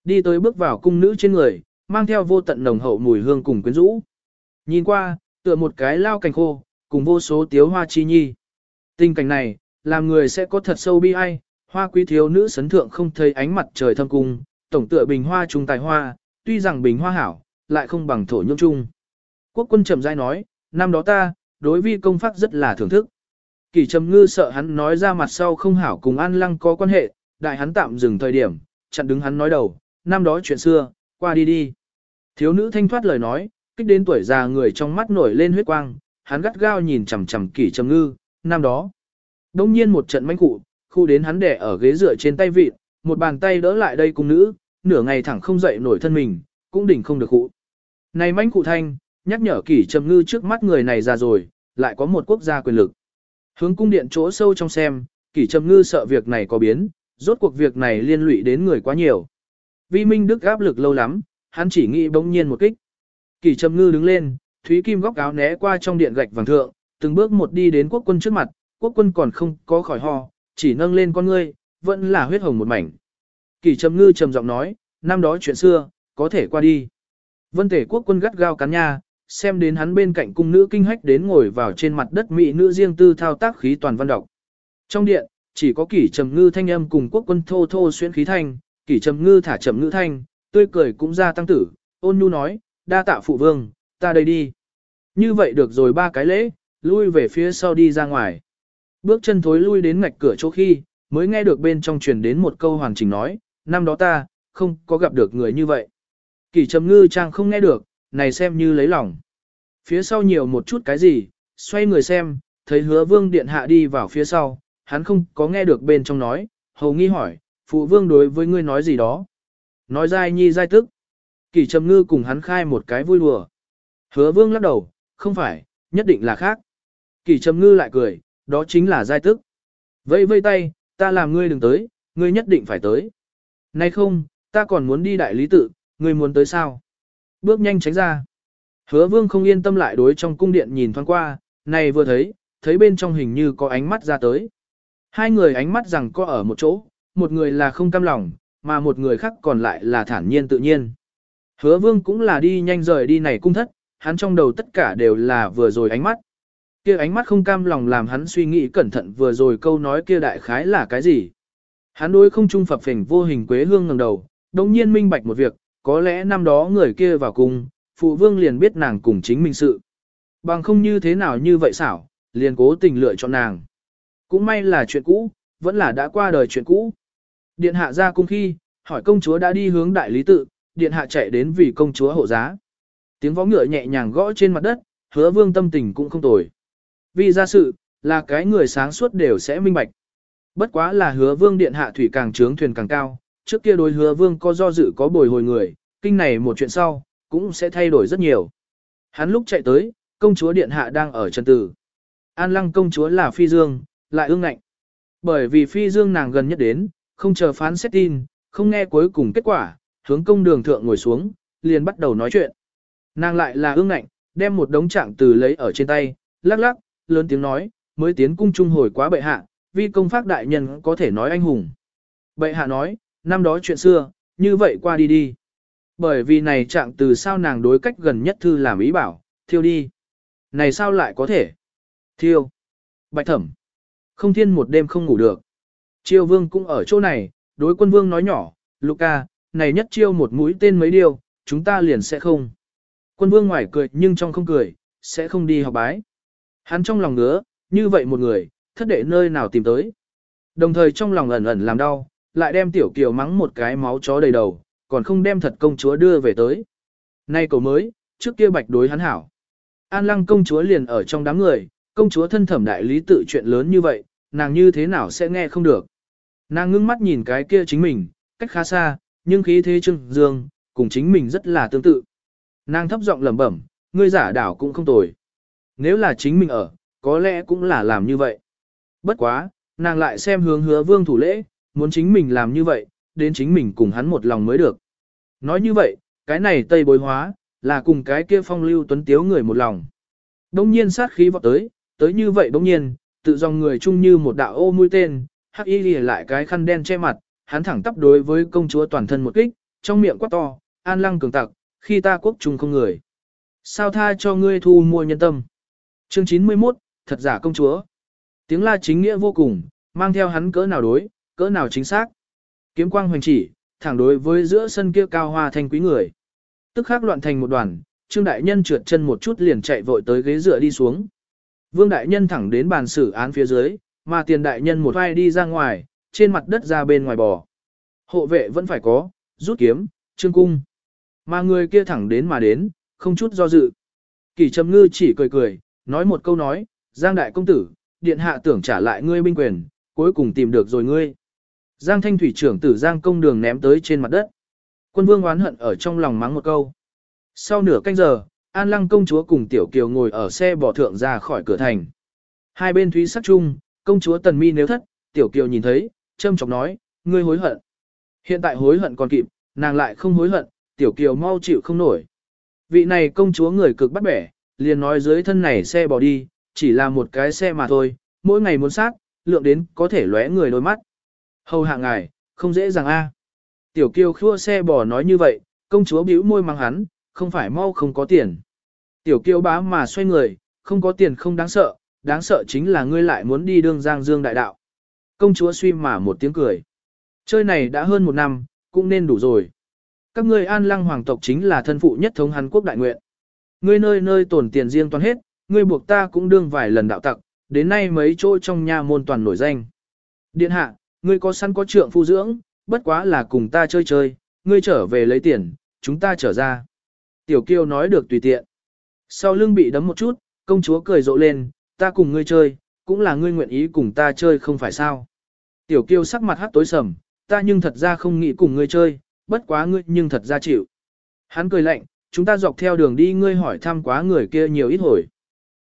Đi tới bước vào cung nữ trên người, mang theo vô tận nồng hậu mùi hương cùng quyến rũ. Nhìn qua, tựa một cái lao cành khô, cùng vô số tiếu hoa chi nhi. Tình cảnh này, làm người sẽ có thật sâu bi ai, hoa quý thiếu nữ sấn thượng không thấy ánh mặt trời thâm cung, tổng tựa bình hoa trung tài hoa, tuy rằng bình hoa hảo, lại không bằng thổ nhung trung. Quốc quân trầm dai nói, năm đó ta, đối vi công pháp rất là thưởng thức. Kỳ trầm ngư sợ hắn nói ra mặt sau không hảo cùng an lăng có quan hệ, đại hắn tạm dừng thời điểm, chặn đứng hắn nói đầu, năm đó chuyện xưa, qua đi đi. Thiếu nữ thanh thoát lời nói, kích đến tuổi già người trong mắt nổi lên huyết quang, hắn gắt gao nhìn chằm chằm kỷ trầm ngư, năm đó. Đông nhiên một trận manh cụ, khu đến hắn đẻ ở ghế dựa trên tay vịt, một bàn tay đỡ lại đây cùng nữ, nửa ngày thẳng không dậy nổi thân mình, cũng đỉnh không được cụ. Này manh cụ thanh, nhắc nhở kỷ trầm ngư trước mắt người này ra rồi, lại có một quốc gia quyền lực. Hướng cung điện chỗ sâu trong xem, kỷ trầm ngư sợ việc này có biến, rốt cuộc việc này liên lụy đến người quá nhiều. Vi Minh Đức áp lực lâu lắm, hắn chỉ nghĩ bỗng nhiên một kích. Kỷ trầm ngư đứng lên, Thúy Kim góc áo né qua trong điện gạch vàng thượng, từng bước một đi đến quốc quân trước mặt, quốc quân còn không có khỏi ho, chỉ nâng lên con ngươi, vẫn là huyết hồng một mảnh. Kỷ trầm ngư trầm giọng nói, năm đó chuyện xưa, có thể qua đi. Vân tể quốc quân gắt gao cắn nha, xem đến hắn bên cạnh cung nữ kinh hách đến ngồi vào trên mặt đất mỹ nữ riêng tư thao tác khí toàn văn đọc. Trong điện, chỉ có kỷ trầm ngư thanh âm cùng quốc quân thô thô xuyên khí thanh, kỷ trầm ngư thả trầm ngữ thanh, tươi cười cũng ra tăng tử, ôn nhu nói, đa tạ phụ vương, ta đây đi. Như vậy được rồi ba cái lễ, lui về phía sau đi ra ngoài. Bước chân thối lui đến ngạch cửa chỗ khi, mới nghe được bên trong truyền đến một câu hoàn chỉnh nói, năm đó ta, không có gặp được người như vậy. Kỷ trầm ngư trang không nghe được, này xem như lấy lòng. Phía sau nhiều một chút cái gì, xoay người xem, thấy hứa vương điện hạ đi vào phía sau, hắn không có nghe được bên trong nói, hầu nghi hỏi, phụ vương đối với ngươi nói gì đó. Nói dai nhi dai tức. Kỷ trầm ngư cùng hắn khai một cái vui đùa. Hứa vương lắc đầu, không phải, nhất định là khác. Kỷ trầm ngư lại cười, đó chính là dai tức. Vây vây tay, ta làm ngươi đừng tới, ngươi nhất định phải tới. Nay không, ta còn muốn đi đại lý tự, ngươi muốn tới sao? Bước nhanh tránh ra. Hứa vương không yên tâm lại đối trong cung điện nhìn thoáng qua, này vừa thấy, thấy bên trong hình như có ánh mắt ra tới. Hai người ánh mắt rằng có ở một chỗ, một người là không cam lòng, mà một người khác còn lại là thản nhiên tự nhiên. Hứa vương cũng là đi nhanh rời đi này cung thất, hắn trong đầu tất cả đều là vừa rồi ánh mắt. kia ánh mắt không cam lòng làm hắn suy nghĩ cẩn thận vừa rồi câu nói kia đại khái là cái gì. Hắn đối không trung phập phình vô hình quế hương ngẩng đầu, đồng nhiên minh bạch một việc, có lẽ năm đó người kia vào cung, phụ vương liền biết nàng cùng chính mình sự. Bằng không như thế nào như vậy xảo, liền cố tình lựa chọn nàng. Cũng may là chuyện cũ, vẫn là đã qua đời chuyện cũ. Điện hạ ra cung khi, hỏi công chúa đã đi hướng đại lý tự, điện hạ chạy đến vì công chúa hộ giá. Tiếng võ ngựa nhẹ nhàng gõ trên mặt đất, hứa vương tâm tình cũng không tồi. Vì ra sự, là cái người sáng suốt đều sẽ minh bạch. Bất quá là hứa vương điện hạ thủy càng trướng thuyền càng cao, trước kia đối hứa vương có do dự có bồi hồi người, kinh này một chuyện sau, cũng sẽ thay đổi rất nhiều. Hắn lúc chạy tới, công chúa điện hạ đang ở chân tử. An lăng công chúa là phi dương, lại ương ngạnh. Bởi vì phi dương nàng gần nhất đến, không chờ phán xét tin, không nghe cuối cùng kết quả, hướng công đường thượng ngồi xuống, liền bắt đầu nói chuyện. Nàng lại là ương ngạnh, đem một đống trạng từ lấy ở trên tay, lắc lắc, lớn tiếng nói, mới tiến cung trung hồi quá bệ hạ, vi công pháp đại nhân có thể nói anh hùng. Bệ hạ nói, năm đó chuyện xưa, như vậy qua đi đi. Bởi vì này trạng từ sao nàng đối cách gần nhất thư làm ý bảo, thiêu đi. Này sao lại có thể? Thiêu. Bạch thẩm. Không thiên một đêm không ngủ được. Chiêu vương cũng ở chỗ này, đối quân vương nói nhỏ, Luca, này nhất chiêu một mũi tên mấy điều, chúng ta liền sẽ không. Quân vương ngoài cười nhưng trong không cười, sẽ không đi học bái. Hắn trong lòng ngứa, như vậy một người, thất đệ nơi nào tìm tới. Đồng thời trong lòng ẩn ẩn làm đau, lại đem tiểu kiều mắng một cái máu chó đầy đầu, còn không đem thật công chúa đưa về tới. Nay cầu mới, trước kia bạch đối hắn hảo. An lăng công chúa liền ở trong đám người, công chúa thân thẩm đại lý tự chuyện lớn như vậy, nàng như thế nào sẽ nghe không được. Nàng ngưng mắt nhìn cái kia chính mình, cách khá xa, nhưng khí thế trưng dương, cùng chính mình rất là tương tự. Nàng thấp giọng lẩm bẩm, ngươi giả đảo cũng không tồi. Nếu là chính mình ở, có lẽ cũng là làm như vậy. Bất quá, nàng lại xem hướng hứa vương thủ lễ, muốn chính mình làm như vậy, đến chính mình cùng hắn một lòng mới được. Nói như vậy, cái này tây bối hóa, là cùng cái kia phong lưu tuấn tiếu người một lòng. Đông nhiên sát khí vọt tới, tới như vậy đông nhiên, tự dòng người chung như một đạo ô mũi tên, hắc y lìa lại cái khăn đen che mặt, hắn thẳng tắp đối với công chúa toàn thân một kích, trong miệng quát to, an lăng cường tặc, khi ta quốc trung không người. Sao tha cho ngươi thu mua nhân tâm? Chương 91, thật giả công chúa. Tiếng la chính nghĩa vô cùng, mang theo hắn cỡ nào đối, cỡ nào chính xác. Kiếm quang hoành chỉ, thẳng đối với giữa sân kia cao hoa thanh quý người. Tức khắc loạn thành một đoàn, Trương đại nhân trượt chân một chút liền chạy vội tới ghế dựa đi xuống. Vương đại nhân thẳng đến bàn xử án phía dưới, mà tiền đại nhân một vai đi ra ngoài, trên mặt đất ra bên ngoài bò. Hộ vệ vẫn phải có, rút kiếm, trương cung. Mà người kia thẳng đến mà đến, không chút do dự. Kỳ trầm ngư chỉ cười cười, nói một câu nói, Giang đại công tử, điện hạ tưởng trả lại ngươi binh quyền, cuối cùng tìm được rồi ngươi. Giang thanh thủy trưởng tử Giang công đường ném tới trên mặt đất. Quân vương oán hận ở trong lòng mắng một câu. Sau nửa canh giờ, An Lăng công chúa cùng Tiểu Kiều ngồi ở xe bỏ thượng ra khỏi cửa thành. Hai bên thúy sắc chung, công chúa Tần Mi nếu thất, Tiểu Kiều nhìn thấy, châm chọc nói, ngươi hối hận. Hiện tại hối hận còn kịp, nàng lại không hối hận, Tiểu Kiều mau chịu không nổi. Vị này công chúa người cực bắt bẻ, liền nói dưới thân này xe bỏ đi, chỉ là một cái xe mà thôi, mỗi ngày muốn sát, lượng đến có thể lóe người đôi mắt. Hầu hạ ngài, không dễ dàng a. Tiểu kiêu khua xe bò nói như vậy, công chúa bĩu môi mang hắn, không phải mau không có tiền. Tiểu kiêu bá mà xoay người, không có tiền không đáng sợ, đáng sợ chính là ngươi lại muốn đi đương giang dương đại đạo. Công chúa suy mà một tiếng cười. Chơi này đã hơn một năm, cũng nên đủ rồi. Các ngươi an lăng hoàng tộc chính là thân phụ nhất thống Hàn Quốc đại nguyện. Ngươi nơi nơi tổn tiền riêng toàn hết, ngươi buộc ta cũng đương vài lần đạo tặc, đến nay mấy chỗ trong nhà môn toàn nổi danh. Điện hạ, ngươi có săn có trượng phu dưỡng, bất quá là cùng ta chơi chơi, ngươi trở về lấy tiền, chúng ta trở ra. Tiểu kiêu nói được tùy tiện. Sau lưng bị đấm một chút, công chúa cười rộ lên, ta cùng ngươi chơi, cũng là ngươi nguyện ý cùng ta chơi không phải sao. Tiểu kiêu sắc mặt hát tối sầm, ta nhưng thật ra không nghĩ cùng ngươi chơi, bất quá ngươi nhưng thật ra chịu. Hắn cười lạnh, chúng ta dọc theo đường đi ngươi hỏi thăm quá người kia nhiều ít hồi.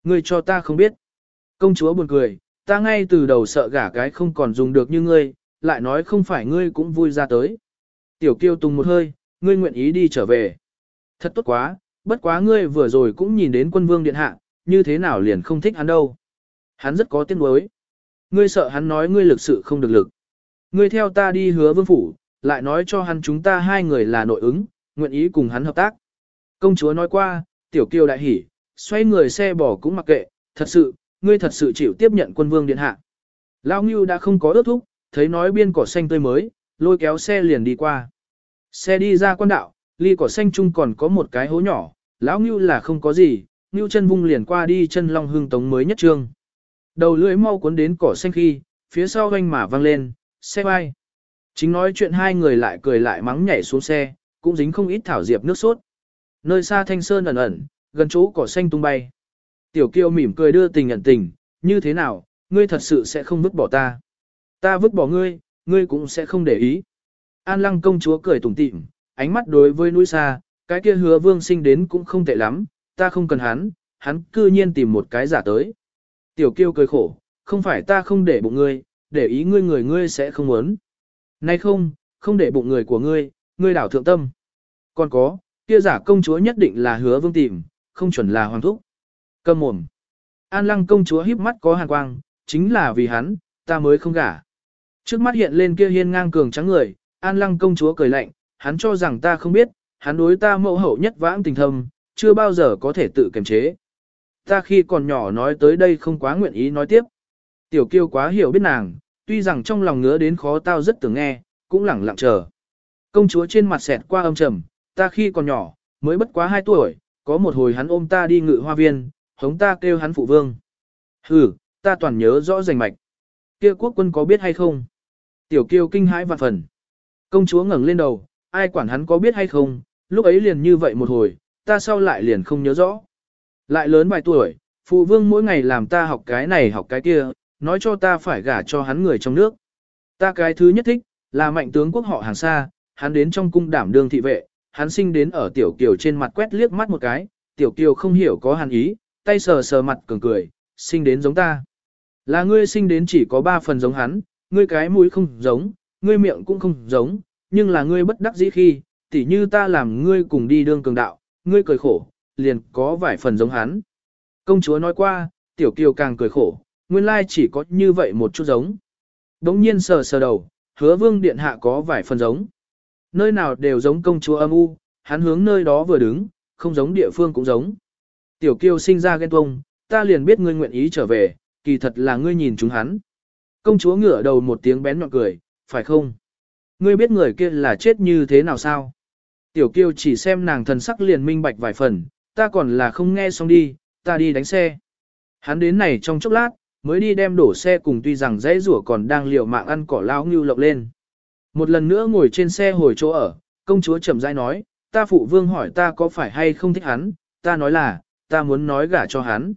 Ngươi cho ta không biết. Công chúa buồn cười, ta ngay từ đầu sợ gả cái không còn dùng được như ngươi, lại nói không phải ngươi cũng vui ra tới. Tiểu kiêu tung một hơi, ngươi nguyện ý đi trở về. Thật tốt quá, bất quá ngươi vừa rồi cũng nhìn đến quân vương điện hạ, như thế nào liền không thích hắn đâu. Hắn rất có tiếng đối. Ngươi sợ hắn nói ngươi lực sự không được lực. Ngươi theo ta đi hứa vương phủ, lại nói cho hắn chúng ta hai người là nội ứng, nguyện ý cùng hắn hợp tác. Công chúa nói qua, tiểu Kiêu đại hỉ, xoay người xe bỏ cũng mặc kệ, thật sự, ngươi thật sự chịu tiếp nhận quân vương điện hạ. Lao Ngưu đã không có ước thúc, thấy nói biên cỏ xanh tươi mới, lôi kéo xe liền đi qua. Xe đi ra quan đạo, ly cỏ xanh chung còn có một cái hố nhỏ, lão Ngưu là không có gì, Ngưu chân vung liền qua đi chân long hương tống mới nhất trương. Đầu lưỡi mau cuốn đến cỏ xanh khi, phía sau ganh mà vang lên, xe bay. Chính nói chuyện hai người lại cười lại mắng nhảy xuống xe, cũng dính không ít thảo diệp nước sốt. Nơi xa thanh sơn ẩn ẩn, gần chỗ cỏ xanh tung bay. Tiểu kiêu mỉm cười đưa tình nhận tình, như thế nào, ngươi thật sự sẽ không vứt bỏ ta. Ta vứt bỏ ngươi, ngươi cũng sẽ không để ý. An lăng công chúa cười tủm tỉm, ánh mắt đối với núi xa, cái kia hứa vương sinh đến cũng không tệ lắm, ta không cần hắn, hắn cư nhiên tìm một cái giả tới. Tiểu kiêu cười khổ, không phải ta không để bụng ngươi, để ý ngươi người ngươi sẽ không muốn. Nay không, không để bụng người của ngươi, ngươi đảo thượng tâm. Còn có, kia giả công chúa nhất định là hứa vương tìm, không chuẩn là hoàng thúc. Cầm mồm. An lăng công chúa híp mắt có hàn quang, chính là vì hắn, ta mới không gả. Trước mắt hiện lên kia hiên ngang cường trắng người, an lăng công chúa cười lạnh, hắn cho rằng ta không biết, hắn đối ta mẫu hậu nhất vãng tình thâm, chưa bao giờ có thể tự kiềm chế. Ta khi còn nhỏ nói tới đây không quá nguyện ý nói tiếp. Tiểu kiêu quá hiểu biết nàng, tuy rằng trong lòng ngứa đến khó tao rất tưởng nghe, cũng lẳng lặng chờ. Công chúa trên mặt xẹt qua âm trầm, ta khi còn nhỏ, mới bất quá 2 tuổi, có một hồi hắn ôm ta đi ngự hoa viên, hống ta kêu hắn phụ vương. Hừ, ta toàn nhớ rõ rành mạch. Kia quốc quân có biết hay không? Tiểu kiêu kinh hãi vạn phần. Công chúa ngẩng lên đầu, ai quản hắn có biết hay không, lúc ấy liền như vậy một hồi, ta sau lại liền không nhớ rõ. Lại lớn vài tuổi, phụ vương mỗi ngày làm ta học cái này học cái kia, nói cho ta phải gả cho hắn người trong nước. Ta cái thứ nhất thích, là mạnh tướng quốc họ hàng xa, hắn đến trong cung đảm đương thị vệ, hắn sinh đến ở tiểu kiều trên mặt quét liếc mắt một cái, tiểu kiều không hiểu có hàn ý, tay sờ sờ mặt cường cười, sinh đến giống ta. Là ngươi sinh đến chỉ có ba phần giống hắn, ngươi cái mũi không giống, ngươi miệng cũng không giống, nhưng là ngươi bất đắc dĩ khi, tỉ như ta làm ngươi cùng đi đương cường đạo, ngươi cười khổ, liền có vài phần giống hắn. Công chúa nói qua, tiểu kiều càng cười khổ, nguyên lai chỉ có như vậy một chút giống. Đống nhiên sờ sờ đầu, hứa vương điện hạ có vài phần giống. Nơi nào đều giống công chúa âm u, hắn hướng nơi đó vừa đứng, không giống địa phương cũng giống. Tiểu Kiêu sinh ra ghen tuông, ta liền biết ngươi nguyện ý trở về, kỳ thật là ngươi nhìn chúng hắn. Công chúa ngửa đầu một tiếng bén nhọn cười, phải không? Ngươi biết người kia là chết như thế nào sao? Tiểu kiêu chỉ xem nàng thần sắc liền minh bạch vài phần, ta còn là không nghe xong đi, ta đi đánh xe. Hắn đến này trong chốc lát, mới đi đem đổ xe cùng tuy rằng dãy rủa còn đang liều mạng ăn cỏ lao ngưu lộc lên. Một lần nữa ngồi trên xe hồi chỗ ở, công chúa chậm rãi nói, ta phụ vương hỏi ta có phải hay không thích hắn, ta nói là, ta muốn nói gả cho hắn.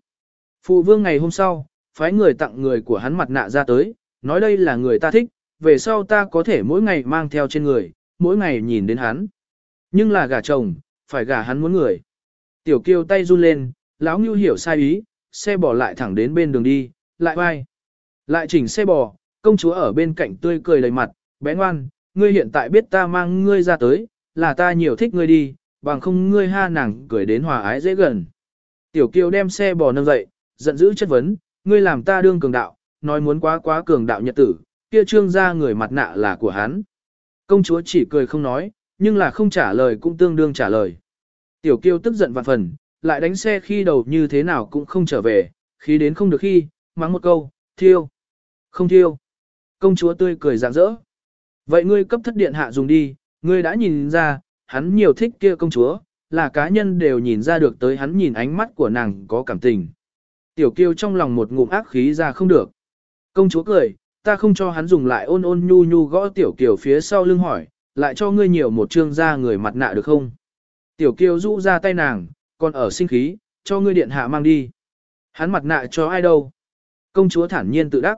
Phụ vương ngày hôm sau, phái người tặng người của hắn mặt nạ ra tới, nói đây là người ta thích, về sau ta có thể mỗi ngày mang theo trên người, mỗi ngày nhìn đến hắn. Nhưng là gả chồng, phải gả hắn muốn người. Tiểu kiêu tay run lên, lão ngưu hiểu sai ý, xe bỏ lại thẳng đến bên đường đi, lại vai. Lại chỉnh xe bò, công chúa ở bên cạnh tươi cười đầy mặt, bé ngoan, ngươi hiện tại biết ta mang ngươi ra tới, là ta nhiều thích ngươi đi, bằng không ngươi ha nàng cười đến hòa ái dễ gần. Tiểu kiều đem xe bò nâng dậy, giận dữ chất vấn, ngươi làm ta đương cường đạo, nói muốn quá quá cường đạo nhật tử, kia trương ra người mặt nạ là của hắn. Công chúa chỉ cười không nói, nhưng là không trả lời cũng tương đương trả lời. Tiểu kiêu tức giận vạn phần, lại đánh xe khi đầu như thế nào cũng không trở về, khi đến không được khi, mắng một câu, thiêu. Không thiêu. Công chúa tươi cười rạng rỡ. Vậy ngươi cấp thất điện hạ dùng đi, ngươi đã nhìn ra, hắn nhiều thích kia công chúa, là cá nhân đều nhìn ra được tới hắn nhìn ánh mắt của nàng có cảm tình. Tiểu kiêu trong lòng một ngụm ác khí ra không được. Công chúa cười, ta không cho hắn dùng lại ôn ôn nhu nhu gõ tiểu kiều phía sau lưng hỏi, lại cho ngươi nhiều một trương da người mặt nạ được không? Tiểu kiều rũ ra tay nàng, còn ở sinh khí, cho ngươi điện hạ mang đi. Hắn mặt nạ cho ai đâu? Công chúa thản nhiên tự đắc.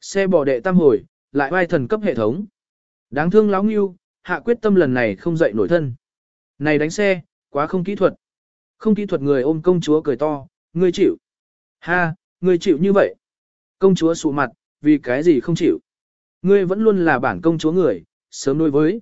Xe bò đệ tam hồi, lại vai thần cấp hệ thống. Đáng thương láo nghiêu, hạ quyết tâm lần này không dậy nổi thân. Này đánh xe, quá không kỹ thuật. Không kỹ thuật người ôm công chúa cười to, ngươi chịu. Ha, ngươi chịu như vậy. Công chúa sụ mặt, vì cái gì không chịu. Ngươi vẫn luôn là bản công chúa người, sớm đối với.